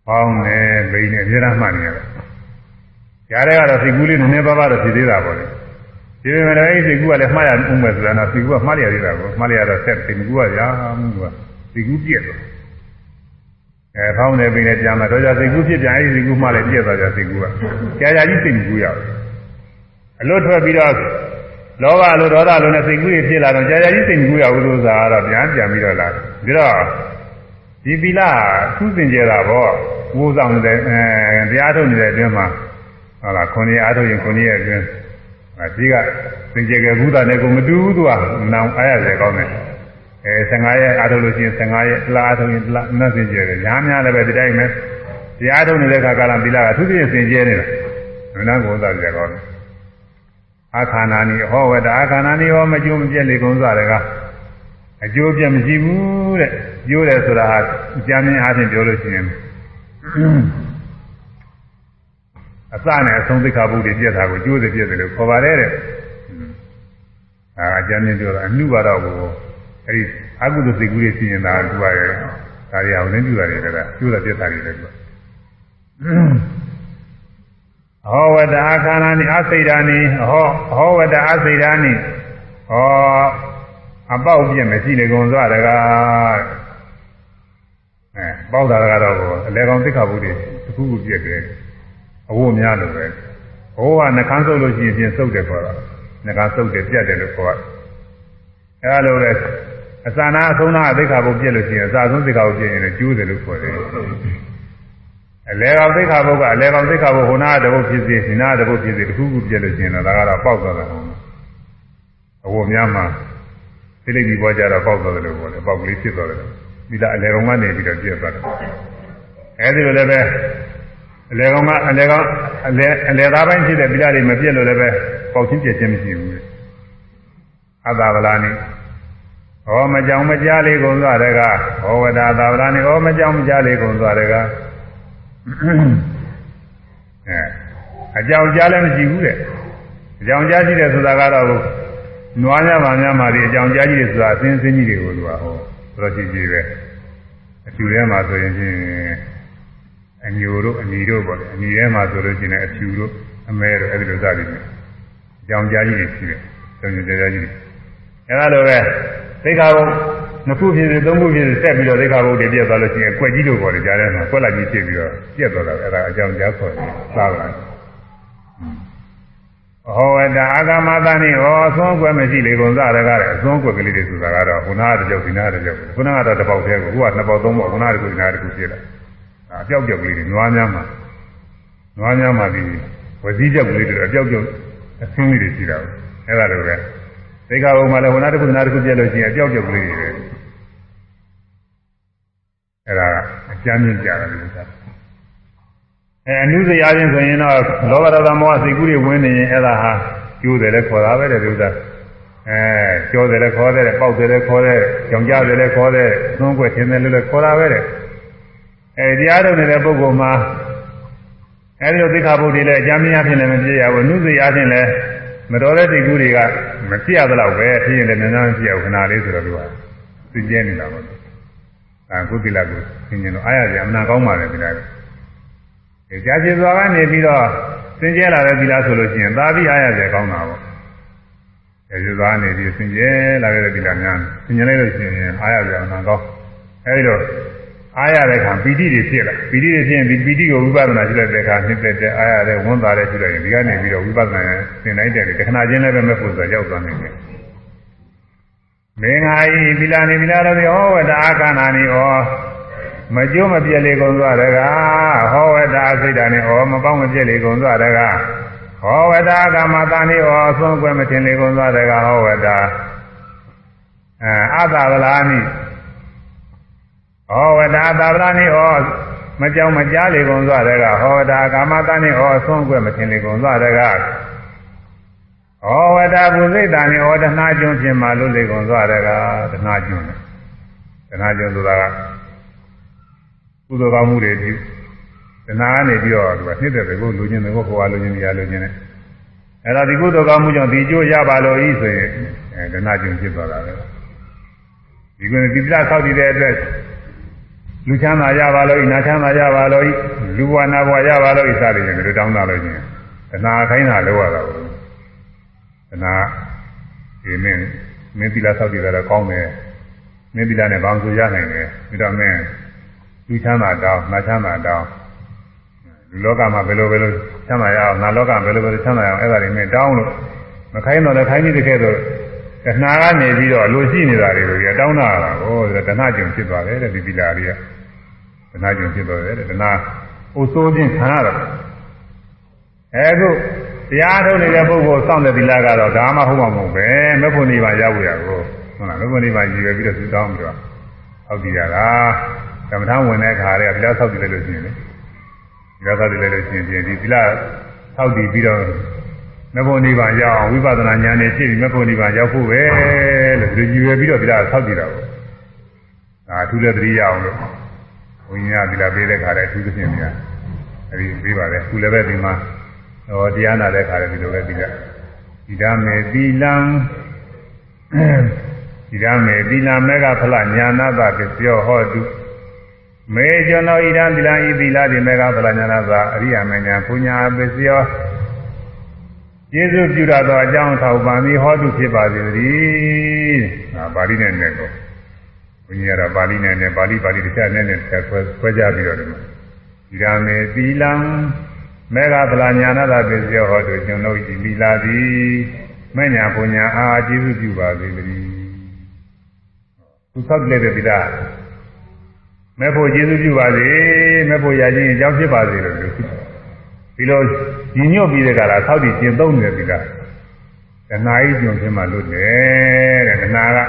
ပေါင်းနေဘိနေအများအားမှတ်နေရတယ်ကြားတဲ့ကတော့စိတ်ကူးလေးနည်းနည်းပါးပါးတော့ဖြစ်သေးတာပေါ့လေဒီပေမဲ့လည်းအဲ့ဒီစိတ်ကူးကလည်းမှားရဦးမယ်ဆိုတာတော့စိတ်ကူးကမှားရရသေးတာကိုမှားရရတော့ဆက်စိတ်ကူးကရာမှုကစိတ်ကူးပြည့်တယ်အဲဖောင်းနေပြီနဲ့ပြန်လာတော့ကြစိတ်ကူးဖြစ်ပြန်အဲဒီစိတ်ကူးမှလည်းပြည့်သွားကြစိတ်ကူးကကြာကြာကြီးစိတ်ကူးရတယ်အလွတ်ထွက်ပြီးတော့လောဘလိုဒေါသလိုနဲ့စိတ်ကူးတွေဖြစ်လာတော့ကြာကြာကြီးစိတ်ကူးရဘူးလို့ဆိုတာကတော့ပြန်ပြန်ပြီးတော့လာပြီးတော့ ဒီပီလာသူ့စင်ကြတာပေါ့ဝိုးဆောင်နေတဲ့အဲတရားထုတ်နေတဲ့အတွင်းမှာဟုတ်လားခွန်ကြီးအားထုတ်ရင်ခွန်ကြီးရဲ့အတွင်းအဲဒီကစင်ကြယ်ကဘုဒ္ဓနဲ့ကိုမတူဘူးသူကနောင်အားရတယ်ကောင်းတယ်အဲ15ရက်အားထုတ်လို့ရှိရင်15ရက်လားအားထုတ်ရင်လားနတ်စင်ကြယ်တယ်ညာများလည်းပဲဒီတိုင်းပဲတရားထုတ်နေတဲ့ခါကာလပီလာကသူ့ပြည့်စင်ကြယ်နေတာနာကိုသာကြကောင်းတယ်အခါနာနီဟောဝတ္တအခါနာနီဟောမကျိုးမပြက်လေကုန်းစားတယ်က အကျိုးပြက်မရှိဘူးတဲ့ကျိုးတယ်ဆိုတာဟာအကြမ်းမြင်အားဖြင့်ပြောလို့ရှိရင်အစနဲ့အဆုံးသိက္ခာပုဒ်တွေပြက်တာကိုကျိုးတယ်ပြက်တယ်လို့ခေါ်ပါတယ်တဲ့အာအကြမ်းမြင်ပြောတာအနုပါတော့ကိုအဲဒီအကုသိုလ်စိတ်ကူးတွေဖြစ်ရင်ဒါကသူကရဲ့ဒါရီအောင်လင်းပြတာတွေကကျိုးတယ်ပြက်တာတွေလည်းသူကဟောဝတ္တအခါနာနိအစိဒာနိဟောဟောဝတ္တအစိဒာနိဟော အပေါက်ပြည့်မရှိလေကုန်သွားတကားအဲပေါက်တာကတော့အလဲကောင်သိက္ခာပုဒ်တွေတစ်ခုခုပြည့်တယ်အဝတ်များလို့ပဲဘိုးကနှကန်းဆုပ်လို့ရှိရင်ပြင်ဆုပ်တယ်ခေါ်တာနှကန်းဆုပ်တယ်ပြတ်တယ်လို့ခေါ်တာအဲလိုလေအစာနာအဆုံးနာသိက္ခာပုဒ်ပြည့်လို့ရှိရင်အစာဆုံးသိက္ခာပုဒ်ပြည့်ရင်လည်းကျိုးတယ်လို့ခေါ်တယ်အလဲကောင်သိက္ခာပုဒ်ကအလဲကောင်သိက္ခာပုဒ်ဟိုနာတပုတ်ဖြစ်စေဒီနာတပုတ်ဖြစ်စေတစ်ခုခုပြည့်လို့ရှိရင်တော့ဒါကတော့ပေါက်သွားတာဟုတ်အဝတ်များမှာ သိလိုက်ပြီးပေါ်ကြတော့ပေါက်သွားတယ်လို့ပြောတယ်ပေါက်ကလေးဖြစ်သွားတယ်ဒီလားအလေကောင်ကနေပြီးတော့ပြည့်သွားတယ်အဲဒီလိုလည်းပဲအလေကောင်ကအလေကောင်အလေအလေသားပိုင်းဖြစ်တဲ့ဒီလားတွေမပြည့်လို့လည်းပဲပေါက်ချင်းပြည့်ခြင်းမရှိဘူးအသာဗလာနိဟောမကြောင်မကြားလေးကုန်သွားတဲ့ကဟောဝဒသာဗလာနိဟောမကြောင်မကြားလေးကုန်သွားတဲ့ကအဲအကြောင်ကြားလည်းမရှိဘူးတဲ့အကြောင်ကြားရှိတယ်ဆိုတာကတော့ နွားများပါများမှာဒီအကြောင်ကြားကြီးတွေဆိုတာအစင်းစင်းကြီးတွေကိုသူကဟောတော်ကြည့်ကြည့်ပဲအဖြူထဲမှာဆိုရင်ချင်းအညိုတို့အညီတို့ပေါ့လေအညီထဲမှာဆိုလို့ချင်းလည်းအဖြူတို့အမဲတို့အဲ့ဒီလိုစသည်ဖြင့်အကြောင်ကြားကြီးတွေရှိတယ်ကျောင်းကျောင်းကြားကြီးတွေအဲ့ဒါလိုပဲသိက္ခာဘုံနှစ်ခုဖြစ်စေသုံးခုဖြစ်စေဆက်ပြီးတော့သိက္ခာဘုံတွေပြည့်သွားလို့ရှိရင်အကွက်ကြီးတို့ပေါ်လေကြားထဲမှာကွက်လိုက်ကြီးဖြစ်ပြီးတော့ပြည့်သွားတာအဲ့ဒါအကြောင်ကြားခေါ်တယ်စားလာတယ် ဟောဝတ္တအာဂမသနိဟောအဆုံးကွယ်မရှိလေကုန်စားရကားတဲ့အဆုံးကွယ်ကလေးတွေဆိုတာကတော့ခုနကတကြောက်ဒီနာတကြောက်ခုနကတော့တစ်ပေါက်သေးကိုခုကနှစ်ပေါက်သုံးပေါက်ခုနကတကူဒီနာတကူဖြစ်လာအပြောက်ပြောက်ကလေးတွေနွားများမှာနွားများမှာဒီဝစီကြောက်ကလေးတွေအပြောက်ပြောက်အဆင်းလေးတွေရှိတာပဲအဲ့ဒါလိုပဲသိက္ခာဘုံမှာလည်းခုနကတကူဒီနာတကူပြည့်လို့ရှိရင်အပြောက်ပြောက်ကလေးတွေပဲအဲ့ဒါအကျမ်းမြင့်ကြတယ်လို့ဆိုတာ အဲအနုစရာချင်းဆိုရင်တော့လောဘဒေါသမောဟစိတ်ကူးတွေဝင်နေရင်အဲ့ဒါဟာကျိုးတယ်လည်းခေါ်တာပဲတဲ့ဒီဥစ္စာအဲကျော်တယ်လည်းခေါ်တယ်ပေါက်တယ်လည်းခေါ်တယ်ကြောင်ကြတယ်လည်းခေါ်တယ်သွန်းွက်ထင်းတယ်လည်းခေါ်တာပဲတဲ့အဲတရားထုတ်နေတဲ့ပုဂ္ဂိုလ်မှာအဲဒီလိုသိက္ခာပုဒ်တွေလည်းအကြမ်းများဖြစ်လည်းမပြည့်ရဘူးအနုစရာချင်းလည်းမတော်တဲ့စိတ်ကူးတွေကမပြည့်ရတော့ပဲဖြစ်ရင်လည်းနည်းနည်းပြည့်အောင်ခဏလေးဆိုတော့သူကသိကျဲနေတာပေါ့အဲကုသီလကိုသင်ကျင်လို့အားရကြအမှန်ကောင်းပါလေဒီလား။ ကြာကျေစွာကနေပြီးတော့စင်ကြဲလာတဲ့သီလဆိုလို့ရှိရင်သာပြီးအားရတယ်ကောင်းတာပေါ့။ကြာကျေစွာနေပြီးစင်ကြဲလာတဲ့သီလများစင်ကြဲလိုက်လို့ရှိရင်အားရတယ်အမှန်ကောင်း။အဲဒီတော့အားရတဲ့ခါပီတိတွေဖြစ်လာ။ပီတိတွေဖြစ်ရင်ဒီပီတိကိုဝိပဿနာရှိလိုက်တဲ့အခါနှစ်သက်တဲ့အားရတဲ့ဝန်တာတဲ့ရှိလိုက်ရင်ဒီကနေပြီးတော့ဝိပဿနာသင်လိုက်တဲ့တခဏချင်းလည်းပဲမဲ့ဖို့ဆိုရောက်သွားနိုင်တယ်။မင်္ဂာဤသီလနေသီလတော်ဟောဝတ္တအာကနာနိဩ မကျိုးမပြည့်လေကုန်သွားတကားဟောဝတ္တာစိတ်ဓာတ်နဲ့ဩမပေါင်းမပြည့်လေကုန်သွားတကားဟောဝတာကာမတာနိဩအဆုံးကွယ်မတင်လေကုန်သွားတဲ့ကဟောဝတာအဲအတ္တဗလာနိဟောဝတာသာဗလာနိဩမကြောင်မကြားလေကုန်သွားတဲ့ကဟောဝတာကာမတာနိဩအဆုံးကွယ်မတင်လေကုန်သွားတဲ့ကဟောဝတာဘုဇိတာနိဩတဏှာကျွန်းပြင်မှလွတ်လေကုန်သွားတဲ့ကတဏှာကျွန်းတဏှာကျွန်းဆိုတာက ကုသိုလ်ကောင်းမှုတွေပြုတဏှာကနေပြီးတော့သူကနှိမ့်တဲ့ကိုလူချင်းတွေကိုဟိုအားလူချင်းတရားလူချင်းနဲ့အဲ့ဒါဒီကုသိုလ်ကောင်းမှုကြောင့်ဒီကျိုးရပါလို့ဤဆိုရင်အဲတဏှာကျွန်းဖြစ်သွားတာပဲဒီကွန်းဒီပြဆောက်တည်တဲ့အတွက်လူချမ်းသာရပါလို့ဤနာချမ်းသာရပါလို့ဤလူဘဝနာဘဝရပါလို့ဤစသည်ဖြင့်ဒီလိုတောင်းတာလို့ချင်းတဏှာခိုင်းတာလောက်ရတာဘူးတဏှာဒီမင်းမင်းတိလာဆောက်တည်တာတော့ကောင်းတယ်မင်းတိလာနဲ့ဘာမှဆိုရနိုင်တယ်ပြီးတော့မင်း လူချမ်းသာတောင်းနာချမ်းသာတောင်းလူလောကမှာဘယ်လိုဘယ်လိုချမ်းသာရအောင်နာလောကဘယ်လိုဘယ်လိုချမ်းသာရအောင်အဲ့ဒါတွေမင်းတောင်းလို့မခိုင်းတော့လည်းခိုင်းပြီးတကယ်တော့တဏှာကနေပြီးတော့လိုရှိနေတာတွေကိုကြီးတောင်းတာလားဟောတဏှာကျုံဖြစ်သွားတယ်တဲ့ဒီပိလာတွေကတဏှာကျုံဖြစ်သွားတယ်တဲ့တဏှာအိုဆိုးခြင်းခံရတော့အဲခုတရားထုတ်နေတဲ့ပုဂ္ဂိုလ်စောင့်တဲ့သီလကတော့ဒါမှဟုတ်မှာမဟုတ်ပဲမဖို့နေပါရောက်ရကိုဟုတ်လားမဖို့နေပါရည်ရွယ်ပြီးတော့သူတောင်းပြီးတော့ဟောက်တည်ရတာ ကမ္မထာဝင်တဲ့ခါတွေကသီလဆောက်တည်လိုက်လို့ရှိရင်လေသီလဆောက်တည်လိုက်လို့ရှိရင်ဒီသီလဆောက်တည်ပြီးတော့မဖို့နေပါရောက်အောင်ဝိပဿနာဉာဏ်နဲ့ဖြစ်ပြီးမဖို့နေပါရောက်ဖို့ပဲလို့ဒီရည်ရွယ်ပြီးတော့သီလဆောက်တည်တာကိုဒါအထူးလက်တတိရအောင်လို့ဘုရားသီလပေးတဲ့ခါတည်းအထူးသဖြင့်များအဲဒီပေးပါတယ်အခုလည်းပဲဒီမှာဟောတရားနာတဲ့ခါလည်းဒီလိုပဲပြီးကြဒီဓမေသီလံဒီဓမေသီလမေကဖလညာနာတပစ္စယောဟောတု မေကျွန်တော်ဣဒံသီလံဤသီလဒီမေကဖလညာနာတအရိယာမညာပူညာပစ္စယောကျေးဇူးပြုရသောအကြောင်းထောက်ပံ့ပြီးဟောတုဖြစ်ပါစေတည်းဟာပါဠိနဲ့နဲ့ကိုဘုရားရပါဠိနဲ့နဲ့ပါဠိပါဠိတစ်ချက်နဲ့နဲ့ဆက်ခွဲခွဲကြပြီးတော့ဒီမှာဒီဓမေသီလံမေဃဗလာညာနာတာပစ္စယောဟောတုကျွန်ုပ်ဤမိလာသည်မညာပူညာအားကျေးဇူးပြုပါစေတည်းသူသောက်လက်တဲ့ပိဒါ မဲ့ဖို့ကျေးဇူးပြုပါစေမဲ့ဖို့ရခြင်းအကြောင်းဖြစ်ပါစေလို့ဒီလိုညီညွတ်ပြီးတဲ့ကလာသောက်တည်ကျင့်သုံးနေတဲ့ပိဒါတဏှာကြီးကျွံဖြစ်မှလို့တယ်တဲ့တဏှာက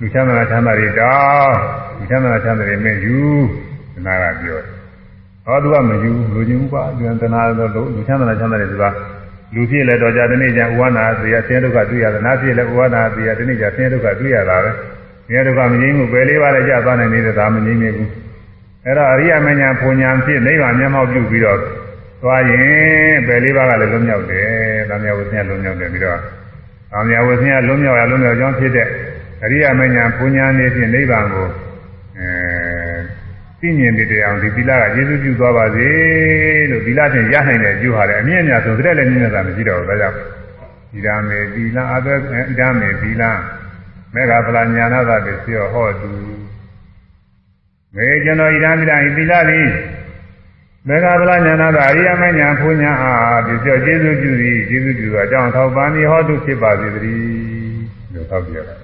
လူချမ်းသာချမ်းသာတွေတောင်းလူချမ်းသာချမ်းသာတွေမဲ့ယူတဏှာကပြောတယ်ဟောသူကမယူလူချင်းဥပါဉာဏ်တနာတော့လူချမ်းသာချမ်းသာတယ်သူကလူဖြစ်လဲတော့ကြတဲ့နေ့ကျဥဝနာသေရဆင်းဒုက္ခတွေ့ရတယ်နာဖြစ်လဲဥဝနာသေရဒီနေ့ကျဆင်းဒုက္ခတွေ့ရတာပဲ ဆင်းဒုက္ခမငြိမ်းဘူးပဲလေးပါးလည်းကြာသွားနိုင်နေတဲ့ဒါမငြိမ်းနေဘူးအဲ့တော့အရိယမညာပူညာဖြစ်နိဗ္ဗာန်မျက်မှောက်ပြုပြီးတော့သွားရင်ပဲလေးပါးကလည်းလွတ်မြောက်တယ်။သံဃာဝိသင်းလွတ်မြောက်တယ်ပြီးတော့သံဃာဝိသင်းကလွတ်မြောက်ရလွတ်မြောက်ကြောင်းဖြစ်တဲ့အရိယမညာပူညာနေဖြင့်နိဗ္ဗာန်ကိုအဲသိမြင်တဲ့အောင်ဒီသီလကယေရှုပြုသွားပါစေလို့သီလဖြင့်ရနိုင်တဲ့အကျိုးဟာလည်းအမြင့်အမြတ်ဆုံးတဲ့လည်းမြင့်မြတ်တာမရှိတော့ဘူးဒါကြောင့်ဒီရမေသီလအသွဲဣဒမေသီလ မေဃပလညာနာသတိစေဟောတုမေကျွန်တော်ဣဒံသီလဤသီလသည်မေဃပလညာနာသအရိယမညာဖူညာအားဒီပြောကျေးဇူးပြုသည်ကျေးဇူးပြုသောအကြောင်းထောက်ပံ့သည်ဟောတုဖြစ်ပါစေတည်းလို့ထောက်ပြရတယ်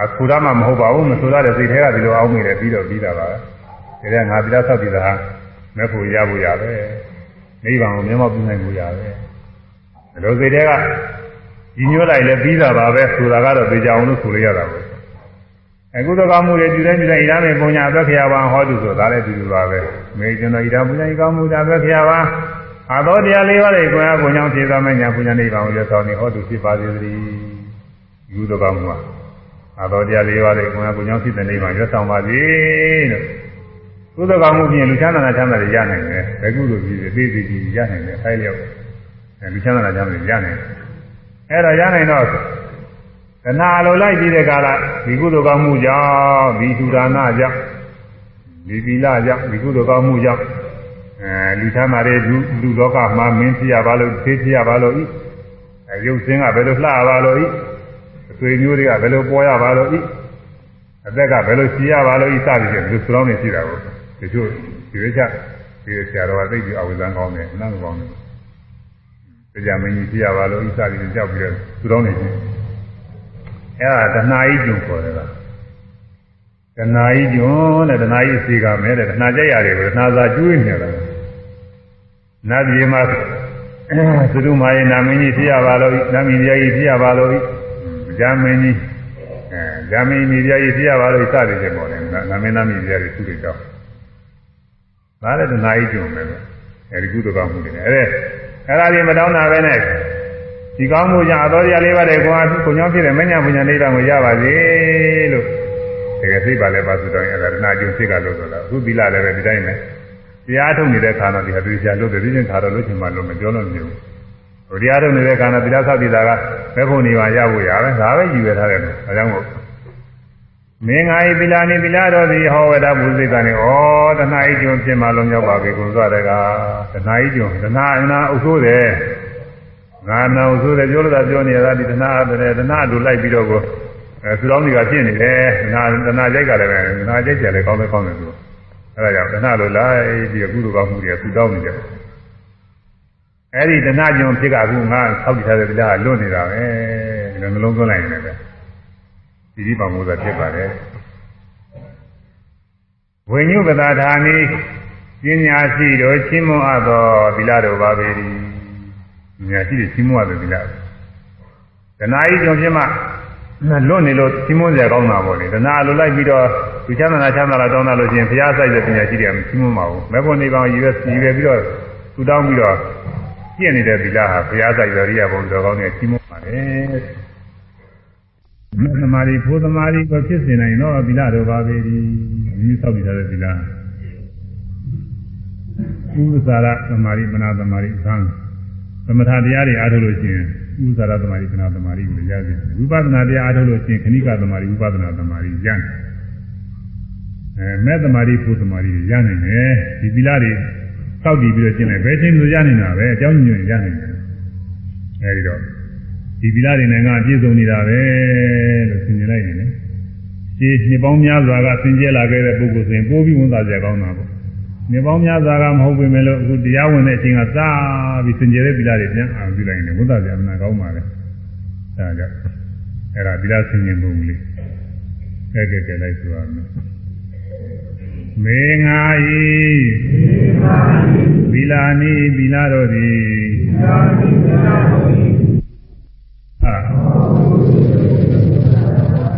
အခုရမှမဟုတ်ပါဘူးမဆိုရတဲ့စိတ်ထဲကဒီလိုအောင်းမိတယ်ပြီးတော့ပြီးတာပါပဲဒါကငါပြီးတော့ဆောက်ပြီးတာမဲ့ဖို့ရဖို့ရပဲနိဗ္ဗာန်ကိုမျက်မှောက်ပြုနိုင်ဖို့ရပဲဒီလိုစိတ်ထဲက ညီညွတ်လိုက်လဲပြီးတာပါပဲဆိုတာကတော့သိကြအောင်လို့ဆိုရရတာပဲအခုတော့ကောင်းမှုတွေပြုတိုင်းပြုတိုင်းဣဒာမေပုံညာအသက်ခရပါဟောတုဆိုတာလည်းဒီလိုပါပဲမေကျွန်တော်ဣဒာပုံညာဤကောင်းမှုတာပဲခရပါအာသောတရားလေးပါးတွေကိုယ်အကုန်ကြောင့်ဖြေသောမညာပုံညာနိဗ္ဗာန်ကိုရသောနေဟောတုဖြစ်ပါစေသတည်းယူတော့ကောင်းမှုအာသောတရားလေးပါးတွေကိုယ်အကုန်ကြောင့်ဖြစ်တဲ့နိဗ္ဗာန်ရသောပါစေလို့ကုသကောင်းမှုဖြင့်လူချမ်းသာချမ်းသာတွေရနိုင်တယ်ဘယ်ကုသိုလ်ကြီးတွေသိသိကြီးရနိုင်တယ်အဲလျောက်လူချမ်းသာချမ်းသာတွေရနိုင်တယ် အဲ့တော့ရနိုင်တော့တဏှာလိုလိုက်ပြီးတဲ့ကာလဒီကုသိုလ်ကောင်းမှုကြောင့်ဒီသူဒါနကြောင့်ဒီသီလကြောင့်ဒီကုသိုလ်ကောင်းမှုကြောင့်အဲလူချမ်းသာတဲ့လူလူလောကမှာမင်းဖြစ်ရပါလို့သိဖြစ်ရပါလို့ဤအဲရုပ်စင်းကဘယ်လိုလှပါလို့ဤအသွေးမျိုးတွေကဘယ်လိုပေါ်ရပါလို့ဤအသက်ကဘယ်လိုရှိရပါလို့ဤစသည်ဖြင့်ဒီလိုစလောင်းနေရှိတာကိုဒီချို့ဒီဝိချက်ဒီဆရာတော်ကသိပြီးအဝိဇ္ဇံကောင်းတယ်အနန္တကောင်းတယ် တရားမင်းကြီးရှိရပါလို့ဤစသည်ဖြင့်ကြောက်ပြီးတော့သူတော်နေရှိအဲ့ဒါတဏှာကြီးကျုံခေါ်တယ်လားတဏှာကြီးကျုံတဲ့တဏှာကြီးစီကမဲတဲ့တဏှာကြက်ရတယ်ပဲတဏှာသာကျွေးနေတာနတ်ပြည်မှာသတုမာယေနာမင်းကြီးဖြစ်ရပါလို့နာမည်တရားကြီးဖြစ်ရပါလို့ဂျာမင်းကြီးအဲဂျာမင်းကြီးတရားကြီးဖြစ်ရပါလို့စသည်ဖြင့်ပေါ်တယ်နာမည်နာမည်တရားတွေသူတွေတော့ဒါလည်းတနာကြီးကျုံပဲအဲဒီကုသကောင်းမှုတွေနဲ့အဲ အဲ့ဒါကြီးမတောင်းတာပဲနဲ့ဒီကောင်းမှုကြောင့်အတော်တရားလေးပါးတဲ့ကိုယ်ဟာကိုညောင်းဖြစ်တဲ့မညာပညာလေးပါးကိုရပါစေလို့တကယ်သိပါလဲပါဆိုတော့အဲ့ဒါတနာကျုံစိတ်ကလို့ဆိုတော့အခုသီလလည်းပဲဒီတိုင်းပဲတရားထုတ်နေတဲ့ခါတော့ဒီဟာသူဆရာလို့တယ်ဒီချင်းခါတော့လို့ချင်မှလို့မပြောလို့မျိုးဟိုတရားထုတ်နေတဲ့ခါတော့သီလဆောက်တည်တာကဘယ်ဖို့နေပါရဖို့ရပဲဒါပဲယူရထားတယ်လို့အဲကြောင့်မို့ မင်းငါဤသီလနေသီလတော်သည်ဟောဝဒဘုဇိကနေဩတဏှာဤကျွန်းဖြစ်မှလုံးရောက်ပါပြီကိုဆိုတဲ့ကတဏှာဤကျွန်းတဏှာအနာအုပ်ဆိုးတယ်ငါနာအုပ်ဆိုးတယ်ပြောလို့သာပြောနေရတာဒီတဏှာတဲ့တဏှာတို့လိုက်ပြီးတော့ကိုအဲသူတော်တွေကဖြစ်နေတယ်တဏှာတဏှာကြိုက်ကလည်းပဲတဏှာကြိုက်ကြလည်းကောင်းတယ်ကောင်းတယ်သူအဲဒါကြောင့်တဏှာလိုလိုက်ပြီးကုသိုလ်ကောင်းမှုတွေသူတောင်းနေတယ်အဲ့ဒီတဏှာကြုံဖြစ်ကအခုငါဆောက်တည်ထားတဲ့တရားလွတ်နေတာပဲဒီလိုနှလုံးသွင်းလိုက်နေတယ်ပဲ ဒီဒီပါမိုးသာဖြစ်ပါတယ်ဝိညုပတာဌာနိပညာရှိတို့ချင်းမွန်အပ်သောသီလတော်ပါပေ၏ပညာရှိတွေချင်းမွန်အပ်တဲ့သီလတဏှာကြီးကြုံဖြစ်မှလွတ်နေလို့ချင်းမွန်ကြကောင်းတာပေါ့လေတဏှာလိုလိုက်ပြီးတော့ဒီချမ်းသာချမ်းသာလာတောင်းတာလို့ရှိရင်ဘုရားဆိုင်တဲ့ပညာရှိတွေကချင်းမွန်ပါဘူးမဲဖို့နေပါရည်ရွယ်ရည်ရွယ်ပြီးတော့သူတောင်းပြီးတော့ပြည့်နေတဲ့သီလဟာဘုရားဆိုင်ရရိယဘုံတော်ကောင်းနဲ့ချင်းမွန်ပါတယ်မ သမာဓိဖို့သမာဓိကိုဖြစ်စေနိုင်တော့သီလတော်ပါပဲဒီမိသောက်ပြီးထားတဲ့သီလဥပ္ပစာရသမာဓိမနာသမာဓိသံသမထတရားတွေအားထုတ်လို့ရှိရင်ဥပ္ပစာရသမာဓိမနာသမာဓိကိုရရတယ်ဝိပဿနာတရားအားထုတ်လို့ရှိရင်ခဏိကသမာဓိဝိပဿနာသမာဓိရတယ်အဲမဲ့သမာဓိဖို့သမာဓိရနိုင်တယ်ဒီသီလတွေစောက်တည်ပြီးတော့ကျင့်လိုက်ဘယ်ချိန်မှရနိုင်တာပဲအကြောင်းညွှန်ရနိုင်တယ်အဲဒီတော့ ဒီသီလတွေနဲ့ငါပြည့်စုံနေတာပဲလို့သင်ကြလိုက်နေတယ်ဒီနှစ်ပေါင်းများစွာကသင်ကျဲလာခဲ့တဲ့ပုဂ္ဂိုလ်ဆိုရင်ပိုးပြီးဝန်သားကြကောင်းတာပေါ့နှစ်ပေါင်းများစွာကမဟုတ်ပေမဲ့လို့အခုတရားဝင်တဲ့အချိန်ကသာပြီးသင်ကျဲတဲ့သီလတွေပြန်အောင်ပြုလိုက်နေဝန်သားကြမနာကောင်းပါလေဒါကြောင့်အဲ့ဒါသီလဆင်ញင်ပုံလေးကဲကဲကဲလိုက်ဆိုရမယ်မေငါဤသီလာနိသီလာတော်သည် ဟာ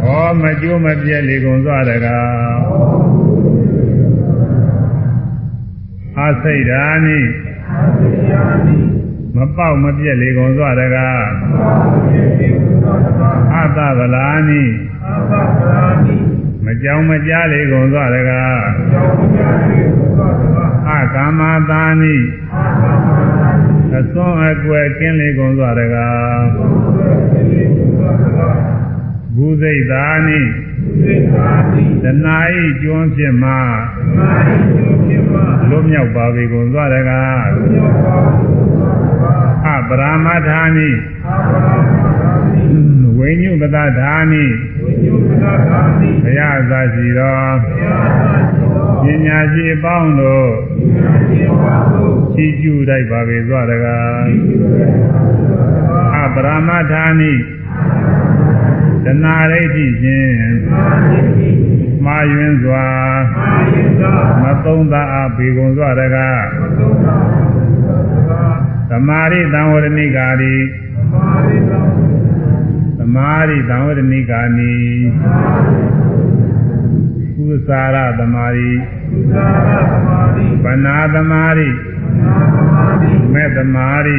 ဟောမကျိုးမပြက်လေကုန်သွားတကားအာစိတ်ဓာနိမပေါက်မပြက်လေကုန်သွားတကားအတဗလာနိမကြောင်မကြားလေကုန်သွားတကားအကာမသာနိအ စွန်းအကွယ်ကင်းလေကုန်သွားတကားဘုဇိတ်သာနိတဏှာဤကျွန်းဖြစ်မှာလွတ်မြောက်ပါပေကုန်သွားတကားအပရမထာနိ ဝိညုပတဌာနိဘုရားသာရှိတော်ပညာရှိအပေါင်းတို့ချီးကျူးလိုက်ပါပေသွားတကားအပရမထာနိတဏှာရိဋ္ဌိဖြင့်မှားယွင်းစွာမသုံးသာအဘေကုန်စွာတကားသမာရိတံဝရဏိကာတိသမာရိတံဝရဏိကာ နိကုသရသမာရိပနာသမာရိမေသမာရိ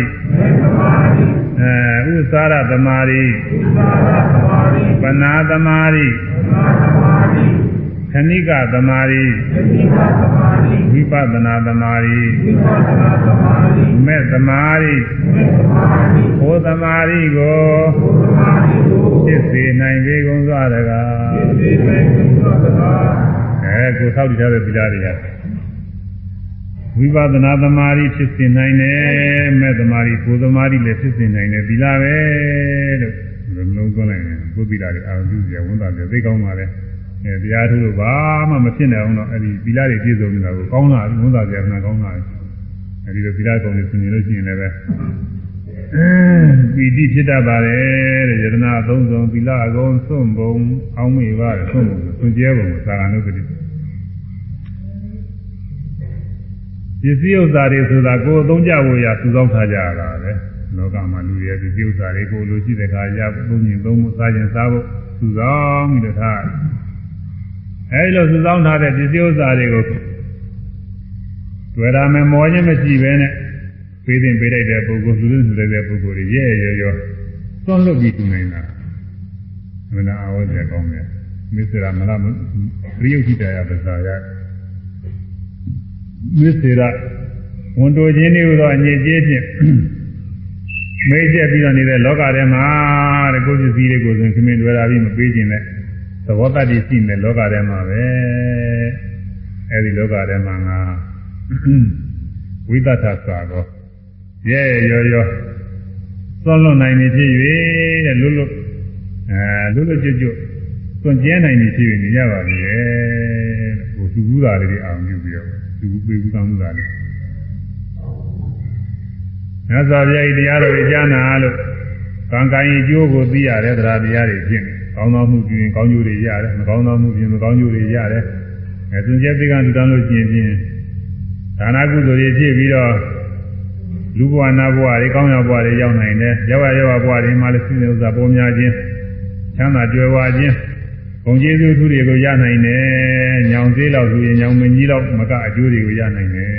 အဲဥသရသမာရိပနာသမာရိ ခဏိကသမာရိဝိပဿနာသမာရိမေသမာရိဟောသမာရိကိုဖြစ်စေနိုင်ပေကုန်သောတကားအဲကိုထောက်တည်ထားတဲ့သီလတွေကဝိပဿနာသမာဓိဖြစ်စေနိုင်တယ်မဲ့သမာဓိကိုယ်သမာဓိလည်းဖြစ်စေနိုင်တယ်သီလပဲလို့လုံးသွင်းလိုက်ရင်ကိုယ်သီလတွေအာရုံပြုကြဝန်တာတွေသိကောင်းပါလေ အဲတရားထုလို့ဘာမှမဖြစ်နိုင်အောင်တော့အဲဒီသီလတွေပြည့်စုံနေတာကိုကောင်းတာဝန်တာကြနာကောင်းတာအဲဒီလိုသီလကောင်းနေဆင်ရင်လို့ရှိရင်လည်းပဲပီတိဖြစ်တတ်ပါတယ်တဲ့ယတနာသုံးစုံသီလအကုန်စွန့်ပုံအောင်းမိပါတယ်စွန့်ပုံစွန့်ကျဲပုံသာဂနုပတိပစ္စည်းဥစ္စာတွေဆိုတာကိုယ်အသုံးကြဖို့ရစုဆောင်းထားကြရတာပဲလောကမှာလူတွေပစ္စည်းဥစ္စာတွေကိုလိုရှိတဲ့ခါရသုံးရင်သုံးဖို့စားရင်စားဖို့စုဆောင်းပြီးတော့ထား အဲဒီလိုစုဆောင်းထားတဲ့ပစ္စည်းဥစ္စာတွေကိုတွေ့ရမယ်မောခြင်းမရှိဘဲနဲ့ပေးတင်ပေးလိုက်တဲ့ပုဂ္ဂိုလ်လူလူလူတဲ့ပုဂ္ဂိုလ်တွေရဲ့ရဲ့ရောသွန်လွတ်ပြီးတူနိုင်တာမနာအဝတ်ကြကောင်းတယ်မစ္စရာမလားပရိယုတ်တိတရားပဇာရမစ္စရာဝန်တိုခြင်းတွေသောအညစ်အကြေးဖြင့်မေးချက်ပြီးတော့နေတဲ့လောကထဲမှာတဲ့ကိုယ်ပစ္စည်းတွေကိုဆိုရင်ခမင်းတွေ့တာပြီးမပေးခြင်းနဲ့ သဘောတတ္တိရှိနေလောကထဲမှာပဲအဲဒီလောကထဲမှာငါဝိသတ္ထသာကောရဲရောရောသွန်လွန်နိုင်နေဖြစ်၍တဲ့လွတ်လွတ်အဲလွတ်လွတ်ကျွတ်ကျွတ်သွန်ကျဲနိုင်နေဖြစ်နေကြပါလေတဲ့ဟိုသူကူးတာလေးတွေအောင်ပြုပြီးတော့သူကူးပေးကူးကောင်းမှုတာလေးမြတ်စွာဘုရားဤတရားတော်ကိုကြားနာလို့ကံကံဤကျိုးကိုသိရတဲ့တရားတရားတွေဖြစ်နေ ကောင်းသောမှုပြုရင်ကောင်းကျိုးတွေရတယ်မကောင်းသောမှုပြုရင်မကောင်းကျိုးတွေရတယ်အဲသူကျက်သိကံလူတန်းလို့ကျင်ချင်းဒါနကုသိုလ်တွေဖြစ်ပြီးတော့လူဘဝနာဘဝတွေကောင်းရဘဝတွေရောက်နိုင်တယ်ရောက်ရရောက်ဘဝတွေမှာလည်းစိနေဥစ္စာပေါ်များခြင်းချမ်းသာကြွယ်ဝခြင်းဘုံကျေးဇူးသူတွေကိုရနိုင်တယ်ညောင်သေးလောက်ဆိုရင်ညောင်မကြီးလောက်မကအကျိုးတွေကိုရနိုင်တယ်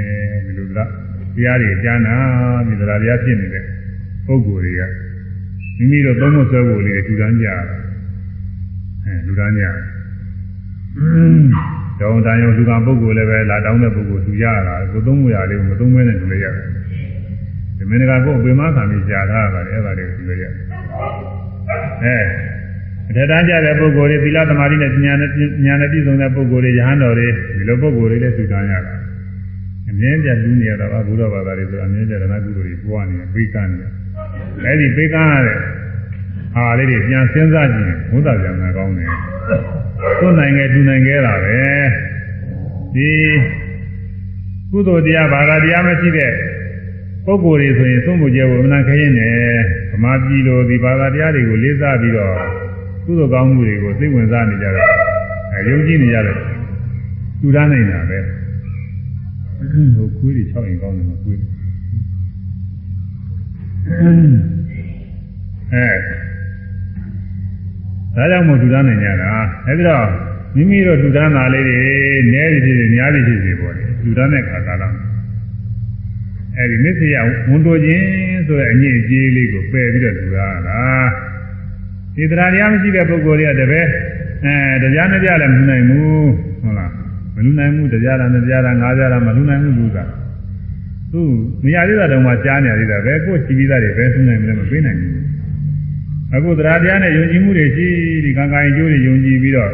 ဒီလိုကတရားတွေကြားနာပြီးတရားတရားဖြစ်နေတဲ့ပုဂ္ဂိုလ်တွေကမိမိတို့သုံးဖို့ဆွဲဖို့လေးထူထမ်းကြတာအဲ ထူထမ်းကြတယ်တောင်းတန်ရုံလူကပုဂ္ဂိုလ်လည်းပဲလာတောင်းတဲ့ပုဂ္ဂိုလ်သူရတာကိုသုံးမှုရလေးကိုမသုံးမဲနဲ့တူလေရတယ်ဒီမင်းကကိုယ်ပေမခံပြီးရှားထားတာလေအဲ့ဒါလေးကိုသူရရတယ်အဲအထက်တန်းကြတဲ့ပုဂ္ဂိုလ်တွေသီလသမာဓိနဲ့ဉာဏ်နဲ့ဉာဏ်နဲ့ပြည့်စုံတဲ့ပုဂ္ဂိုလ်တွေယဟန်တော်တွေဒီလိုပုဂ္ဂိုလ်တွေလည်းသူတန်းရတာအမြဲတမ်းလူနေရတာကဘုရားဘာသာတွေဆိုအမြဲတမ်းကုသိုလ်တွေပွားနေပိကန်းနေအဲ့ဒီပိကန်းရတဲ့ ဟာလေးတွေပြန်စဉ်းစားကြည့်ရင်ဘုရားပြန်လာကောင်းတယ်သွတ်နိုင်ခဲ့တူနိုင်ခဲ့တာပဲဒီကုသိုလ်တရားဘာသာတရားမရှိတဲ့ပုဂ္ဂိုလ်တွေဆိုရင်သုံးဖို့ကျဲဝမနာခရင်နဲ့ဗမာပြည်လိုဒီဘာသာတရားတွေကိုလေးစားပြီးတော့ကုသိုလ်ကောင်းမှုတွေကိုသိဝင်စားနေကြတယ်အဲယုံကြည်နေကြတယ်တူတာနိုင်တာပဲဟိုခွေးတွေ၆ရင်ကောင်းတယ်မခွေးအဲ ဒါကြောင့်မို့တူတာနိုင်ကြတာအဲဒီတော့မိမိတို့တူတာနာလေးတွေနည်းသည်ဖြစ်ဖြစ်များသည်ဖြစ်ဖြစ်ပေါ့လေတူတာတဲ့ခါကာလအဲဒီမစ္စယဝန်တိုခြင်းဆိုတဲ့အညစ်အကြေးလေးကိုပယ်ပြီးတော့တူတာလားဒီတရားတရားမရှိတဲ့ပုဂ္ဂိုလ်တွေကတပည့်အဲတရားနဲ့ပြလည်းမလူနိုင်ဘူးဟုတ်လားမလူနိုင်ဘူးတရားလားနဲ့တရားလားငါးပြလားမလူနိုင်ဘူးလူကသူမရသေးတာတော့မှကြားနေရသေးတာပဲကိုယ်ကြည့်ပြီးသားတွေပဲသူနိုင်မလဲမပေးနိုင်ဘူး အခုတရားတရားနဲ့ယုံကြည်မှုတွေရှိဒီကံကံအကျိုးတွေယုံကြည်ပြီးတော့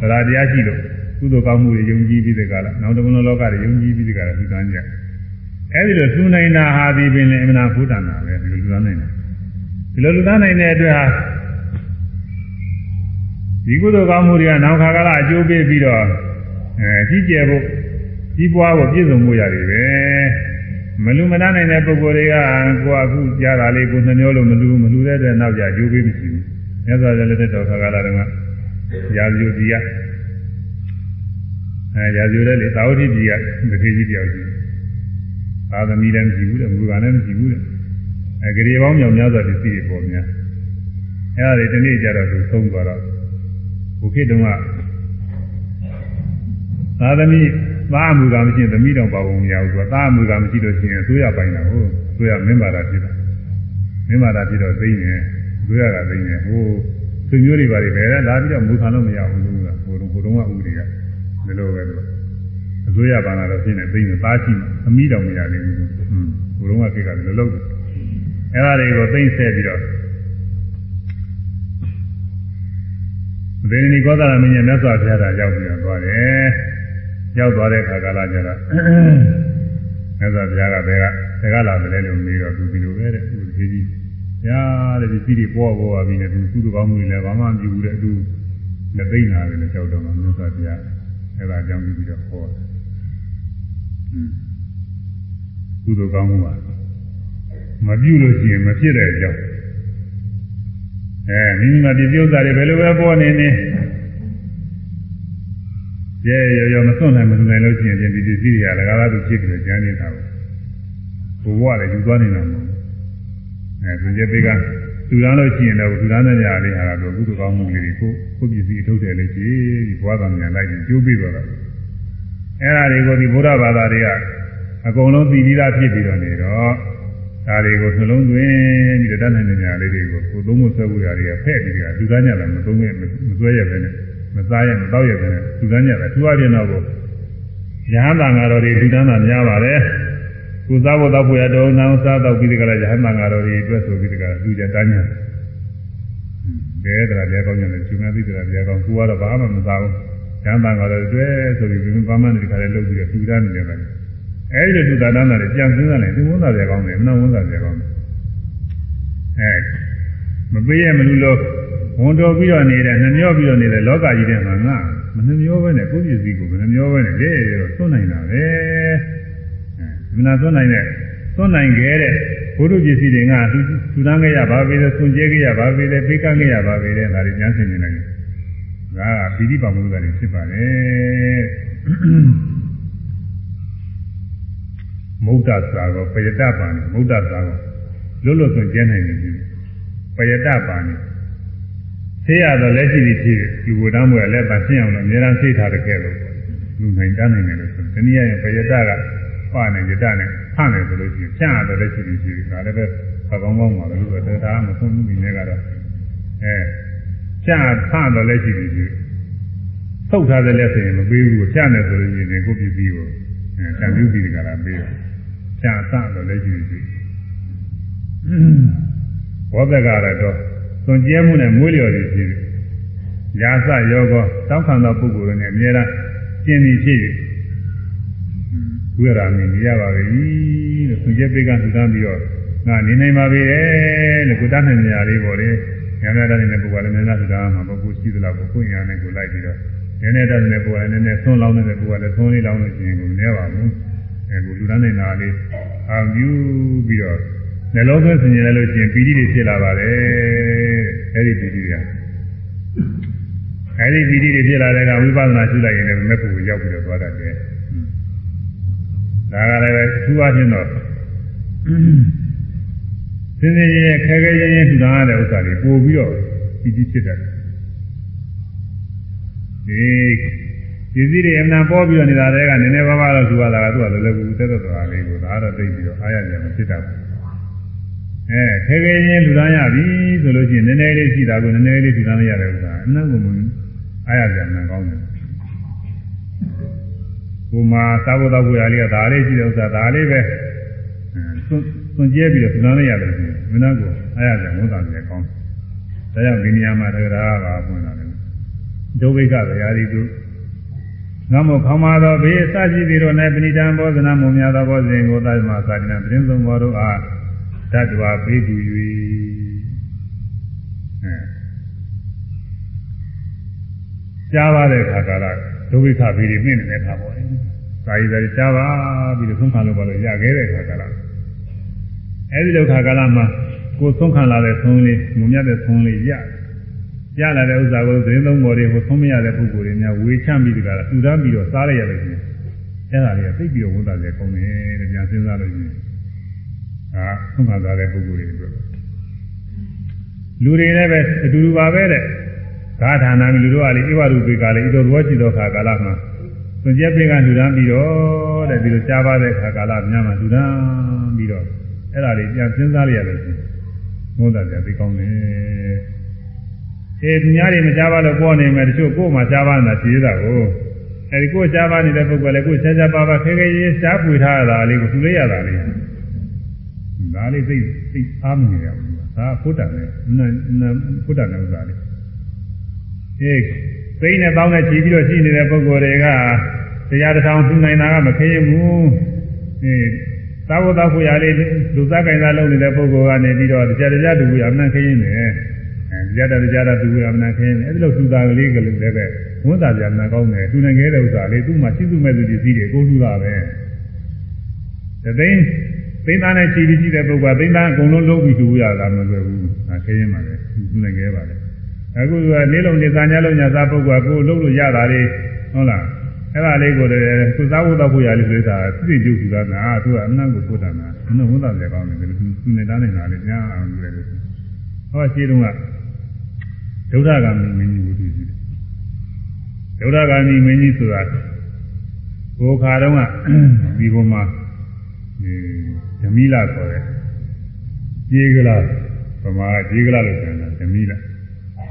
တရားတရားရှိလို့ကုသိုလ်ကောင်းမှုတွေယုံကြည်ပြီးတဲ့ကလာနောက်တမန်လောကတွေယုံကြည်ပြီးတဲ့ကလာသူကန်းကြအဲဒီလိုသူနိုင်တာဟာဒီပင်လည်းအမှန်ဘုဒ္ဓနာပဲဒီလိုလူသားနိုင်တယ်ဒီလိုလူသားနိုင်တဲ့အတွက်ဟာဒီကုသိုလ်ကောင်းမှုတွေကနောက်ခါကလာအကျိုးပေးပြီးတော့အဲကြီးကျယ်ဖို့ကြီးပွားဖို့ပြည့်စုံမှုရတယ်ပဲ မလူမနာနိုင်တဲ့ပုဂ္ဂိုလ်တွေကကိုယ်အခုကြားတာလေးကိုနှမျောလို့မလူမလူတဲ့အတွက်နောက်ကြအကျိုးပေးမရှိဘူးမြတ်စွာဘုရားလက်ထက်တော်ခါကလာတုန်းကရာဇူကြီးကအဲရာဇူတဲ့လေသာဝတိကြီးကတတိကြီးတယောက်ကြီးသာသမီလည်းမရှိဘူးတဲ့မူကလည်းမရှိဘူးတဲ့အဲဂရေပေါင်းမြောင်များစွာပစ္စည်းတွေပေါ်များအဲဒါတွေဒီနေ့ကျတော့သူသုံးသွားတော့ဘုခေတုံးကသာသမီ သားမူကမရှိရင်သမီးတော်ပါပုံမရဘူးသူကသားမူကမရှိလို့ရှိရင်ဆိုရပိုင်တာဟုတ်ဆိုရမင်းပါတာဖြစ်တာမင်းပါတာဖြစ်တော့သိနေဆိုရတာသိနေဟိုသူမျိုးတွေပါတွေပဲလာပြီးတော့မူခံလို့မရဘူးလို့ကဟိုတုန်းဟိုတုန်းကဥပဒေကဒီလိုပဲလို့အစိုးရဘာသာတော့ဖြစ်နေသိနေသားရှိမှသမီးတော်မရနိုင်ဘူးဟွန်းဟိုတုန်းကကိစ္စလည်းလုံးအဲ့ဒါတွေကိုသိမ့်ဆက်ပြီးတော့ဒေနီကောသရမင်းရဲ့မြတ်စွာဘုရားသာရောက်ပြီးတော့သွားတယ် ရောက်သွားတဲ့အခါကာလကျတော့မြတ်စွာဘုရားကဘယ်ကဘယ်ကလာတယ်လဲလို့မေးတော့သူဒီလိုပဲတဲ့သူဒီကြီးညာတဲ့ဒီစီးတွေပေါ်ပေါ်ပြီးနေသူသူ့တကောင်းမှုတွေလည်းဘာမှမပြုဘူးတဲ့သူလက်သိမ်းလာတယ်လို့ကြောက်တော့မှမြတ်စွာဘုရားအဲ့ဒါကြောင့်ပြီးတော့ဟောတယ်ကုသိုလ်ကောင်းမှုပါမပြုလို့ရှိရင်မဖြစ်တဲ့အကြောင်းအဲမိမိမှာဒီပြုဥစ္စာတွေဘယ်လိုပဲပေါ်နေနေယ ရဲရောရောမစွန့်နိုင်မနိုင်လို့ရှိရင်ဒီပစ္စည်းတွေကလည်းကားသူဖြစ်ပြီးကြမ်းနေတာကိုဘဝလည်းယူသွားနေတာမဟုတ်ဘူးအဲသူရဲပေးကသူရမ်းလို့ရှိရင်တော့သူရမ်းတဲ့နေရာလေးဟာတော့ကုသကောင်းမှုလေးတွေကိုကိုပစ္စည်းထုတ်တယ်လို့ရှိဒီဘဝကမြန်လိုက်ပြီးကျိုးပြီးတော့အဲ့ဒါတွေကိုဒီဘုရားဘာသာတွေကအကုန်လုံးသိပြီးသားဖြစ်ပြီးတော့နေတော့ဒါတွေကိုနှလုံးသွင်းပြီးတော့တတ်နိုင်တဲ့နေရာလေးတွေကိုကိုသုံးဖို့ဆွဲဖို့ရာတွေကဖဲ့ပြီးတော့လူသားညလည်းမသုံးရဲ့မဆွဲရပဲနဲ့ မစားရမတော့ရပဲနဲ့လူသားညလည်းသူအပြင်တော့ကိုရဟန္တာငါတော်တွေလူတန်းတာများပါတယ်ကိုစားဖို့တော့ဖို့ရတော့နောင်စားတော့ပြီးဒီကလာရဟန္တာငါတော်တွေအတွက်ဆိုပြီးဒီကလူကြတန်းညာတယ်တဲ့တရားကောင်းကြတယ်ရှင်မသိတဲ့တရားကောင်းကိုကတော့ဘာမှမစားဘူးရဟန္တာငါတော်တွေအတွက်ဆိုပြီးဘယ်မှာမှဒီခါလေးလုပ်ပြီးတော့လူတန်းနေတယ်ပဲအဲဒီလိုလူသားတန်းတာတွေကြံစင်းစားလိုက်ဒီဝန်သားတွေကောင်းတယ်မနာဝန်သားတွေကောင်းတယ်အဲမပေးရမလို့လို့ ဝန်တော်ပြီးတော့နေတဲ့နှမျောပြီးတော့နေတဲ့လောကကြီးထဲမှာငါမနှမျောပဲနဲ့ကိုယ့်ပြည်စည်းကိုမနှမျောပဲနဲ့ရဲရဲတော့သွန်းနိုင်တာပဲမနာသွန်းနိုင်တဲ့သွန်းနိုင်ခဲ့တဲ့ဘုရုပစ္စည်းတွေကသူသူတန်းခဲ့ရပါပဲလေသွန်ကျဲခဲ့ရပါပဲလေပေးကမ်းခဲ့ရပါပဲလေဒါတွေညာဆင်နေတယ်ဒါကပိဋိပါမုဒ္ဒရာတွေဖြစ်ပါတယ်မုဒ္ဒစာကောပယတပါဏိမုဒ္ဒစာကောလွတ်လွတ်သွန်ကျဲနိုင်တယ်ပယတပါဏိ ဆေးရတော့လက်ရှိပြီးဖြစ်ဒီဝဒမ်းမွေလက်ပါရှင်းအောင်လို့အများအားစိတ်ထားတဲ့ကဲလို့လူနိုင်တန်းနိုင်တယ်လို့ဆိုတယ်။ဒီနည်းရင်ပယတကပါနေကြတဲ့နဲ့ဖန့်တယ်ဆိုလို့ရှိရင်ဖြန့်ရတော့လက်ရှိပြီးဖြစ်ဒါလည်းပဲခကောင်းကောင်းပါလို့ဆိုတော့တရားမဆုံးမှုနေနဲ့ကတော့အဲဖြန့်ဖန့်တော့လက်ရှိပြီးဖြစ်ထုတ်ထားတဲ့လက်ဆိုရင်မပေးဘူးဖြန့်တယ်ဆိုလို့ရှိရင်ကိုပစ္စည်းကိုအဲတန်ပြုပြီးကြတာပေးတယ်။ဖြန့်ဆတော့လက်ရှိပြီးဘောဓကရတော့ သွန်ကျဲမှုနဲ့မွေးလျော်နေဖြစ်တယ်။ရာစယောဂတောင်းခံသောပုဂ္ဂိုလ်တွေနဲ့အများအားကျင်ပြီးဖြစ်ဝိရာမင်းရပါပြီလို့သွန်ကျဲပိကထူထမ်းပြီးတော့ငါနေနိုင်ပါပြီလို့ကိုတတ်နိုင်နေရလေးပေါ့လေ။ညာများတတ်နေတဲ့ပုဂ္ဂိုလ်လည်းများများထူထမ်းမှာပေါ့ကိုရှိသလားပေါ့ကိုညာနဲ့ကိုလိုက်ပြီးတော့နည်းနည်းတတ်နေတဲ့ပုဂ္ဂိုလ်လည်းနည်းနည်းသွန်းလောင်းနေတဲ့ပုဂ္ဂိုလ်လည်းသွန်းလေးလောင်းလို့ရှိရင်ကိုမနေပါဘူး။အဲကိုလူတန်းနေတာလေးအာယူပြီးတော့ နှလုံးသွင်းဆင်ခြင်လိုက်လို့ရှိရင်ပီတိတွေဖြစ်လာပါတယ်အဲ့ဒီပီတိတွေကအဲ့ဒီပီတိတွေဖြစ်လာတဲ့ကဝိပဿနာရှုလိုက်ရင်လည်းမဲ့ဖို့ရောက်ပြီးတော့သွားတတ်တယ်ဒါကလည်းပဲသူ့အချင်းတော့စင်စင်ချင်းခဲခဲချင်းချင်းထူထောင်ရတဲ့ဥစ္စာတွေပို့ပြီးတော့ပီတိဖြစ်တတ်တယ်ဒီဒီစည်းတွေအမှန်ပေါ်ပြီးတော့နေတာတွေကနည်းနည်းပါးပါးတော့သူကလာတာသူကလည်းလည်းကူတက်တော့တာလေးကိုဒါတော့သိပြီးတော့အားရကြမဖြစ်တတ်ဘူး အဲခဲခဲချင်းလူသားရပြီဆိုလို့ရှိရင်နည်းနည်းလေးရှိတာကိုနည်းနည်းလေးလူသားရတဲ့ဥစ္စာအနှံ့ကိုမအားရကြမှန်ကောင်းတယ်ကိုမှသာဝတ္တဝေရလေးကဒါလေးရှိတဲ့ဥစ္စာဒါလေးပဲသွန်သွန်ကျဲပြီးတော့လူသားရလို့ရှိရင်မနှံ့ကိုအားရကြဝန်တာလည်းကောင်းတယ်ဒါကြောင့်ဒီနေရာမှာတရားပါပွင့်လာတယ်ဒုဗိကဗျာဒီသူငမောခေါမသောဘေးအစရှိသည်တို့၌ပဏိတံဘောဇနာမုံများသောဘောဇင်ကိုသာမသာတိနံသတင်းဆုံးဘောတို့အား တတ္တဝါပေးသူ၍အဲကြားပါတဲ့ခါကာလဒုဝိခဘေးတွေမြင့်နေတဲ့ခါပေါ့လေ။ကာယတွေကြားပါပြီးတော့သုံးခံလို့ပါလို့ရခဲ့တဲ့ခါကာလအဲဒီလိုခါကာလမှာကိုသုံးခံလာတဲ့သုံးလေးမုံမြတ်တဲ့သုံးလေးရရလာတဲ့ဥစ္စာကိုသတင်းသုံးပေါ်တွေကိုသုံးမရတဲ့ပုဂ္ဂိုလ်တွေများဝေချမ်းပြီးတကလားတူတန်းပြီးတော့စားလိုက်ရလို့ရှိရင်အဲ့ဒါတွေကသိပြီးတော့ဝန်တာလေကောင်းတယ်တဲ့ပြန်စဉ်းစားလို့ရှိရင် အာသုံးခါသားတဲ့ပုဂ္ဂိုလ်တွေအတွက်လူတွေလည်းပဲအတူတူပါပဲတဲ့ဂါထာနာမီလူတို့ကလေဣဝရုပေကလေဣတော်ရောရှိသောခါကာလမှာသွန်ကျက်ပေကလူတန်းပြီးတော့တဲ့ဒီလိုကြားပါတဲ့ခါကာလများမှာလူတန်းပြီးတော့အဲ့ဒါတွေပြန်စဉ်းစားလိုက်ရလို့ရှိရင်ဘုန်းတော်ပြသိကောင်းတယ်အဲသူများတွေမကြားပါလို့ပေါ်နေမယ်တချို့ကိုယ်မှကြားပါနေတာရှိသေးတာကိုအဲဒီကိုယ်ကြားပါနေတဲ့ပုဂ္ဂိုလ်လည်းကိုယ်ရှားရှားပါပါခဲခဲရေးရှားပွေထားရတာလေးကိုသူလေးရတာလေး ဒါလေးသိသိအားမနေရဘူးဒါဖုတ္တနဲ့နဖုတ္တနဲ့ဥစ္စာလေးအေးသိနဲ့ပေါင်းနဲ့ခြီးပြီးတော့ရှိနေတဲ့ပုဂ္ဂိုလ်တွေကတရားတစ်ထောင်သူနိုင်တာကမခင်းဘူးအေးသာဝတ္တခုရာလေးလူသားကင်သားလုပ်နေတဲ့ပုဂ္ဂိုလ်ကနေပြီးတော့တရားတရားတူရအမှန်ခင်းနေတယ်အဲတရားတရားတရားတူရအမှန်ခင်းနေအဲဒီလိုသူသားကလေးကလည်းပဲဝန်တာပြန်မှန်ကောင်းတယ်သူနိုင်ခဲ့တဲ့ဥစ္စာလေးသူ့မှာရှိသူမဲ့သူပစ္စည်းတွေအကုန်လူတာပဲတသိန်း သိန်းသားနဲ့ခြေပြီးရှိတဲ့ပုဂ္ဂိုလ်ကသိန်းသားအကုန်လုံးလုံးပြီးတူရတာမလွယ်ဘူး။ဒါခင်းရင်ပါလေ။သူနိုင်ခဲ့ပါလေ။အခုကနေလုံးနေသားညလုံးညသားပုဂ္ဂိုလ်ကကိုယ်လုံးလို့ရတာလေဟုတ်လား။အဲ့ဒါလေးကိုလည်းသူစားဖို့တော့ဖို့ရလေးဆိုတာသိသိကျုပ်ကနာသူကအနံ့ကိုပုတ်တာနာအနံ့ဝန်တာလည်းကောင်းတယ်သူနေတာနေတာလေးကြားအောင်လုပ်ရတယ်ဟောရှိတုန်းကဒုဒ္ဒဂာမိမင်းကြီးကိုတွေ့ရှိတယ်ဒုဒ္ဒဂာမိမင်းကြီးဆိုတာဘိုခါတုန်းကဒီဘုံမှာဒီ ဓမီလာခေါ်တယ်ကြေးကလားဗမာကြေးကလားလို့ပြောတာဓမီလာ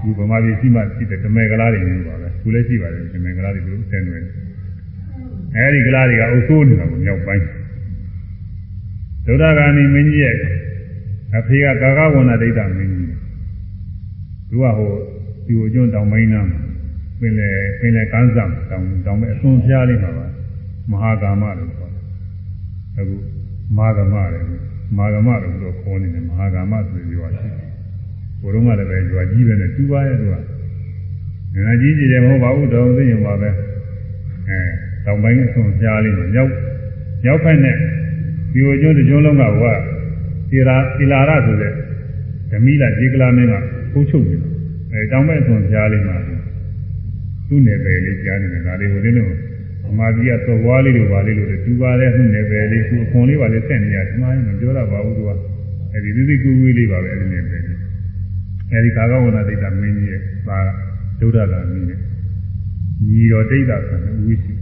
ဒီဗမာပြည်ရှိမှရှိတဲ့ဓမေကလားတွေမျိုးပါပဲသူလည်းရှိပါတယ်ဓမေကလားတွေသူတို့ဆဲနေတယ်အဲဒီကလားတွေကအုပ်စိုးနေတာကိုမြောက်ပိုင်းဒုဒ္ဒဂာမိမင်းကြီးရဲ့အဖေကကာကဝဏဒိဋ္ဌမင်းကြီးသူကဟိုဒီကိုကျွန်းတောင်ပိုင်းနားမှာပင်လေပင်လေကန်းစံတောင်တောင်ပဲအစွန်ဖျားလေးပါပါမဟာကာမလို့ခေါ်တယ်အခု မာဂမတယ်မာဂမလို့ပြောခေါ်နေတယ်မဟာကာမဆိုပြီးပြောရှိတယ်ဘုရုံးကလည်းပဲရွာကြီးပဲနဲ့ကျူပါရဲ့သူကငါကြီးကြီးတယ်မဟုတ်ပါဘူးတော်သိရင်ပါပဲအဲတောင်ပိုင်းအစွန်ဖျားလေးမှာရောက်ရောက်ဖက်နဲ့ဒီကိုကျွန်းတစ်ကျွန်းလုံးကဟိုကသီရာသီလာရဆိုတဲ့ဓမီလာဒီကလာမင်းကပိုးချုပ်နေတယ်အဲတောင်ဘက်ဆွန်ကြားလေးမှာသူ့နယ်ပယ်လေးကြားနေတယ်ဒါလေးဟိုတင်းလို့ ဗမာပြည်ကသော်ဘွားလေးတို့ပါလေးလို့တူပါတဲ့သူ့နယ်ပယ်လေးသူအခွန်လေးပါလေးဆက်နေရတယ်ဒီမှာမပြောတာပါဘူးသူကအဲဒီသီသီကူဝေးလေးပါပဲအဲဒီနယ်ပယ်လေးအဲဒီကာကဝဏဒိဋ္ဌမင်းကြီးရဲ့ပါဒုဒ္ဒတာမင်းနဲ့ညီတော်ဒိဋ္ဌဆိုတဲ့ဝိရှိ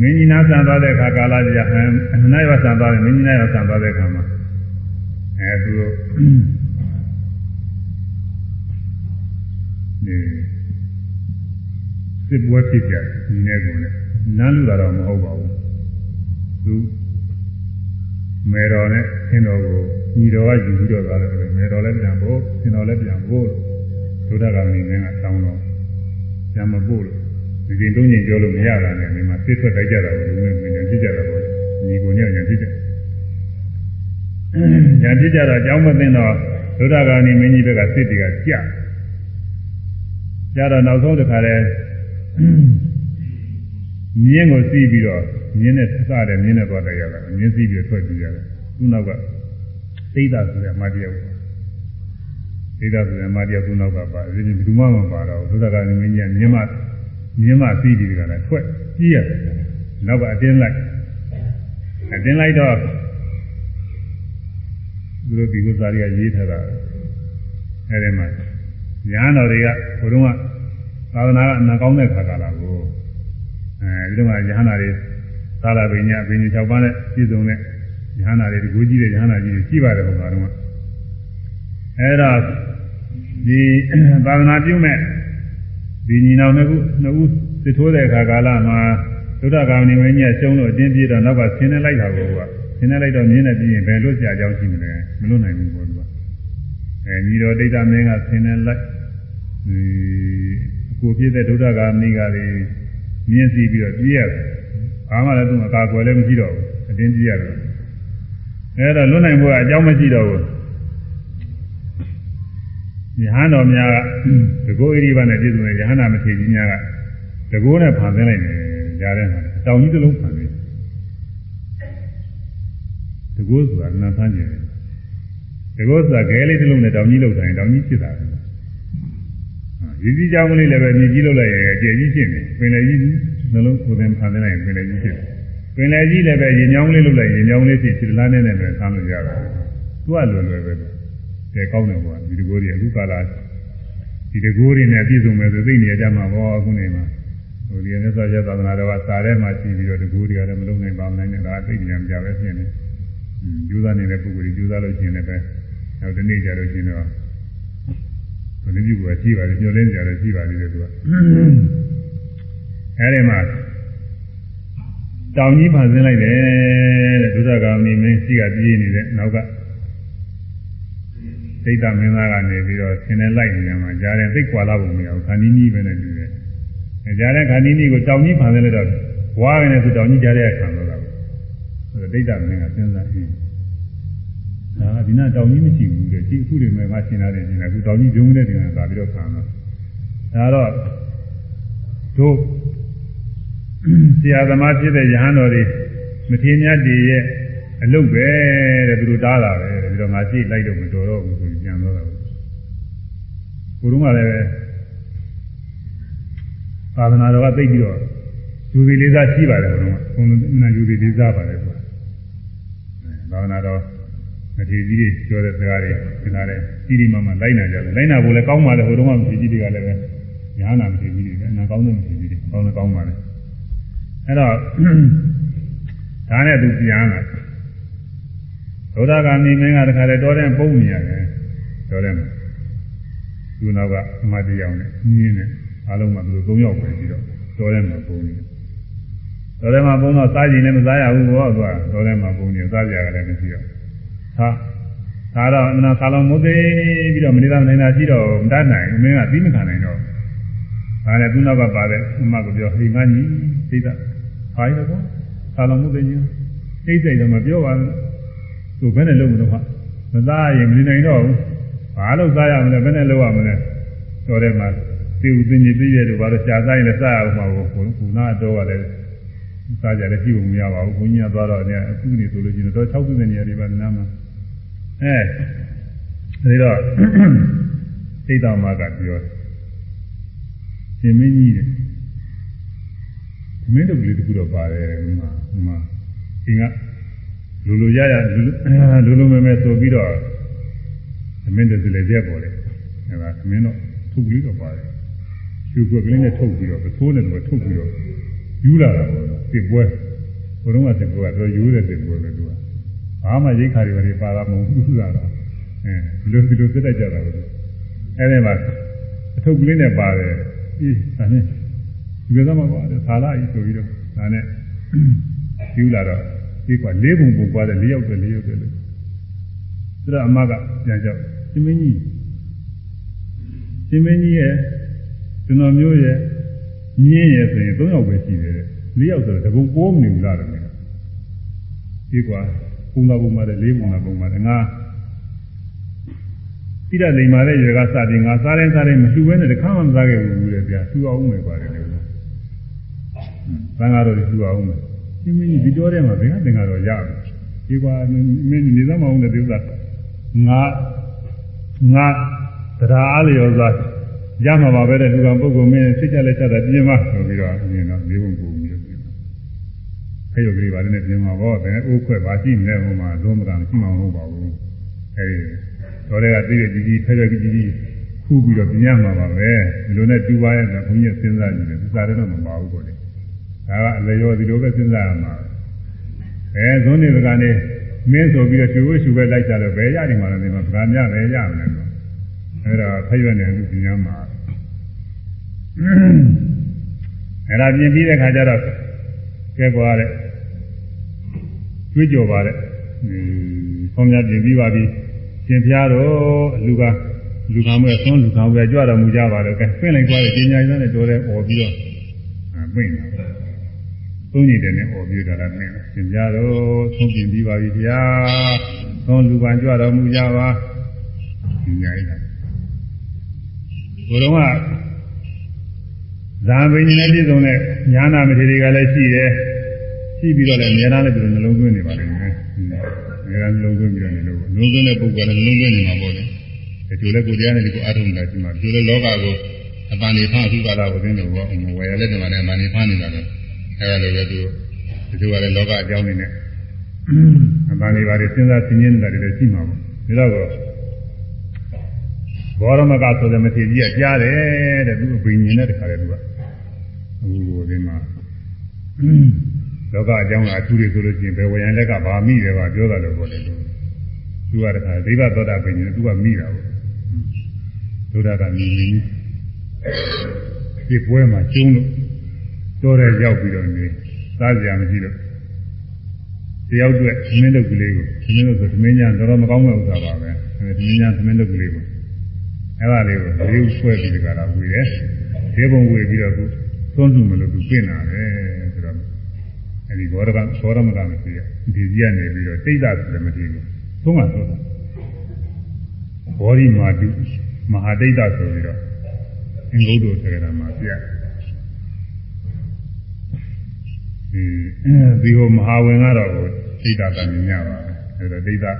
မင်းကြီးနာဆန်သွားတဲ့အခါကာလကြာဟန်အနတ်ရဆန်သွားတယ်မင်းကြီးနာရဆန်သွားတဲ့အခါမှာအဲသူတို့ဒီ စစ်ပွဲဖြစ်ကြဒီနေ့ကုန်နဲ့နန်းလူတာတော့မဟုတ်ပါဘူးသူမေတော်နဲ့ဆင်းတော်ကိုညီတော်ကယူပြီးတော့သွားတယ်မေတော်လည်းပြန်ဖို့ဆင်းတော်လည်းပြန်ဖို့ဒုဒ္ဒကမင်းကတောင်းတော့ပြန်မဖို့လို့ဒီရင်တုံးရင်ပြောလို့မရတာနဲ့ဒီမှာစစ်ထွက်တိုက်ကြတာကိုလူနဲ့မြင်ကြည့်ကြတာပေါ့ညီကိုညံ့ညံ့ဖြစ်တယ်ညာဖြစ်ကြတော့အကြောင်းမသိတော့ဒုဒ္ဒဂာနီမင်းကြီးဘက်ကစစ်တွေကကြကြတော့နောက်ဆုံးတစ်ခါလဲ မြင်းကိုစီးပြီးတော့မြင်းနဲ့စတဲ့မြင်းနဲ့သွားတိုက်ရတာမြင်းစီးပြီးထွက်ပြေးရတယ်သူ့နောက်ကသိတာဆိုတဲ့အမတယောက်သိတာဆိုတဲ့အမတယောက်သူ့နောက်ကပါဒီဘယ်သူမှမပါတော့ဒုဒ္ဒဂာနီမင်းကြီးကမြင်းမမြင်းမစီးပြီးကြတယ်ထွက်ပြေးရတယ်နောက်ကအတင်းလိုက်အတင်းလိုက်တော့သူတို့ဒီဥစ္စာတွေကရေးထားတာအဲဒီမှာညာတော်တွေကဘုရုံးက သာသနာကအနာကောင်းတဲ့ခါကလာကိုအဲဒီတော့ကယဟနာတွေသာလပင်ညပင်ကြီး၆ပါးနဲ့ပြည့်စုံတဲ့ယဟနာတွေဒီကိုကြီးတဲ့ယဟနာကြီးတွေရှိပါတယ်ဘုရားတော်ကအဲဒါဒီသာသနာပြုမဲ့ဒီညီနောင်နှစ်ခုနှစ်ဦးစစ်ထိုးတဲ့အခါကာလမှာသုဒ္ဓဂာမဏိမင်းကြီးကကျုံးလို့အတင်းပြေးတော့နောက်ကဆင်းနေလိုက်တာကိုကဆင်းနေလိုက်တော့မြင်းနဲ့ပြီးရင်ဘယ်လွတ်ကြအကြောင်းရှိမလဲမလွတ်နိုင်ဘူးပေါ့သူကအဲညီတော်ဒိဋ္ဌမင်းကဆင်းနေလိုက်ဒီအ ကိုပြည့်တဲ့ဒုဒ္ဓဂာမဏိကတွေမြင်းစီပြီးတော့ပြေးရတယ်ဘာမှလည်းသူအကာအကွယ်လည်းမရှိတော့ဘူးအတင်းပြေးရတယ်အဲဒါလွတ်နိုင်ဖို့အကြောင်းမရှိတော့ဘူးယဟန်တော်များကတကောဣရိဘနဲ့ပြည့်စုံတဲ့ယဟနာမထေရကြီးများကတကောနဲ့ဖန်ဆင်းလိုက်တယ်ကြားထဲမှာတောင်ကြီးတစ်လုံးဖန်ဆင်းတကောဆိုတာနာဆန်းကျင်တယ်တကောဆိုတာခဲလေးတစ်လုံးနဲ့တောင်ကြီးလောက်တိုင်းတောင်ကြီးဖြစ်တာပဲ ရည်စည်းကြောင်းကလေးလည်းပဲမြေကြီးလောက်လိုက်ရင်အကျယ်ကြီးဖြစ်နေပင်လယ်ကြီးနှလုံးကိုယ်တင်ဖန်ဆင်းလိုက်ရင်ပင်လယ်ကြီးဖြစ်တယ်ပင်လယ်ကြီးလည်းပဲရေမြောင်းလေးလောက်လိုက်ရေမြောင်းလေးဖြစ်ခြေလားနဲ့နဲ့ပဲဆန်းလို့ရတာသူကလွယ်လွယ်ပဲကဲကောင်းတယ်ကွာဒီတကိုးတွေအခုကာလဒီတကိုးတွေနဲ့ပြည့်စုံမယ်ဆိုသိနေကြမှာပေါ့အခုနေမှာဟိုဒီနေ့ဆိုရသာသနာတော်ကစာထဲမှာရှိပြီးတော့တကိုးတွေကလည်းမလုံးနိုင်ပါမနိုင်နဲ့ဒါသိဉာဏ်ကြပဲဖြစ်နေကျူးစားနေတဲ့ပုဂ္ဂိုလ်ကြီးကျူးစားလို့ရှိရင်လည်းပဲနောက်တနေ့ကျလို့ရှိရင်တော့ဘယ် နည်းပြုကရှိပါလိမ့်ညှို့လင်းကြတယ်ရှိပါလိမ့်တယ်သူကအဲဒီမှာတောင်ကြီးဖန်ဆင်းလိုက်တယ်တဲ့ဒုဒ္ဒဂာမီမင်းရှိကပြေးနေတဲ့နောက်ကသိတ္တမင်းသားကနေပြီးတော့ဆင်းနေလိုက်နေမှာကြားတယ်သိကွာလာပုံမရဘူးခန္ဒီနီးပဲနဲ့တူတယ်အဲကြားတဲ့ခန္ဒီနီးကိုတောင်ကြီးဖန်ဆင်းလိုက်တော့ဘွားကနေဆိုတောင်ကြီးကြားတဲ့ခံတော့တာဆိုတော့သိတ္တမင်းကစဉ်းစားအင်း ဒါကဒီနာတောင်ကြီးမရှိဘူးတဲ့ဒီအခုတွေမှာငါရှင်းလာတယ်ရှင်းလာအခုတောင်ကြီးပြုံးနေတဲ့တင်ကသာပြီးတော့ခံတော့ဒါတော့တို့ဆရာသမားဖြစ်တဲ့ယဟန်တော်တွေမထေမြတ်တွေရဲ့အလုတ်ပဲတဲ့သူတို့တားတာပဲပြီးတော့ငါကြည့်လိုက်တော့မတော်တော့ဘူးဆိုပြီးပြန်တော့တာကိုယ်တော့ကလည်းသာသနာတော်ကသိပြီးတော့ယူစီလေးစားရှိပါတယ်ဘုရားဘုန်းကြီးယူစီလေးစားပါတယ်ကွာသာသနာတော် မထေကြီးတွေပြောတဲ့စကားတွေဒီနာနဲ့ကြီးကြီးမားမားလိုက်နိုင်ကြတယ်လိုက်နာဖို့လည်းကောင်းပါလေဟိုတုန်းကမထေကြီးတွေကလည်းပဲညာနာမထေကြီးတွေပဲနာကောင်းတဲ့မထေကြီးတွေကောင်းလည်းကောင်းပါလေအဲ့တော့ဒါနဲ့သူပြန်လာဒုဒ္ဒဂာမိမင်းကတခါတည်းတော်တဲ့ပုံနေရတယ်တော်တဲ့သူနောက်ကသမာဓိရောက်နေညင်းနေအားလုံးကသူတို့၃ယောက်ပဲပြီးတော့တော်တဲ့မှာပုံနေတော်တဲ့မှာပုံတော့စားကြည့်လည်းမစားရဘူးဘောကွာတော်တဲ့မှာပုံနေစားကြရလည်းမရှိတော့ ဟာဒါတော့အနာခါလုံးမုတ်သေးပြီးတော့မနေသားမနေတာရှိတော့မတတ်နိုင်မင်းကပြီးမခံနိုင်တော့ဒါနဲ့သူနောက်ကပါတဲ့အမကပြောဟိငါညီသိတာဟာရတော့ခါလုံးမုတ်သေးညိတ်စိတ်တော့မပြောပါဘူးသူဘယ်နဲ့လုံးမလို့ဟာမစားရင်မနေနိုင်တော့ဘူးဘာလို့စားရမလဲဘယ်နဲ့လုံးရမလဲတော်တဲ့မှာသိဦးသိညသိရတော့ဘာလို့ရှားစားရင်လည်းစားရအောင်မှာကိုကုနာတော့ကလည်းစားကြလည်းကြည့်ဖို့မရပါဘူးဘုန်းကြီးကသွားတော့เนี่ยအခုနေဆိုလို့ရှိရင်တော့6ခုတဲ့နေရာတွေပါနားမှာ အဲဒီတော့သိတော်မှာကပြောတယ်ရှင်မင်းကြီးတဲ့မင်းတို့ကလေးတခုတော့ပါတယ်ဟိုမှာဟိုမှာအင်းကလူလူရရလူလူမဲမဲဆိုပြီးတော့သမင်းတို့လည်းပြက်ပေါ်တယ်အဲဒါသမင်းတော့ထုတ်ကလေးတော့ပါတယ်ရှူကွက်ကလေးနဲ့ထုတ်ပြီးတော့ပသိုးနဲ့တော့ထုတ်ပြီးတော့ယူလာတာပေါ့စစ်ပွဲဘုရုံးကစစ်ပွဲကတော့ယူတဲ့စစ်ပွဲပဲသူက ဘာမှရိတ်ခါတွေပဲပါတာမဟုတ်ဘူးလားအဲဒီလိုဒီလိုစစ်တတ်ကြတာပဲအဲဒီမှာအထုပ်ကလေးနဲ့ပါတယ်အေးဒါနဲ့ဒီကစားမှာပါတယ်ဆာလာကြီးဆိုပြီးတော့ဒါနဲ့ယူလာတော့ဒီကွာလေးပုံပုံကွာတဲ့လေးယောက်ပဲလေးယောက်ပဲလို့သူကအမကပြန်ကြောက်ရှင်မင်းကြီးရှင်မင်းကြီးရဲ့ကျွန်တော်မျိုးရဲ့မြင်းရဲ့ဆိုရင်၃ယောက်ပဲရှိတယ်တဲ့၄ယောက်ဆိုတော့တကုံပိုးမနေဘူးလားတဲ့ဒီကွာ ပုံသာပုံပါတယ်လေးပုံသာပုံပါတယ်ငါတိရလိမ်မာတဲ့ရေကစပြီးငါစားတိုင်းစားတိုင်းမလှူဘဲနဲ့တခါမှမစားခဲ့ဘူးတဲ့ဗျာလှူအောင်မယ်ပါတယ်လေသံဃာတော်တွေလှူအောင်မယ်ရှင်မင်းကြီးဒီတော်ထဲမှာဘယ်ကသင်္ဃာတော်ရမယ်ဒီကွာမင်းနေသမအောင်တဲ့ဒီဥစ္စာငါငါတရားအားလျော်စွာရမှာပါပဲတဲ့လူကပုဂ္ဂိုလ်မင်းစိတ်ကြလက်ချက်တာပြင်းမဆိုပြီးတော့အမြင်တော့လေးပုံပုံပြီးပြင်းမှာ အဲ့ရုပ်ကလေးပါလည်းပြင်းမှာပေါ့ဘယ်အိုးခွဲပါရှိမလဲဟိုမှာလုံးမကမရှိမှမဟုတ်ပါဘူးအဲ့ဒီတော်တဲ့ကသိတဲ့ကြီးကြီးဖဲဖဲကြီးကြီးခုပြီးတော့ပြင်းရမှာပါပဲဒီလိုနဲ့တူပါရဲ့ကဘုန်းကြီးစဉ်းစားကြည့်တယ်သစ္စာတော့မပါဘူးပေါ့လေဒါကအလျော်ဒီလိုပဲစဉ်းစားရမှာအဲဇုံးနေကနေမင်းဆိုပြီးတော့ကျွေးရှူပဲလိုက်ကြတော့ဘယ်ရနေမှာလဲဒီမှာဗကာမြပဲရမယ်လို့အဲ့ဒါဖရွက်နေလူပြင်းမှာအဲ့ဒါပြင်ပြီးတဲ့ခါကျတော့ကဲကွာတဲ့ ကျွေးကြော်ပါတဲ့ဆောင်းများပြင်ပြီးပါပြီရှင်ဖျားတော့လူကလူကမဲ့သွန်းလူကမဲ့ကြွတော်မူကြပါတော့ကဲပြင့်လိုက်သွားတဲ့ပညာရေးနဲ့တော်တဲ့អော်ပြီးတော့ပြင့်တာသုံးညတဲ့နဲ့អော်ပြီးတော့လည်းပြင့်ရှင်ဖျားတော့သုံးပြင်ပြီးပါပြီဗျာသွန်းလူကကြွတော်မူကြပါပညာရေးနဲ့ဘုရုံကဇာပင်နဲ့ပြည့်စုံတဲ့ညာနာမထေရီကလည်းရှိတယ် ရှိပြီးတော့လည်းအများအားလည်းဒီလိုနှလုံးသွင်းနေပါလိမ့်မယ်အများအားနှလုံးသွင်းပြီးတော့နေလို့နှလုံးသွင်းတဲ့ပုဂ္ဂိုလ်ကလည်းနှလုံးသွင်းနေမှာပေါ့လေဒီလိုလဲကိုတရားနဲ့ဒီကိုအားထုတ်နေတာရှိမှာဒီလိုလောကကိုအပန်နေဖားအခုကာလကိုသိနေတော့ဝယ်ရလက်တမနဲ့အပန်နေဖားနေတာလေအဲဒါလိုပဲသူဒီလိုကလည်းလောကအကြောင်းနေနဲ့အပန်နေပါလေစဉ်းစားသိနေနေတာတွေလည်းရှိမှာပေါ့ဒါတော့ဘောရမကဆိုတဲ့မထေကြီးကကြားတယ်တဲ့သူအဘိညာဉ်နဲ့တခါလေသူကအခုဒီမှာ လောကအကြောင်းကအထူးတွေဆိုလို့ချင်းဘယ်ဝရံလက်ကဘာမိတယ်ပါပြောတာလို့ပေါ့လေသူသူကတခါဒိဗသောတာပင်ကြီးသူကမိတာပေါ့ဒုဒ္ဒကမြင်မြင်ဒီပွဲမှာကျုံးလို့တော်တဲ့ရောက်ပြီးတော့နေစားကြမရှိလို့တယောက်အတွက်သမင်းလုပ်ကလေးကိုသမင်းလုပ်ဆိုသမင်းညာတော်တော်မကောင်းတဲ့ဥစ္စာပါပဲသမင်းညာသမင်းလုပ်ကလေးကိုအဲ့ဒါလေးကိုလေးဆွဲပြီးဒီကလာဝေတယ်ဒေဘုံဝေပြီးတော့သူသွန်းစုမလို့သူပြင်လာတယ်ဆိုတော့ အဲ့ဒီဘောရကဘောရမကမရှိရဒီကြီးကနေပြီးတော့တိတ်တာဆိုလည်းမတည်ဘူးသုံးပါသုံးတာဘောရီမာတုမဟာတိတ်တာဆိုပြီးတော့အင်္ဂုတ္တသက္ကရာမှာပြဒီဒီဟိုမဟာဝင်ကတော့တိတ်တာတန်မြင်ရပါအဲ့တော့တိတ်တာ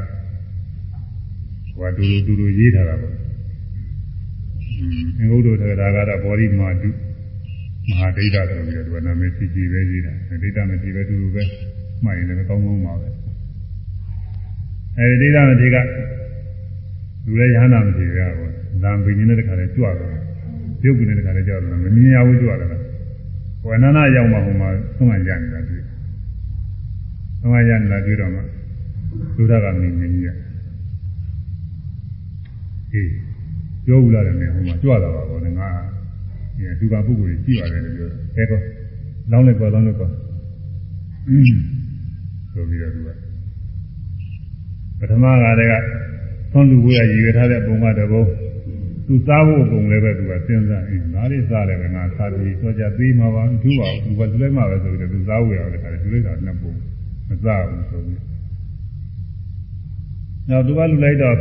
ဟိုတူတူတူရေးထားတာပေါ့အင်္ဂုတ္တသက္ကရာကတော့ဘောရီမာတု မဟာဒိဋ္ဌဆိုပြီးတော့သူကနာမည်ကြီးကြီးပဲကြီးတာဒိဋ္ဌမကြီးပဲတူတူပဲမှတ်ရင်လည်းကောင်းကောင်းပါပဲအဲဒီဒိဋ္ဌမကြီးကလူလည်းရဟနာမကြီးရဘူးဇံပင်ကြီးနဲ့တခါလဲကြွတော့ပြုတ်ကနေတခါလဲကြွတော့မမြင်ရဘူးကြွတော့ဟိုအနန္တရောက်မှဟိုမှာသုံးမှရနေတာတွေ့သုံးမှရနေတာတွေ့တော့မှသုဒ္ဓကမင်းမြင်ကြီးရအေးပြောဘူးလားလည်းဟိုမှာကြွတာပါဘောငါ ဒီဒုက္ခပုဂ္ဂိုလ်ကြီးကြည့်ရတယ်လို့ပြောတယ်အဲကောလောင်းလိုက်ကောလောင်းလိုက်ကောအင်းဆိုပြီးတော့သူကပထမကတည်းကသွန်လူဝေးရရည်ရထားတဲ့ပုံကတဘုံသူစားဖို့ပုံလည်းပဲသူကစဉ်းစားအင်းဒါလေးစားလည်းပဲငါစားပြီးတော့ကြသေးမှာပါသူ့ပါသူကသူလည်းမှာပဲဆိုပြီးတော့သူစားဖို့ရတယ်ခါတယ်သူလည်းကနှစ်ပုံမစားဘူးဆိုပြီးနောက်သူကလူလိုက်တော့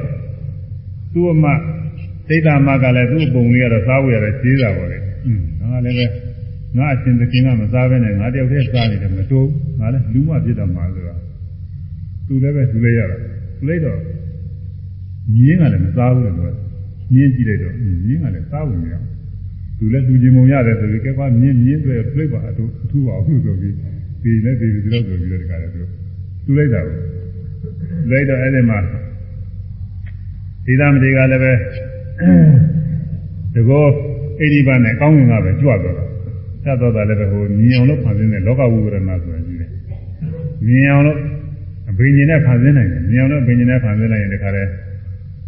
သူ့အမ ဒိဋ္ဌာမကလည်းသူ့ပုံလေးကတော့စားဖို့ရတယ်ရှင်းတာပါလေอืมငါလည်းပဲငါအရှင်သခင်ကမစားဘဲနဲ့ငါတယောက်တည်းစားနေတယ်မတိုးငါလည်းလူမဖြစ်တော့မှာဆိုတော့သူလည်းပဲသူလည်းရတာသူလိုက်တော့ညင်းကလည်းမစားဘူးလို့ပြောညင်းကြည့်လိုက်တော့ညင်းကလည်းစားဝင်မရသူလည်းသူချင်းမုံရတယ်ဆိုပြီးကဲကွာညင်းညင်းတွေပြိတ်ပါအတူအထူပါဘူးဆိုပြီးဒီလည်းဒီလိုဆိုပြီးတော့ဒီကလည်းသူသူလိုက်တာကိုလိုက်တော့အဲ့ဒီမှာဒီသားမတွေကလည်းပဲ တကောအိဒီပါနဲ့ကောင်းငင်ကပဲကြွတော့တာဆက်တော့တာလည်းပဲဟိုမြင်အောင်လို့ဖန်ဆင်းတဲ့လောကဝိဝရဏဆိုတာကြီးတယ်မြင်အောင်လို့အဘိညာဉ်နဲ့ဖန်ဆင်းနိုင်တယ်မြင်အောင်လို့အဘိညာဉ်နဲ့ဖန်ဆင်းနိုင်ရင်တခါတည်း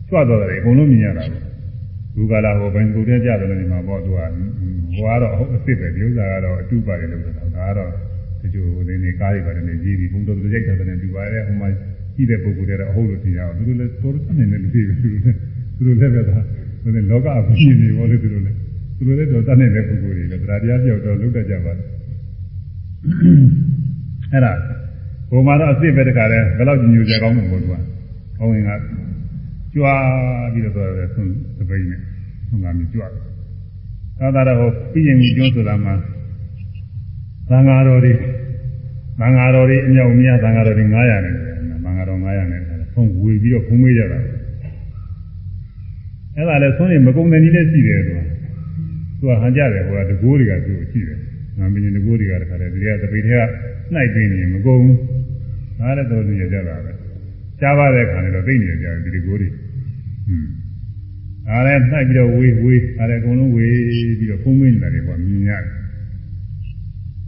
ကြွတော့တယ်အကုန်လုံးမြင်ရတာပဲဘူကလာဟိုဘယ်ကုတ်တဲ့ကြတယ်လို့ဒီမှာပေါ့သူကဟိုကတော့အစ်စ်ပဲဒီဥစ္စာကတော့အတူပါတယ်လို့ဆိုတာဒါကတော့တချို့ဟိုနေနေကားတွေပါတယ်နေကြီးပြီးဘုံတော်သူရိုက်တာတဲ့ဒီပါရဲ့ဟိုမှာကြည့်တဲ့ပုဂ္ဂိုလ်တွေတော့အဟုတ်လို့သိရအောင်သူတို့လည်းတော်တော်နဲ့လည်းသိတယ်သူတို့လည်း သူတို့လည်းပဲဒါဟိုလောကအဖြစ်နေပေါ်လို့သူတို့လည်းသူတို့လည်းတော့တတ်နေတဲ့ပုဂ္ဂိုလ်တွေလည်းတရားတရားပြောက်တော့လုံးတတ်ကြပါတယ်အဲ့ဒါဟိုမှာတော့အစ်စ်ပဲတခါလဲဘယ်လောက်ညူကြကောင်းမှာမို့သူကဘုံဝင်ကကြွားပြီးတော့ဆိုရယ်ဆုံးသပိနဲ့ဘုံကမြကြွားတယ်သာသာတော့ပြည်ရင်ကြီးကျွန်းဆိုတာမှာသံဃာတော်တွေသံဃာတော်တွေအမြောက်အများသံဃာတော်တွေ900နဲ့သံဃာတော်900နဲ့ဖုံဝေပြီးတော့ဖုံးမေးကြတာ အဲ့ဒါလည်းဆုံးရင်မကုံတဲ့နည်းလည်းရှိတယ်သူကသူကဟန်ကြတယ်ဟိုကတကိုးတွေကသူ့ကိုရှိတယ်ငါမင်းတကိုးတွေကတခါတည်းဒီကတပိထဲကနှိုက်ပြင်းနေမကုံဘူးဒါလည်းတော့သူရကြတာပဲကြားပါတဲ့ခါနဲ့တော့သိနေကြတယ်ဒီတကိုးတွေဟွန်းဒါလည်းနှိုက်ပြီးတော့ဝေးဝေးဒါလည်းအကုန်လုံးဝေးပြီးတော့ဖုံးမင်းနေတာတွေပေါ့မြင်ရတယ်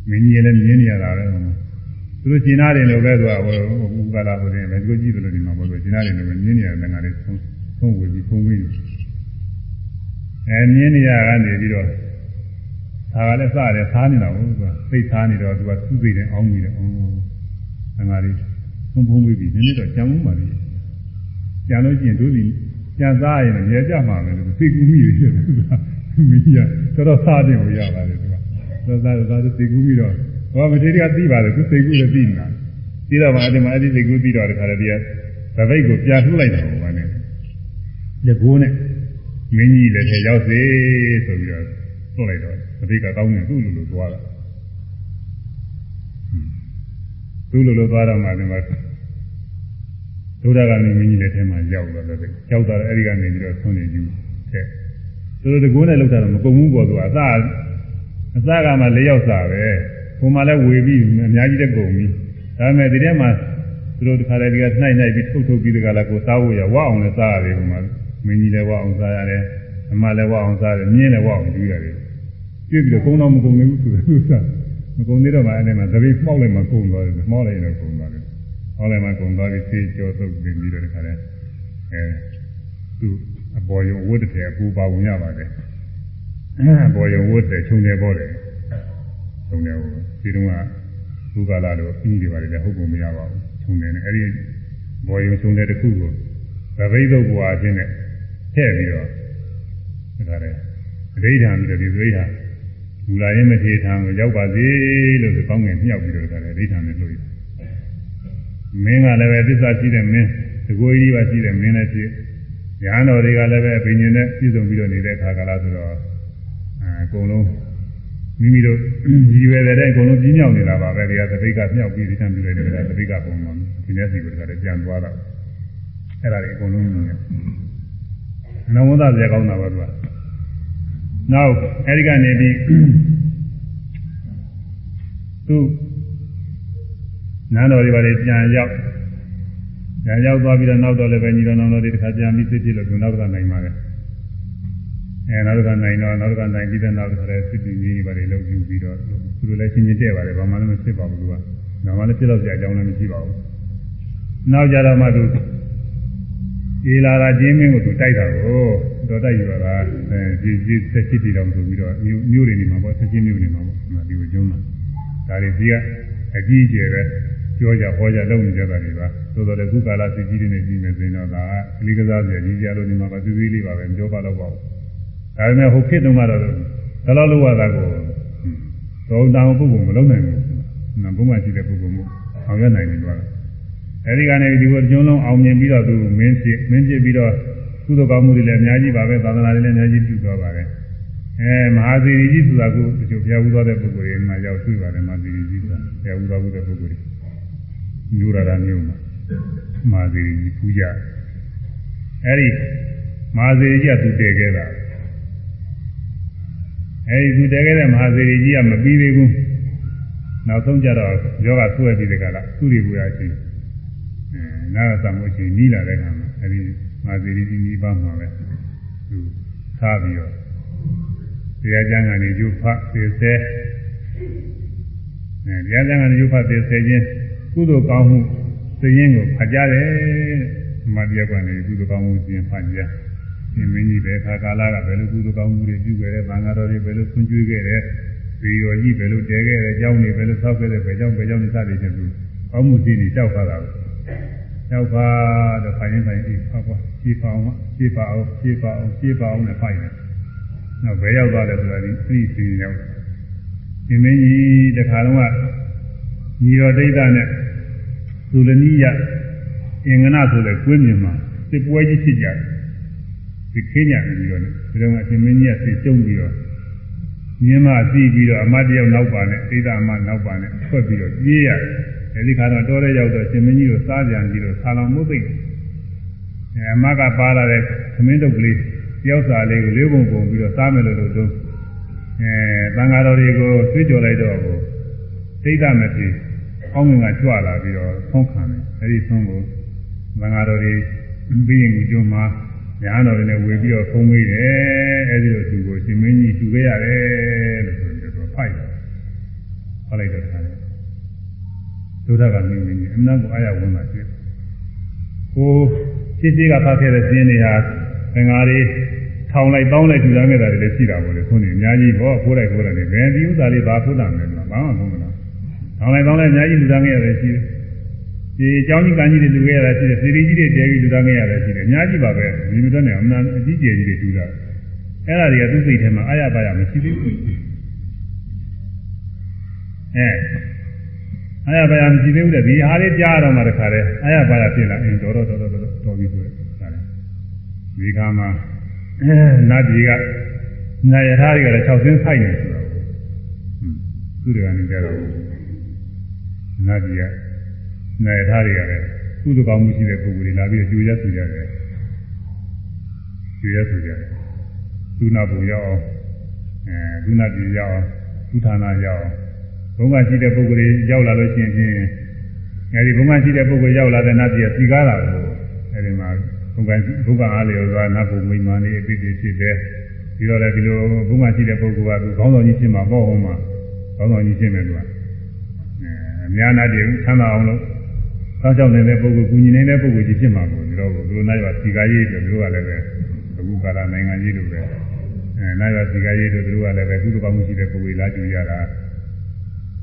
မင်းကြီးလည်းမြင်နေရတာပဲသူတို့ကျင်နာတယ်လို့ပဲသူကဟိုဥက္ကလာဟိုတယ်ပဲသူကြည့်တယ်လို့ဒီမှာပေါ့သူကျင်နာတယ်လို့မြင်နေရတယ်ငါလည်းဖုံးဖုံးဝေးပြီးဖုံးမင်း အဲမြင်နေရကနေပြီးတော့ဒါကလည်းစတယ်သားနေတာဟုတ်သူကသိသားနေတော့သူကသူ့စိတ်နဲ့အောင်းနေတယ်အော်ငါလေးဖုံးဖုံးပြီးပြီးနည်းနည်းတော့ကြံမှုပါလေကြံလို့ကျင်တို့ဒီကြံသားရင်လည်းရဲကြမှာပဲလို့သိကူးမိတယ်ဖြစ်တယ်သူကမင်းကြီးကတော့စားတယ်ဟိုရပါတယ်သူကသောသားသာသိကူးမိတော့ဟောမထေရကသိပါတယ်သူသိကူးလည်းသိနေတာသိတော့မှအဲ့ဒီမှာအဲ့ဒီသိကူးသိတော့တခါတည်းဒီကဗပိတ်ကိုပြထုတ်လိုက်တာဟိုကနဲ့လက်ကိုးနဲ့ မင်းကြီးလည်းထဲရောက်စေဆိုပြီးတော့သွတ်လိုက်တော့ဗပိတ်ကကောင်းနေသူ့လိုလိုသွားတာသူ့လိုလိုသွားတော့မှဒီမှာဒုဒ္ဒကမင်းကြီးလည်းထဲမှာရောက်တော့တယ်ရောက်တော့အဲ့ဒီကနေပြီးတော့ဆွနေယူတဲ့သူတို့တကိုးနဲ့လောက်တာတော့မကုန်ဘူးပေါ့သူကအစအစကမှ၄ရောက်စားပဲဟိုမှာလည်းဝေပြီးအများကြီးတက်ကုန်ပြီဒါပေမဲ့ဒီထဲမှာသူတို့တခါတည်းကနှိုက်နှိုက်ပြီးထုတ်ထုတ်ပြီးတခါလာကိုစားဖို့ရဝအောင်လည်းစားရတယ်ဟိုမှာ မင်းကြီးလည်းဝအောင်စားရတယ်အမလည်းဝအောင်စားရတယ်မြင်းလည်းဝအောင်ယူရတယ်ပြည့်ပြီးတော့ကုန်းတော့မကုန်ဘူးဆိုသူစားမကုန်သေးတော့မှအဲ့ဒီမှာသပိမှောက်လိုက်မှကုန်သွားတယ်မှောက်လိုက်ရင်တော့ကုန်သွားတယ်ဟောလိုက်မှကုန်သွားပြီးဆေးကြောသုတ်ပြီးပြီးတော့တခါတည်းအဲသူအပေါ်ရုံဝတ်တဲ့အပူပါဝင်ရပါတယ်အပေါ်ရုံဝတ်တဲ့ခြုံတယ်ပေါ့တယ်ခြုံတယ်ဟိုဒီတုန်းကဘုကာလာတော့အင်းတွေပါတယ်လည်းဟုတ်ကုန်မရပါဘူးခြုံတယ်နဲ့အဲ့ဒီပေါ်ရုံခြုံတယ်တစ်ခုကိုသပိသုတ်ဘွားချင်းနဲ့ ထည့်ပြီးတော့ဒါကြတယ်အဋ္ဌာန်ပြီးတော့ဒီသိဟာမူလာရင်မထေထံကိုရောက်ပါစေလို့ဆိုကောင်းငင်မြောက်ပြီးတော့ဒါကြတယ်အဋ္ဌာန်နဲ့လို့ရတယ်မင်းကလည်းပဲသစ္စာရှိတဲ့မင်းတကိုယ်ကြီးပါရှိတဲ့မင်းလည်းဖြစ်ရဟန်းတော်တွေကလည်းပဲဘိညာဉ်နဲ့ပြည့်စုံပြီးတော့နေတဲ့အခါကလာဆိုတော့အဲအကုန်လုံးမိမိတို့ဒီရွယ်တဲ့အကုန်လုံးပြင်းမြောက်နေတာပါပဲဒီကသတိကမြောက်ပြီးဒီတမ်းပြလိုက်တယ်ကသတိကပုံမှန်ဒီနေ့စီကတည်းကပြန်သွားတော့အဲ့ဒါတွေအကုန်လုံးမြင်တယ် နဝန္တစရာကောင်းတာပါသူကနောက်အဲဒီကနေပြီးသူနန်းတော်တွေပါလေပြန်ရောက်ပြန်ရောက်သွားပြီးတော့နောက်တော့လည်းပဲညီတော်နောင်တော်တွေတစ်ခါပြန်ပြီးစစ်ဖြစ်လို့သူနောက်ကနိုင်ပါလေအဲနောက်ကနိုင်တော့နောက်ကနိုင်ပြီးတဲ့နောက်ဆိုတော့စစ်တီကြီးပါလေလုံယူပြီးတော့သူတို့လည်းရှင်းရှင်းတဲ့ပါတယ်ဘာမှလည်းမဖြစ်ပါဘူးသူကဘာမှလည်းဖြစ်တော့ကြအကြောင်းလည်းမရှိပါဘူးနောက်ကြတော့မှသူ ဒီလာတာချင်းမင်းကိုသူတိုက်တာကိုတော်တိုက်ယူရတာအဲဒီဒီဆက်ချစ်တီတော်ဆိုပြီးတော့မြို့မြို့တွေနေမှာပေါ့ဆက်ချင်းမြို့နေမှာပေါ့ဒီကိုကျုံးမှာဒါတွေဒီကအကြီးအကျယ်ပဲပြောကြဟောကြလုပ်နေကြတာတွေပါသို့တော်လည်းခုကာလစစ်ကြီးတွေနဲ့ကြီးမယ်ဆိုရင်တော့ဒါကလေးကစားပြကြီးကြလို့နေမှာပါသူသေးလေးပါပဲမပြောပါတော့ပါဘူးဒါပေမဲ့ဟိုခေတ်တုန်းကတော့ဒါလောက်လောက်ရတာကိုတော့တောင်ပုဂ္ဂိုလ်မလုံးနိုင်ဘူး။နာဘုံမှာရှိတဲ့ပုဂ္ဂိုလ်မို့အောင်ရနိုင်တယ်ကွာ။ အဲဒီကနေဒီကိုကျုံးလုံးအောင်မြင်ပြီးတော့သူမင်းဖြစ်မင်းဖြစ်ပြီးတော့ကုသိုလ်ကောင်းမှုတွေလည်းအများကြီးပါပဲသာသနာတွေလည်းအများကြီးပြုသွားပါတယ်။အဲမဟာသီရိကြီးဆိုတာကတချို့ဘုရားဥသောတဲ့ပုဂ္ဂိုလ်တွေမှာရောက်တွေ့ပါတယ်မဟာသီရိကြီးဆိုတာဘုရားဥသောတဲ့ပုဂ္ဂိုလ်တွေမျိုးရတာမျိုးမှာမဟာသီရိကြီးပူကြ။အဲဒီမဟာသီရိကြီးကသူတည်ခဲ့တာ။အဲဒီသူတည်ခဲ့တဲ့မဟာသီရိကြီးကမပြီးသေးဘူးနောက်ဆုံးကြတော့ယောဂဆွဲပြီးတဲ့ကလာသူ့တွေကိုရချင်းအဲ နာသမှုချင်းနီးလာတဲ့ခါမှာအဲဒီမဟာသီရိကြီးနီးပါမှာပဲသူထားပြီးတော့တရားကျမ်းကနေကျုပ်ဖတ်သေဆဲအဲတရားကျမ်းကနေကျုပ်ဖတ်သေဆဲချင်းကုသိုလ်ကောင်းမှုသရင်ကိုဖတ်ကြတယ်မတရားကနေကုသိုလ်ကောင်းမှုသင်ဖတ်ကြရှင်မင်းကြီးပဲခါကာလကဘယ်လိုကုသိုလ်ကောင်းမှုတွေပြုခဲ့တယ်ဘာသာတော်တွေဘယ်လိုဆွံ့ကျွေးခဲ့တယ်ဒီရောကြီးဘယ်လိုတဲခဲ့တယ်အကြောင်းတွေဘယ်လိုဆောက်ခဲ့တယ်ဘယ်ကြောင့်ဘယ်ကြောင့်စသည်ဖြင့်သူကောင်းမှုစီတွေကြောက်ခါတာပဲ ကြောက်ခါတော့ဖိုင်ရင်ဖိုင်ပြီးဖောက်ကွာဖြေပါအောင်ဖြေပါအောင်ဖြေပါအောင်ဖြေပါအောင်နဲ့ဖိုင်တယ်နောက်ဘယ်ရောက်သွားလဲဆိုတာဒီသိစီရောက်ရှင်မင်းကြီးတခါလုံးကညီတော်ဒိဋ္ဌနဲ့သူလနီးရအင်္ဂနာဆိုတဲ့ကွင်းမြင်မှာစစ်ပွဲကြီးဖြစ်ကြတယ်ဒီခင်းညာပြီးတော့ဒီတော့အရှင်မင်းကြီးကစစ်ကျုံပြီးတော့မြင်းမစီးပြီးတော့အမတ်တယောက်နောက်ပါနဲ့ဣဒ္ဓအမနောက်ပါနဲ့ထွက်ပြီးတော့ပြေးရတယ် အဲဒီခါတော့တော်တဲ့ရောက်တော့ရှင်မင်းကြီးကိုစားကြံပြီးတော့ဆာလောင်မှုသိအဲအမကပါလာတဲ့သမင်းတုပ်ကလေးတယောက်စာလေးကိုလေးပုံပုံပြီးတော့စားမယ်လို့လို့တော့အဲသံဃာတော်တွေကိုသွေးကြော်လိုက်တော့ကိုဣဒ္ဓမတိအောင်းငင်ကကြွလာပြီးတော့ဆုံးခံတယ်အဲဒီဆုံးကိုသံဃာတော်တွေပြီးရင်ကိုကျုံမှာညာတော်တွေနဲ့ဝေပြီးတော့ဖုံးမေးတယ်အဲဒီလိုသူကိုရှင်မင်းကြီးသူခဲ့ရတယ်လို့ဆိုပြီးတော့ဖိုက်တယ်ဖတ်လိုက်တော့ခါတယ် ဒုဒကမင်းမင်းကြီးအမှန်ကိုအားရဝင်လာဖြစ်ကိုရှိရှိကဖတ်ခဲ့တဲ့စင်းတွေဟာငင်္ဂါတွေထောင်လိုက်တောင်းလိုက်ထူထားခဲ့တာတွေလည်းရှိတာပေါ့လေဆုံးနေအများကြီးဘောခိုးလိုက်ခိုးလိုက်နေဘယ်ဒီဥစ္စာလေးဘာခိုးတာမလဲဆိုတာဘာမှမဟုတ်ဘူးလားထောင်လိုက်တောင်းလိုက်အများကြီးထူထားခဲ့ရတယ်ရှိတယ်ဒီအကြောင်းကြီးကံကြီးတွေလူခဲ့ရတာရှိတယ်စီရီကြီးတွေတဲပြီးလူသားခဲ့ရတာရှိတယ်အများကြီးပါပဲဒီမတော်နဲ့အမှန်အကြီးကျယ်ကြီးတွေတူတာအဲ့ဒါတွေကသူ့စိတ်ထဲမှာအာရပါရမရှိသေးဘူးအဲ အာရပါရမရှိသေးဘူးတဲ့ဒီဟာလေးကြားတော့မှတခါတည်းအာရပါရဖြစ်လာအင်းတော်တော်တော်တော်တော်ပြီးဆိုတယ်ဒါလည်းဒီခါမှာအဲနတ်ကြီးကနာယထာတွေကလည်း6ဆင်းဆိုင်နေဆိုတော့သူတွေကနေကြတော့နတ်ကြီးကနိုင်ထားတွေကလည်းကုသကောင်းမှုရှိတဲ့ပုဂ္ဂိုလ်တွေလာပြီးကြွေရဆူကြတယ်ကြွေရဆူကြတယ်သုနာဘုံရောက်အောင်အဲသုနာပြည်ရောက်အောင်သုဌာနာရောက်အောင် ဘုံကရှိတဲ့ပုဂ္ဂိုလ်တွေရောက်လာလို့ရှိရင်ဖြင့်အဲဒီဘုံကရှိတဲ့ပုဂ္ဂိုလ်ရောက်လာတဲ့နတ်ပြည်စီကားတာကိုအဲဒီမှာဘုံကဘုံကအားလျော်စွာနတ်ဘုံမိမာလေးအပိတိဖြစ်တယ်ပြီးတော့လည်းဒီလိုဘုံကရှိတဲ့ပုဂ္ဂိုလ်ကသူခေါင်းဆောင်ကြီးဖြစ်မှာပေါ့ဟောမှာခေါင်းဆောင်ကြီးဖြစ်မယ်သူကအဲအများနာတည်းချမ်းသာအောင်လို့စောင့်ရှောက်နေတဲ့ပုဂ္ဂိုလ်ကူညီနေတဲ့ပုဂ္ဂိုလ်ကြီးဖြစ်မှာပေါ့ဒီတော့ဘုလိုနိုင်ပါစီကားရေးတို့တို့ကလည်းပဲအခုကာလနိုင်ငံကြီးတို့ပဲအဲနိုင်ပါစီကားရေးတို့တို့ကလည်းပဲကုသကောင်းမှုရှိတဲ့ပုဂ္ဂိုလ်လာကြူရတာ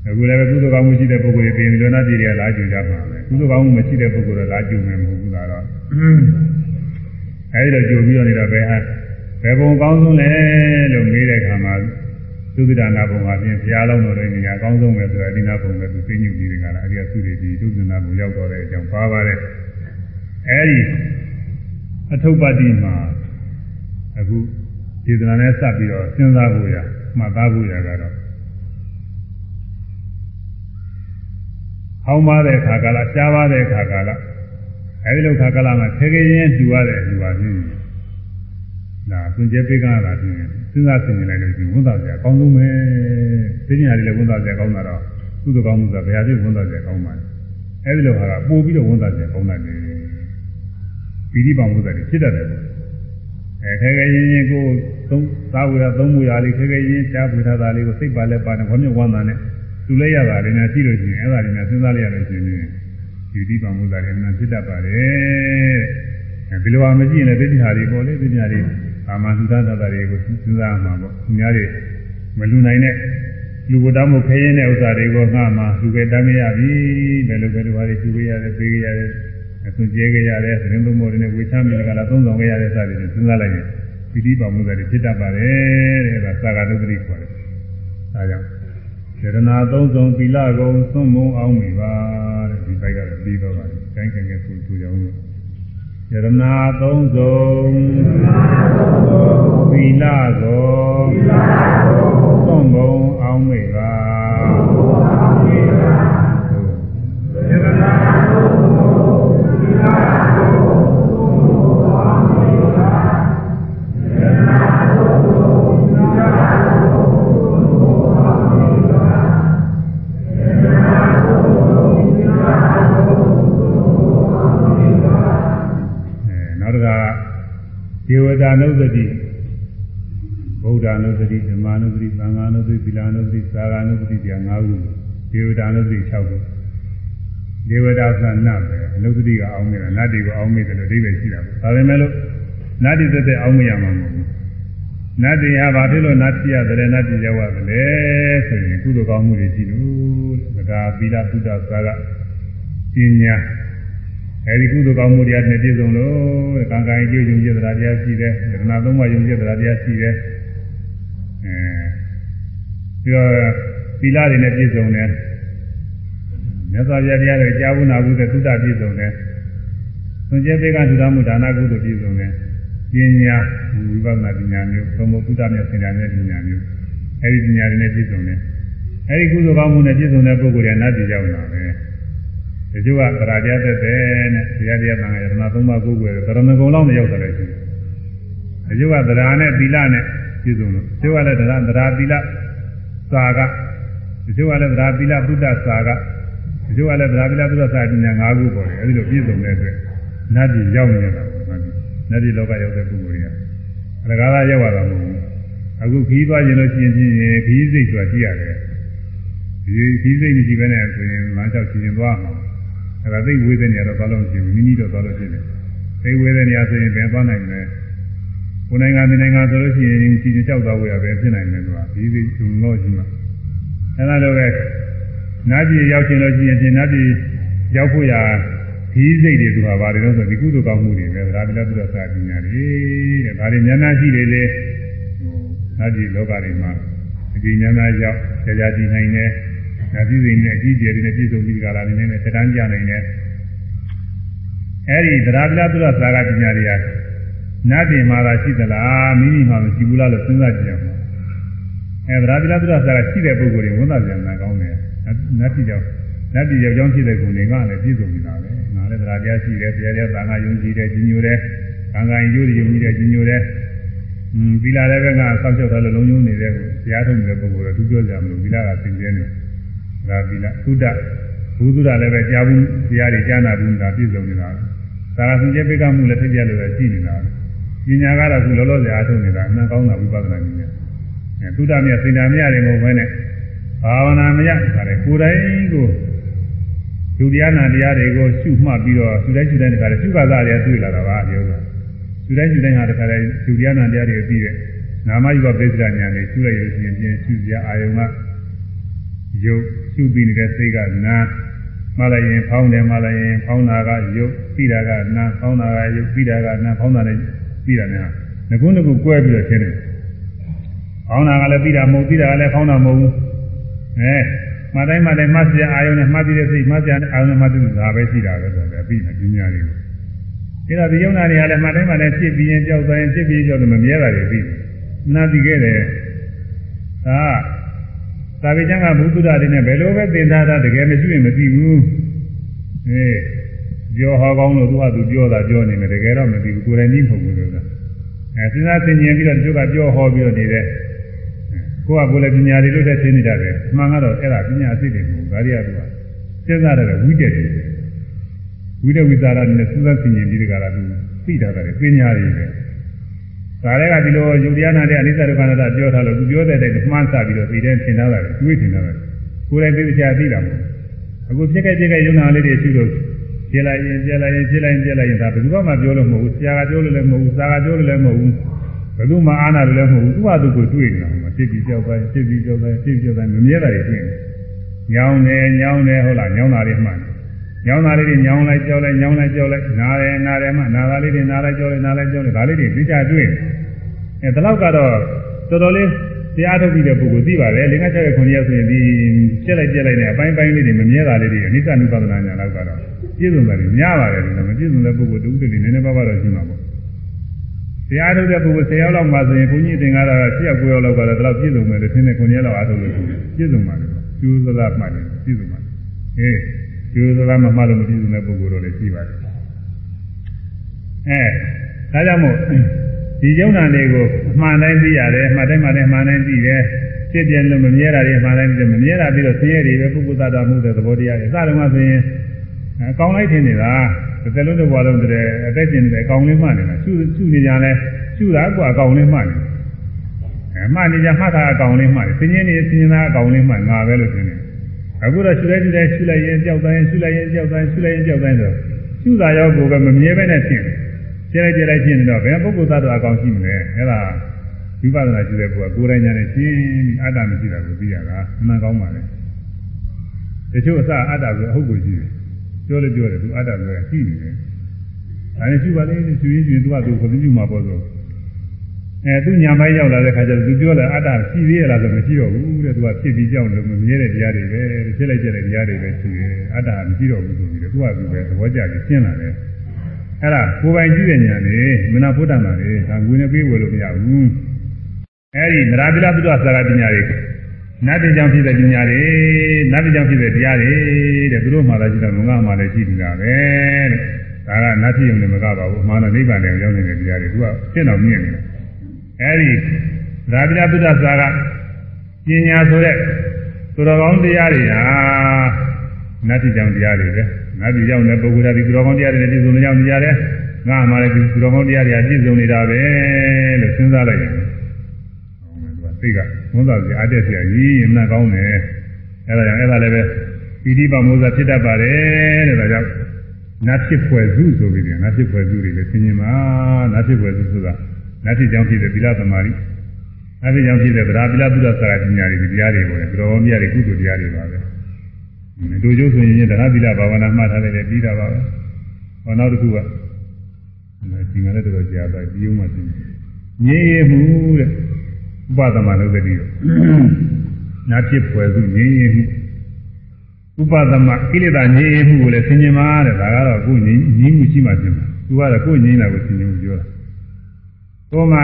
အခုလည်းပဲကုသကောင်းမှုရှိတဲ့ပုဂ္ဂိုလ်တွေပြင်လွန်နာပြည်တွေကလာကြူကြမှာပဲကုသကောင်းမှုမရှိတဲ့ပုဂ္ဂိုလ်တွေလာကြူမယ်မဟုတ်ဘူးလားတော့အဲဒီတော့ကြူပြီးတော့နေတော့ဘယ်ဟာဘယ်ပုံကောင်းဆုံးလဲလို့မေးတဲ့အခါမှာသုဒ္ဓနာဘုံဟာဖြင့်ဘုရားလုံးတော်တဲ့နေရာအကောင်းဆုံးပဲဆိုတော့အဒီနာဘုံပဲသူသိညွတ်ပြီးကြတာအဲဒီကသုရိတိသုဒ္ဓနာဘုံရောက်တော်တဲ့အကြောင်းပါပါတယ်အဲဒီအထုပ္ပတ္တိမှာအခုဒေသနာနဲ့စပ်ပြီးတော့စဉ်းစားဖို့ရမှတ်သားဖို့ရကတော့ ဟောင်းပါတဲ့ခါကာလရှားပါတဲ့ခါကာလအဲဒီလိုခါကာလမှာခေခေရင်တူရတဲ့လူပါချင်းဒါသွန်ကျဲပေးကားတာချင်းစဉ်းစားဆင်ခြင်လိုက်လို့ရှိရင်ဝန်သားစရာအကောင်းဆုံးပဲသိညာတွေလည်းဝန်သားစရာကောင်းတာတော့ကုသိုလ်ကောင်းမှုဆိုတာဘယ်ဟာဖြစ်ဝန်သားတယ်ကောင်းပါလဲအဲဒီလိုဟာကပို့ပြီးတော့ဝန်သားတယ်ကောင်းတယ်ပီတိပါမှုတွေဖြစ်တတ်တယ်ပေါ့အဲခဲခဲရင်ရင်ကိုသုံးသာဝေရသုံးမှုရာလေးခဲခဲရင်ရှားပွေထားတာလေးကိုစိတ်ပါလဲပါနေဝမ်းမြောက်ဝမ်းသာနဲ့ သူလဲရတာလေးနဲ့ကြည့်လို့ရှိရင်အဲ့ဒါလေးနဲ့စဉ်းစားလိုက်ရလို့ရှိရင်ပီတိပါမှုတွေလည်းဖြစ်တတ်ပါတယ်အဲဒီလိုဟာမကြည့်ရင်လည်းသိတိဟာတွေပေါ့လေသိတိဟာတွေအာမသုဒ္ဓတာတွေကိုစဉ်းစားမှာပေါ့သူများတွေမလူနိုင်တဲ့လူဝတ္တမှုခဲရင်တဲ့ဥစ္စာတွေကိုငှမှာလူပဲတမ်းမရပြီဘယ်လိုပဲဒီဟာတွေကျူရရတယ်ပေးရရတယ်အသွင်ကျဲကြရတယ်သတင်းသုံးဖို့တွေနဲ့ဝေချမ်းမြေကလာသုံးဆောင်ကြရတဲ့စသည်ဖြင့်စဉ်းစားလိုက်ရင်ပီတိပါမှုတွေဖြစ်တတ်ပါတယ်တဲ့အဲဒါသာဂတုပ္ပတိခေါ်တယ်ဒါကြောင့် စေတနာသုံးဆောင်သီလကုံသွန်မုံအောင်မိပါတဲ့ဒီဘက်ကတော့ပြီးတော့ပါတယ်။တိုင်းကံကဲပူပူကြောင်းလို့ယရနာသုံးဆုံးသီလကိုသွန်မုံအောင်မိပါ ဝတာနုဒတိဗုဒ္ဓနုဒတိဓမ္မနုဒတိသံဃာနုဒတိသီလနုဒတိသာဂာနုဒတိတရား၅ခုဒေဝတာနုဒတိ၆ခုဒေဝတာသနတ်ပဲနုဒတိကအောင်းနေတာနတ်တွေကိုအောင်းမိတယ်လို့အဓိပ္ပာယ်ရှိတာပေါ့ဒါပေမဲ့လို့နတ်တွေသက်သက်အောင်းမရမှာမဟုတ်ဘူးနတ်တွေဟာဘာဖြစ်လို့နတ်ဖြစ်ရတယ်နတ်တွေရောက်ရတယ်ဆိုရင်ကုသိုလ်ကောင်းမှုတွေရှိလို့တဲ့ဒါသီလသုဒ္ဓသာဂပညာ အဲဒီကုသိုလ်ကောင်းမှုတရားနဲ့ပြည့်စုံလို့တဲ့ကံကံကြည့်ယုံကြည်တရားတရားရှိတယ်ဒနာသုံးပါးယုံကြည်တရားတရားရှိတယ်အဲပြီးတော့သီလတွေနဲ့ပြည့်စုံတယ်မြတ်စွာဘုရားတရားတွေကြားဘူးနာဘူးတဲ့သုတပြည့်စုံတယ်သွန်ကျဲပေကသုဒမှုဒါနကုသိုလ်ပြည့်စုံတယ်ပညာဝိပဿနာပညာမျိုးသုံးဖို့သုတမြတ်စင်တာနဲ့ပညာမျိုးအဲဒီပညာတွေနဲ့ပြည့်စုံတယ်အဲဒီကုသိုလ်ကောင်းမှုနဲ့ပြည့်စုံတဲ့ပုဂ္ဂိုလ်တွေနတ်ပြည်ရောက်လာတယ် ဒီကျုပ်ကသရာတရားသက်တယ်နဲ့တရားတရားတန်ခါယတနာသုံးပါးကိုယ်ွယ်သရမဂုံလောက်မရောက်တယ်လေရှိတယ်။ဒီကျုပ်ကသရာနဲ့သီလနဲ့ပြည့်စုံလို့ကျုပ်ကလည်းသရာသရာသီလစာကဒီကျုပ်ကလည်းသရာသီလသုဒ္ဓစာကဒီကျုပ်ကလည်းသရာသီလသုဒ္ဓစာပညာ၅ခုပေါ်တယ်အဲဒီလိုပြည့်စုံတဲ့အတွက်နတ်ပြည်ရောက်နေရတာပေါ့နတ်ပြည်လောကရောက်တဲ့ပုဂ္ဂိုလ်တွေကအလကားရောက်ရတာမဟုတ်ဘူး။အခုခီးသွားခြင်းလို့ရှိရင်ခီးစိတ်ဆိုတာကြည့်ရတယ်။ဒီခီးစိတ်မရှိဘဲနဲ့ဆိုရင်လမ်းလျှောက်ခြင်းသွားမှာ အဲ့ဒါသိဝေဒနာတော့သွားလို့ရှိဘူးမိမိတော့သွားလို့ရှိတယ်သိဝေဒနာဆိုရင်ဘယ်သွားနိုင်လဲကိုယ်နိုင်ငံပြည်နိုင်ငံဆိုလို့ရှိရင်စီစီကြောက်သွားဝေရပဲဖြစ်နိုင်တယ်သူကဒီဒီဂျုံလို့ရှိမှအဲ့ဒါလိုပဲနာပြည်ရောက်ခြင်းလို့ရှိရင်ပြင်နာပြည်ရောက်ဖို့ရာဒီစိတ်တွေသူကဘာတွေလဲဆိုဒီကုသိုလ်ကောင်းမှုတွေပဲဒါလည်းသူတို့စာပညာတွေတဲ့ဒါတွေများများရှိတယ်လေဟိုနာပြည်လောကတွေမှာအဒီများများရောက်ကြာကြာတည်နိုင်တယ် ဒါပြုစိနဲ့အကြီးကျယ်တွေနဲ့ပြည့်စုံပြီးကြလာနေနေတဏှာကြနိုင်တယ်အဲဒီသရပလသုရသာဂပညာတွေကနတ်ပြည်မှာသာရှိသလားမိမိမှာမရှိဘူးလားလို့စဉ်းစားကြည့်ရမှာအဲသရပလသုရသာဂရှိတဲ့ပုဂ္ဂိုလ်တွေဝန်သားပြန်လာကောင်းတယ်နတ်ပြည်ကြောင့်နတ်ပြည်ရောက်ရှိတဲ့ဂုဏ်တွေကလည်းပြည့်စုံနေတာပဲငါလည်းသရတရားရှိတယ်တရားတရားသာငါယုံကြည်တယ်ကြီးညိုတယ်ကံကံယိုးယုံကြည်တယ်ကြီးညိုတယ်อืมသီလလည်းပဲငါဆောက်ရှောက်ထားလို့လုံးလုံးနေတဲ့တရားထုတ်နေတဲ့ပုဂ္ဂိုလ်တော့သူပြောကြမလို့သီလကသင်ကျဲနေတယ် ဒါသီလသုဒ္ဓဘုသူဒ္ဓလည်းပဲကြားဘူးတရားတွေကြားနာဘူးဒါပြည့်စုံနေတာသာရစင်ကျေပိကမှုလည်းဖြစ်ပြလို့ရှိနေတာပညာကတော့ခုလောလောဆယ်အားထုတ်နေတာအမှန်ကောင်းတာဝိပဿနာဉာဏ်နဲ့အဲသုဒ္ဓမြတ်စင်တာမြတ်တွေမဟုတ်ဘဲနဲ့ဘာဝနာမရခါတယ်ကိုယ်တိုင်ကိုဒုတိယနာတရားတွေကိုရှုမှတ်ပြီးတော့ရှုတိုင်းရှုတိုင်းတခါလေရှုခါသားတွေတွေ့လာတာပါပြောတာရှုတိုင်းရှုတိုင်းဟာတခါလေဒုတိယနာတရားတွေပြီးတဲ့နာမယူပပိစ္ဆရာဉာဏ်တွေရှုလိုက်ရခြင်းဖြင့်ရှုစရာအာယုံက ယုတ်ရှုပြီးနေတဲ့စိတ်ကနာမှလိုက်ရင်ဖောင်းတယ်မှလိုက်ရင်ဖောင်းတာကယုတ်ပြီးတာကနာဖောင်းတာကယုတ်ပြီးတာကနာဖောင်းတာလည်းပြီးတာများငကုန်းငကုကွဲပြီးတော့ရှင်းတယ်ဖောင်းတာကလည်းပြီးတာမဟုတ်ပြီးတာကလည်းဖောင်းတာမဟုတ်ဘူးအဲမှတိုင်းမှတိုင်းမှတ်စရာအာယုံနဲ့မှတ်ပြီးတဲ့စိတ်မှတ်စရာအာယုံနဲ့မှတ်ပြီးတာပဲရှိတာပဲဆိုတော့ပြီးနေပညာတွေကိုဒါတော့ဒီယုံနာတွေကလည်းမှတိုင်းမှတိုင်းဖြစ်ပြီးရင်ကြောက်သွားရင်ဖြစ်ပြီးကြောက်တယ်မမြဲတာတွေပြီးနာပြီးခဲ့တယ်ဒါ သာဝေကျမ်းကဘုသူဒ္ဓတွေနဲ့ဘယ်လိုပဲသင်သားတာတကယ်မရှိရင်မသိဘူးအေးပြောဟောကောင်းလို့သူကသူပြောတာပြောနေတယ်တကယ်တော့မသိဘူးကိုယ်တိုင်ကြီးမဟုတ်ဘူးလို့ကအဲစဉ်းစားဆင်ခြင်ပြီးတော့သူကပြောဟောပြီးတော့နေတယ်ကိုကကိုယ်လည်းပညာတွေလို့တည်းသိနေကြတယ်အမှန်ကတော့အဲ့ဒါပညာအသိတွေမဟုတ်ဘူးဒါတွေကသူကစဉ်းစားရတယ်ဝိတက်တယ်ဝိတက်ဝိသရာနဲ့စဉ်းစားဆင်ခြင်ပြီးဒီကရာသူသိတာတယ်ပညာတွေပဲ ဒါတွေကဒီလိုယုတ်တရားနာတဲ့အနိစ္စဒုက္ခအနတ္တပြောထားလို့သူပြောတဲ့အတိုင်းမှန်းဆပြီးတော့သိတယ်ထင်ထားတယ်တွေးထင်ထားတယ်ကိုယ်လည်းသိချာသိတာမဟုတ်အခုဖြစ်ခဲ့ဖြစ်ခဲ့ယုံနာလေးတွေရှိလို့ပြလိုက်ရင်ပြလိုက်ရင်ပြလိုက်ရင်ပြလိုက်ရင်ဒါဘယ်သူမှပြောလို့မဟုတ်ဘူးဆရာကပြောလို့လည်းမဟုတ်ဘူးစာကပြောလို့လည်းမဟုတ်ဘူးဘယ်သူမှအားနာလို့လည်းမဟုတ်ဘူးသူ့ဟာသူကိုတွေ့နေတာမှာဖြစ်ပြီးကြောက်တိုင်းဖြစ်ပြီးကြောက်တိုင်းဖြစ်ပြီးကြောက်တိုင်းမမြဲတာတွေတွေ့နေညောင်းတယ်ညောင်းတယ်ဟုတ်လားညောင်းတာလေးမှန်တယ် ညောင်းတာလေးတွေညောင်းလိုက်ကြောက်လိုက်ညောင်းလိုက်ကြောက်လိုက်နားတယ်နားတယ်မှနားတာလေးတွေနားလိုက်ကြောက်လိုက်နားလိုက်ကြောက်လိုက်ဒါလေးတွေသိချတွေ့နေအဲဒါတော့ကတော့တော်တော်လေးတရားထုတ်ပြီးတဲ့ပုဂ္ဂိုလ်သိပါတယ်လင်္ကာချက်ရဲ့ခွန်ကြီးဆိုရင်ဒီပြက်လိုက်ပြက်လိုက်နဲ့အပိုင်းပိုင်းလေးတွေမမြဲတာလေးတွေအနိစ္စနုပါဒနာညာတော့ကတော့ပြည့်စုံတယ်များပါတယ်လို့မပြည့်စုံတဲ့ပုဂ္ဂိုလ်တူတူလေးနည်းနည်းပါးပါးတော့ရှိမှာပေါ့တရားထုတ်တဲ့ပုဂ္ဂိုလ်10ယောက်လောက်မှဆိုရင်ဘုန်းကြီးသင်္ကားတော့7ယောက်9ယောက်လောက်ကတော့ဒါတော့ပြည့်စုံမယ်လို့ထင်တဲ့ခွန်ကြီးလောက်အားထုတ်လို့ပြည့်စုံပါလို့ကျိုးစလားမှတ်တယ်ပြည့်စုံပါဟေး ကျိုးစလားမမှတ်လို့မပြည့်စုံတဲ့ပုဂ္ဂိုလ်တော့လည်းရှိပါတယ်အဲဒါကြောင့်မို့ဒီကျုံနာလေးကိုအမှန်တိုင်းသိရတယ်အမှန်တိုင်းမှတိုင်းအမှန်တိုင်းသိတယ်ဖြစ်ပြလို့မမြဲတာတွေအမှန်တိုင်းသိတယ်မမြဲတာပြီးတော့ဆင်းရဲတွေပဲပုဂ္ဂိုလ်သတ္တမှုတဲ့သဘောတရားတွေအစတုန်းကဆိုရင်အကောင်းလိုက်ထင်နေတာတစ်သက်လုံးတစ်ဘဝလုံးတည်းအသက်ရှင်နေတယ်အကောင်လေးမှနေတာရှုရှုနေကြလဲရှုတာကအကောင်လေးမှနေအဲမှနေကြမှတ်တာအကောင်လေးမှနေသင်္ကြန်နေသင်္ကြန်သားအကောင်လေးမှငါပဲလို့ထင်တယ် အခုတော့ရှုလိုက်ရှုလိုက်ရှုလိုက်ရင်ကြောက်တိုင်းရှုလိုက်ရင်ကြောက်တိုင်းရှုလိုက်ရင်ကြောက်တိုင်းဆိုရှုတာရောကိုပဲမမြဲပဲနဲ့ဖြစ်တယ်ကျဲလိုက်ကျဲလိုက်ဖြစ်နေတော့ဘယ်ပုဂ္ဂိုလ်သတ္တဝါအကောင်ရှိမလဲအဲ့ဒါဝိပဿနာရှိတဲ့ပုဂ္ဂိုလ်ကိုယ်တိုင်ညာနဲ့ရှင်းပြီးအတ္တမရှိတာကိုသိရတာအမှန်ကောင်းပါလေတချို့အစအတ္တဆိုအဟုတ်ကိုရှိတယ်ပြောလို့ပြောတယ်သူအတ္တပြောရင်ရှိနေတယ်။ဒါနဲ့ရှိပါလေရှိရင်ရှိရင်သူကသူကိုသိပြုမှာပေါ့ဆို။ အဲသူညာမိုင်းရောက်လာတဲ့ခါကျတော့သူပြောတယ်အတ္တရှိသေးရလားဆိုမရှိတော့ဘူးတဲ့သူကဖြစ်ပြီးကြောက်လို့မမြဲတဲ့တရားတွေပဲဖြစ်လိုက်ကြတဲ့တရားတွေပဲရှိတယ်အတ္တမရှိတော့ဘူးဆိုပြီးတော့သူကသူပဲသဘောကျပြီးရှင်းလာတယ်။အဲ့ဒါကိုယ်ပိုင်ကြည့်တဲ့ညာနေမနာဖို့တန်ပါလေဒါငွေနဲ့ပေးဝယ်လို့မရဘူး။အဲဒီနရာတိလသုတ္တစာရပညာတွေနတ်တင်ကြောင့်ဖြစ်တဲ့ပညာတွေနတ်တင်ကြောင့်ဖြစ်တဲ့တရားတွေတဲ့သူတို့မှလည်းရှိတယ်ငငါမှလည်းရှိနေတာပဲတဲ့ဒါကနတ်ဖြစ်ုံနဲ့မကပါဘူးအမှန်တော့နိဗ္ဗာန်နဲ့ရောက်နေတဲ့တရားတွေသူကသိတော့မြင်နေတယ် အဲဒီရာဇိပုဒ္ဒစာကပညာဆိုတဲ့သူတော်ကောင်းတရားတွေဟာနတ်တင်ကြောင့်တရားတွေပဲနတ်တင်ကြောင့်လည်းပုဂ္ဂိုလ်တွေသူတော်ကောင်းတရားတွေနဲ့ပြည့်စုံနေကြောင်းတရားတွေငါမှလည်းသူတော်ကောင်းတရားတွေပြည့်စုံနေတာပဲလို့စဉ်းစားလိုက်ရင်သိကဝန်သာစီအားတက်စီကြီးအမှန်ကောင်းတယ်အဲဒါကြောင့်အဲဒါလည်းပဲပိဋိပါမောဇဖြစ်တတ်ပါတယ်တဲ့ဒါကြောင့်နတ်ဖြစ်ဖွယ်စုဆိုပြီးတယ်နတ်ဖြစ်ဖွယ်စုတွေလည်းသင်ញင်ပါနတ်ဖြစ်ဖွယ်စုဆိုတာ နတ်ဖြစ်ကြောင့်ဖြစ်တဲ့သီလသမารိနတ်ဖြစ်ကြောင့်ဖြစ်တဲ့ဗရာပိလပုဒ္ဒစာရပညာတွေတရားတွေပေါ့လေဘရောမြတ်တွေကုသိုလ်တရားတွေပါပဲတို့ကျိုးဆိုရင်တရားသီလဘာဝနာမှတ်ထားတယ်ပြီးတာပါပဲဟောနောက်တစ်ခုကဒီငါလည်းတော်တော်ကြာသွားပြီးအောင်မှသိငြင်းရမှုတဲ့ဥပသမလုပ်တဲ့ဒီနာဖြစ်ဖွယ်စုငြင်းရမှုဥပသမကိလေသာငြင်းရမှုကိုလည်းဆင်ញင်ပါတဲ့ဒါကတော့ကိုယ်ငြင်းငြင်းမှုရှိမှပြင်မှာသူကတော့ကိုယ်ငြင်းတာကိုဆင်ញင်မှုပြောတာ ကိုယ်မှာ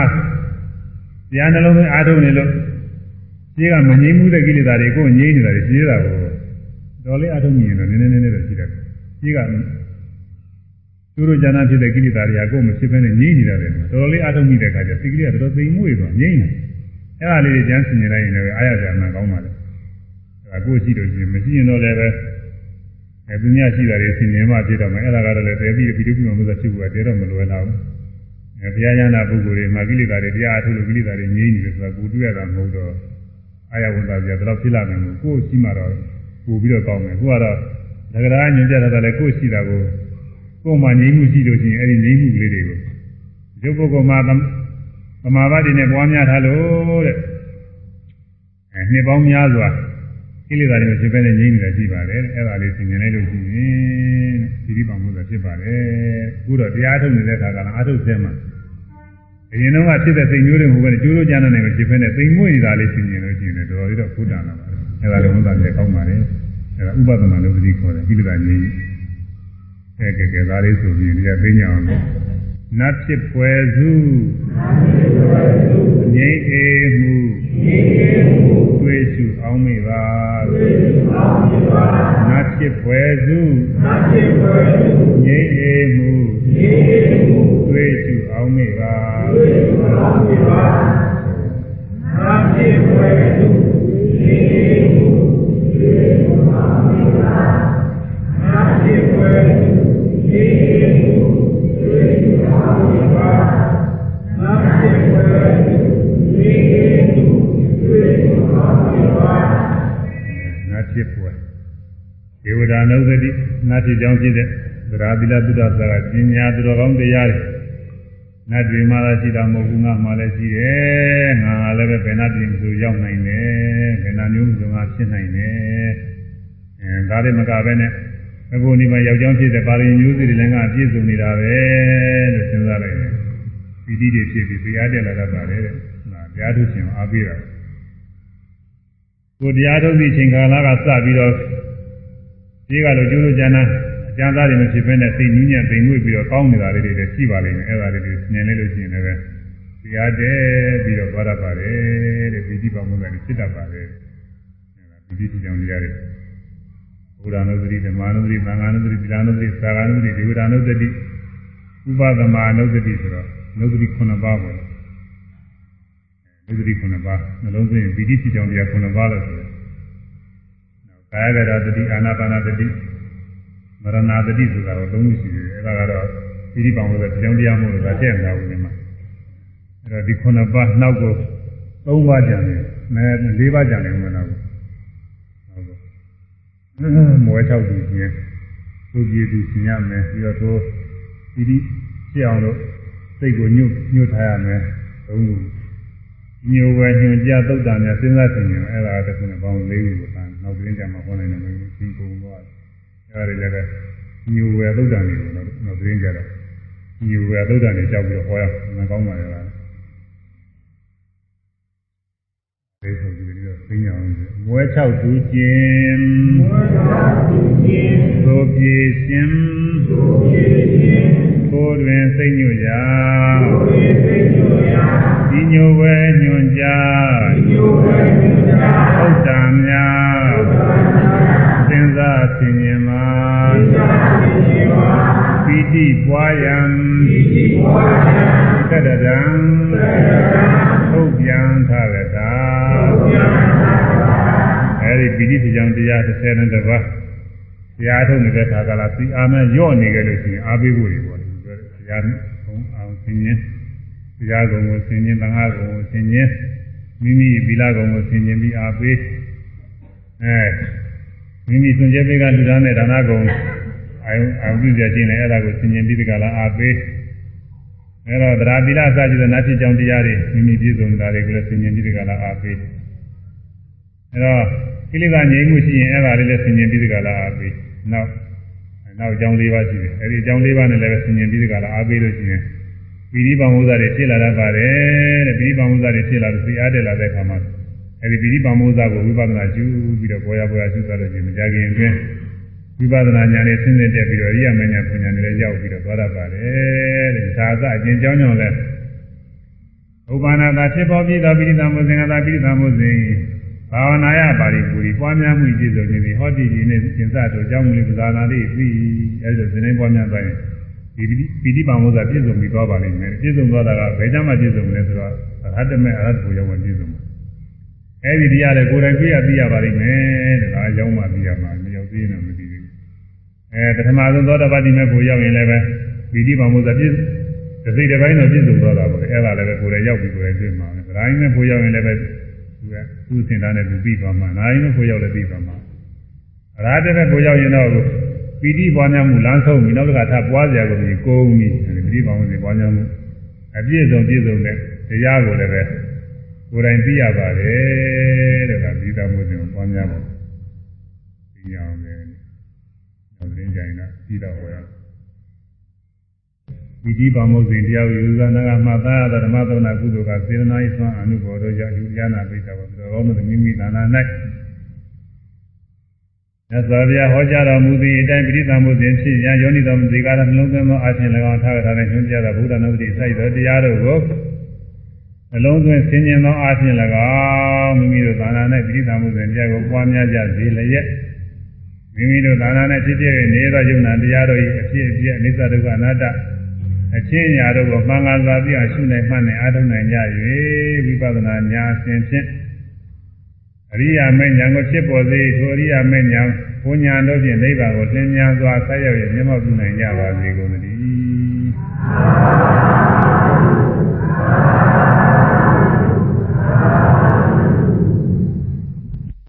တရားနှလုံးသွင်းအားထုတ်နေလို့ကြီးကမငြင်းမှုတဲ့ကိလေသာတွေကိုယ်ငြင်းနေတာတွေကြီးတာကိုတော်လေးအားထုတ်မြင်တော့နည်းနည်းနည်းနည်းတော့ရှိတယ်ကြီးကသူတို့ဉာဏ်ဖြစ်တဲ့ကိလေသာတွေကကိုယ်မဖြစ်ဘဲနဲ့ငြိမ့်နေတာပဲတော်တော်လေးအားထုတ်မိတဲ့အခါကျသိကလေးကတော်တော်သိမ်မွေ့သွားငြိမ့်နေအဲ့ဒါလေးတွေကျမ်းဆင်နေလိုက်ရင်လည်းအားရကြမှန်ကောင်းပါလေအဲ့ဒါကိုရှိလို့ရှိရင်မရှိရင်တော့လည်းပဲအဲသူများရှိတာတွေဆင်ញင်မှဖြစ်တော့မယ်အဲ့ဒါကတော့လည်းတည်ပြီးပြီးပြီးမှမလို့ဖြစ်ဖို့ကတည်တော့မလွယ်တော့ဘူးအဲ ဘုရားညာနာပုဂ္ဂိုလ်တွေမှာကိလေသာတွေတရားအထုလို့ကိလေသာတွေငြိမ့်နေတယ်ဆိုတာကိုတွေ့ရတာမဟုတ်တော့အာရဝန်တာပြတော့ဖြစ်လာမယ်မို့ကိုယ်ရှိမှတော့ပို့ပြီးတော့ကောင်းမယ်ကိုကတော့သက္ကရာညွှန်ပြတာလည်းကိုယ်ရှိတာကိုကိုယ်မှငြိမ့်မှုရှိလို့ရှိရင်အဲ့ဒီငြိမ့်မှုကလေးတွေကိုရုပ်ပုဂ္ဂိုလ်မှာသမာဓိနဲ့ပွားများထားလို့တဲ့အဲနှစ်ပေါင်းများစွာ ကိလေသာတွေဖြစ်ပဲနဲ့ငြိမ့်နေတာရှိပါတယ်အဲ့ဒါလေးသင်မြင်လိုက်လို့ရှိရင်ဒီဒီပေါင်းမှုဆိုဖြစ်ပါတယ်အခုတော့တရားထုတ်နေတဲ့အခါကလည်းအာထုတ်ဆဲမှာအရင်တော့ကဖြစ်တဲ့စိတ်မျိုးတွေမဟုတ်ဘဲကျိုးလို့ကြားနေတယ်မဖြစ်ဘဲနဲ့သိမ်မွေ့နေတာလေးသင်မြင်လို့ရှိရင်တော်တော်လေးတော့ဖုဒ္ဒနာပါအဲ့ဒါလည်းဝန်သားပြေကောင်းပါလေအဲ့ဒါဥပဒနာလို့ဒီခေါ်တယ်ကိလေသာငြိမ့်အဲကဲကဲဒါလေးဆိုပြီးဒီကသိညာအောင် နတ်ဖြစ်ပွဲစုငြိမ်းအေမှုတွေ့ရှုအောင်မေပါနတ်ဖြစ်ပွဲစုငြိမ်းအေမှုတွေ့ရှုအောင်မေပါနတ်ဖြစ်ပွဲစုငြိမ်းအေမှုတွေ့ရှုအောင်မေပါနတ်ဖြစ်ပွဲစုငြိမ်းအေမှု ဖြစ်ပွဲဒေဝတာနုသတိနာတိကြောင့်ဖြစ်တဲ့သရာတိလသုဒ္ဓဆရာပညာသူတော်ကောင်းတရားတွေနတ်တွေမှလည်းရှိတာမဟုတ်ဘူးငါမှလည်းရှိတယ်ငါလည်းပဲဘယ်နာပြည်သူရောက်နိုင်တယ်ဘယ်နာမျိုးမျိုးငါဖြစ်နိုင်တယ်အဲဒါတွေမကဘဲနဲ့ အခုဒီမှာယောက်ျောင်းဖြစ်တဲ့ပါရင်မျိုးစီတွေလည်းငါပြည့်စုံနေတာပဲလို့စဉ်းစားလိုက်တယ်ပီတိတွေဖြစ်ပြီးတရားတက်လာတတ်ပါတယ်တဲ့ဟာတရားထုတ်ခြင်းအားပေးတာကိုတရားထုတ်ပြီးချိန်ခါလာကစပြီးတော့ဒီကလိုကျိုးလို့ကျန်တာအကျမ်းသားတွေမဖြစ်ဘဲနဲ့စိတ်နည်းညံ့သိမ်မွေ့ပြီးတော့ကောင်းနေတာလေးတွေလည်းရှိပါလိမ့်မယ်အဲ့ဒါလေးတွေမြင်လဲလို့ရှိရင်လည်းတရားတည်းပြီးတော့သွားတတ်ပါတယ်တဲ့ပီတိပါမှုကလည်းဖြစ်တတ်ပါတယ်ပီတိတူကြောင့်တရားတွေ ဘုရားနုဒတိဓမ္မနုဒတိသံဃာနုဒတိသီလနုဒတိသာဂာနုဒတိဒေဝတာနုဒတိဥပသမနုဒတိဆိုတော့နုဒတိ9ပါးပေါ့နုဒတိ9ပါးနှလုံးသွင်းပီတိဖြစ်ကြောင့်တရား9ပါးလို့ဆိုတယ်နောက်ကာယကရတတိအာနာပါနာတတိမရဏတတိဆိုတာတော့သုံးခုရှိတယ်အဲ့ဒါကတော့ပီတိပောင်လို့တရားတရားမို့လို့ဒါတဲ့မှာဘူးဒီမှာအဲ့တော့ဒီ9ပါးနောက်ကို3ပါးကြံတယ်မဲ4ပါးကြံတယ်ဦးမလားဟုတ် ကဲ့မွေးချောက်သူချင်းသူကြည်သူရှင်ရမယ်ပြီးတော့သူပီတိဖြစ်အောင်လို့စိတ်ကိုညှို့ညှို့ထားရမယ်သုံးခုညိုဝယ်ညွန်ကြသုတ်တန်များစဉ်းစားကြည့်ရင်အဲ့ဒါတစ်ခုနဲ့ပေါင်း၄ခုကိုသားနောက်တင်းကြမှာဟောနိုင်တယ်မင်းဒီပုံတော့အဲ့ဒါတွေလည်းညိုဝယ်သုတ်တန်တွေကိုနောက်တင်းကြတော့ညိုဝယ်သုတ်တန်တွေကြောက်ပြီးတော့ဟောရမကောင်းပါရဲ့လား ဒီဆိုပြီးတော့သိညာအောင်မွဲ၆သူကျင်မွဲ၆သူကျင်သို့ပြေရှင်သို့ပြေရှင်ကိုယ်တွင်စိတ်ညွတ်ရာကိုယ်တွင်စိတ်ညွတ်ရာဒီညိုဝဲညွန်ကြားဒီညိုဝဲညွန်ကြားဥဒ္ဒါများဥဒ္ဒါများသင်္သာဆင်ញင်မှာသင်္သာဆင်ញင်မှာပီတိပွားယံပီတိပွားယံသတ္တရံသတ္တရံထုတ်ပြန်ထရတာ အဲဒီပိဋိဖြစ်ကြောင်တရား30နဲ့တပါးတရားထုတ်နေတဲ့ခါကလာသီအာမန်ညော့နေကြလို့ရှိရင်အားပေးဖို့တွေပေါ့လေတရားဘုံအောင်ဆင်ခြင်းတရားကုံကိုဆင်ခြင်းသံဃာကုံကိုဆင်ခြင်းမိမိဗီလာကုံကိုဆင်ခြင်းပြီးအားပေးအဲမိမိစွန့်ကြဲပေးကလူသားနဲ့ဒါနကုံအာယုအာယုပြုကြခြင်းနဲ့အဲ့ဒါကိုဆင်ခြင်းပြီးတကလာအားပေးအဲ့တော့သရာသီလစကြည်တဲ့နာဖြစ်ကြောင်းတရားတွေမိမိပြည့်စုံတာတွေကိုလည်းဆင်ခြင်းပြီးတကလာအားပေး အဲ့တော့ကိလေသာငြိမ်းမှုရှိရင်အဲ့ဒါလေးလည်းဆင်ញင်ပြီးဒီကလာအားပေးနောက်နောက်အကြောင်း၄ပါးရှိတယ်အဲဒီအကြောင်း၄ပါးနဲ့လည်းဆင်ញင်ပြီးဒီကလာအားပေးလို့ရှိရင်ပီတိပံမိုးစားတွေဖြစ်လာတတ်ပါတယ်တဲ့ပီတိပံမိုးစားတွေဖြစ်လာလို့သိအားတက်လာတဲ့အခါမှာအဲဒီပီတိပံမိုးစားကိုဝိပဿနာကျူးပြီးတော့ပေါ်ရပေါ်ရကျူးသွားလို့ရှိရင်မကြခင်အတွင်းဝိပဿနာဉာဏ်နဲ့ဆင်းရဲတက်ပြီးတော့ရိယာမဉာဏ်ပညာနဲ့လည်းရောက်ပြီးတော့သွားတတ်ပါတယ်တဲ့ဒါအစအကျဉ်းကြောင်းကြောင့်လည်းဥပါဏတာဖြစ်ပေါ်ပြီးသောပီတိတံမိုးစဉ်ကသာပီတိတံမိုးစဉ် ဘာဝနာယပါရိပူရိပွားများမှုပြည့်စုံခြင်းဒီဟောတိဒီနဲ့ကျင်စတို့ကြောင့်မူလိပဇာနာလေးပြီးအဲဒီလိုဇင်းပွားများသွားရင်ဒီပီတိပါမောဇာပြည့်စုံပြီးသွားပါလိမ့်မယ်ပြည့်စုံသွားတာကဘယ်ကြမှာပြည့်စုံလဲဆိုတော့အရဟတမေအရဟတကိုရောက်ဝင်ပြည့်စုံမှာအဲဒီတရားတွေကိုယ်တိုင်ပြရသိရပါလိမ့်မယ်တဲ့ဒါရောက်မှသိရမှာမရောက်သေးရင်မသိဘူးအဲပထမဆုံးသောတာပတိမေကိုရောက်ရင်လည်းပဲပီတိပါမောဇာပြည့်တစ်စိတ်တစ်ပိုင်းတော့ပြည့်စုံသွားတာပေါ့လေအဲ့ဒါလည်းပဲကိုယ်တိုင်ရောက်ပြီးကိုယ်တိုင်တွေ့မှာပဲဒါတိုင်းနဲ့ကိုရောက်ရင်လည်းပဲ သူကသူ့စင်သားနဲ့သူပြီးသွားမှာနိုင်နဲ့ကိုရောက်လည်းပြီးသွားမှာအရဟတမေကိုရောက်ရင်တော့ပီတိပွားများမှုလမ်းဆုံးပြီနောက်တစ်ခါထပ်ပွားစရာကိုမြည်ကိုုံပြီပီတိပွားမှုတွေပွားများမှုအပြည့်စုံပြည့်စုံတဲ့တရားကိုလည်းပဲကိုယ်တိုင်သိရပါတယ်တဲ့ကဒီသားမှုတွေကိုပွားများဖို့သိရအောင်လေနောက်သတင်းကြိုင်တော့ပြီးတော့ဟောရ ပီတိပါမုတ်စဉ်တရားကိုယူဇာနာကမှတ်သားရတဲ့ဓမ္မသနာကုသိုလ်ကစေတနာဤသွမ်းအနုဘော်တို့ကြောင့်ယူရနာပိဋကပါဘုရားကောင်းတဲ့မိမိသာနာ၌မြတ်စွာဘုရားဟောကြားတော်မူသည့်အတိုင်းပရိသမှုစဉ်ဖြစ်ရန်ယောနိတော်မူဒီကာရနှလုံးသွင်းသောအခြင်း၎င်းထားထားတဲ့ညွှန်ကြားသောဘုရားနုဒတိစိုက်သောတရားတို့ကိုနှလုံးသွင်းဆင်ញင်သောအခြင်း၎င်းမိမိတို့သာနာ၌ပရိသမှုစဉ်တရားကိုပွားများကြစေလျက်မိမိတို့သာနာ၌ဖြစ်ဖြစ်နေသောယုံနာတရားတို့၏အဖြစ်အပျက်အနိစ္စဒုက္ခအနတ္တ အချင်းညာတို့ကိုမှန်ကန်စွာသိအောင်ရှုနိုင်မှတ်နိုင်အားထုတ်နိုင်ကြ၍ဝိပဿနာဉာဏ်အစဉ်ဖြင့်အရိယာမေညာကိုဖြစ်ပေါ်စေထိုအရိယာမေညာဘုညာတို့ဖြင့်နိဗ္ဗာန်ကိုသင်ညာစွာဆက်ရောက်ရမျက်မှောက်ပြုနိုင်ကြပါစေကုန်သတည်း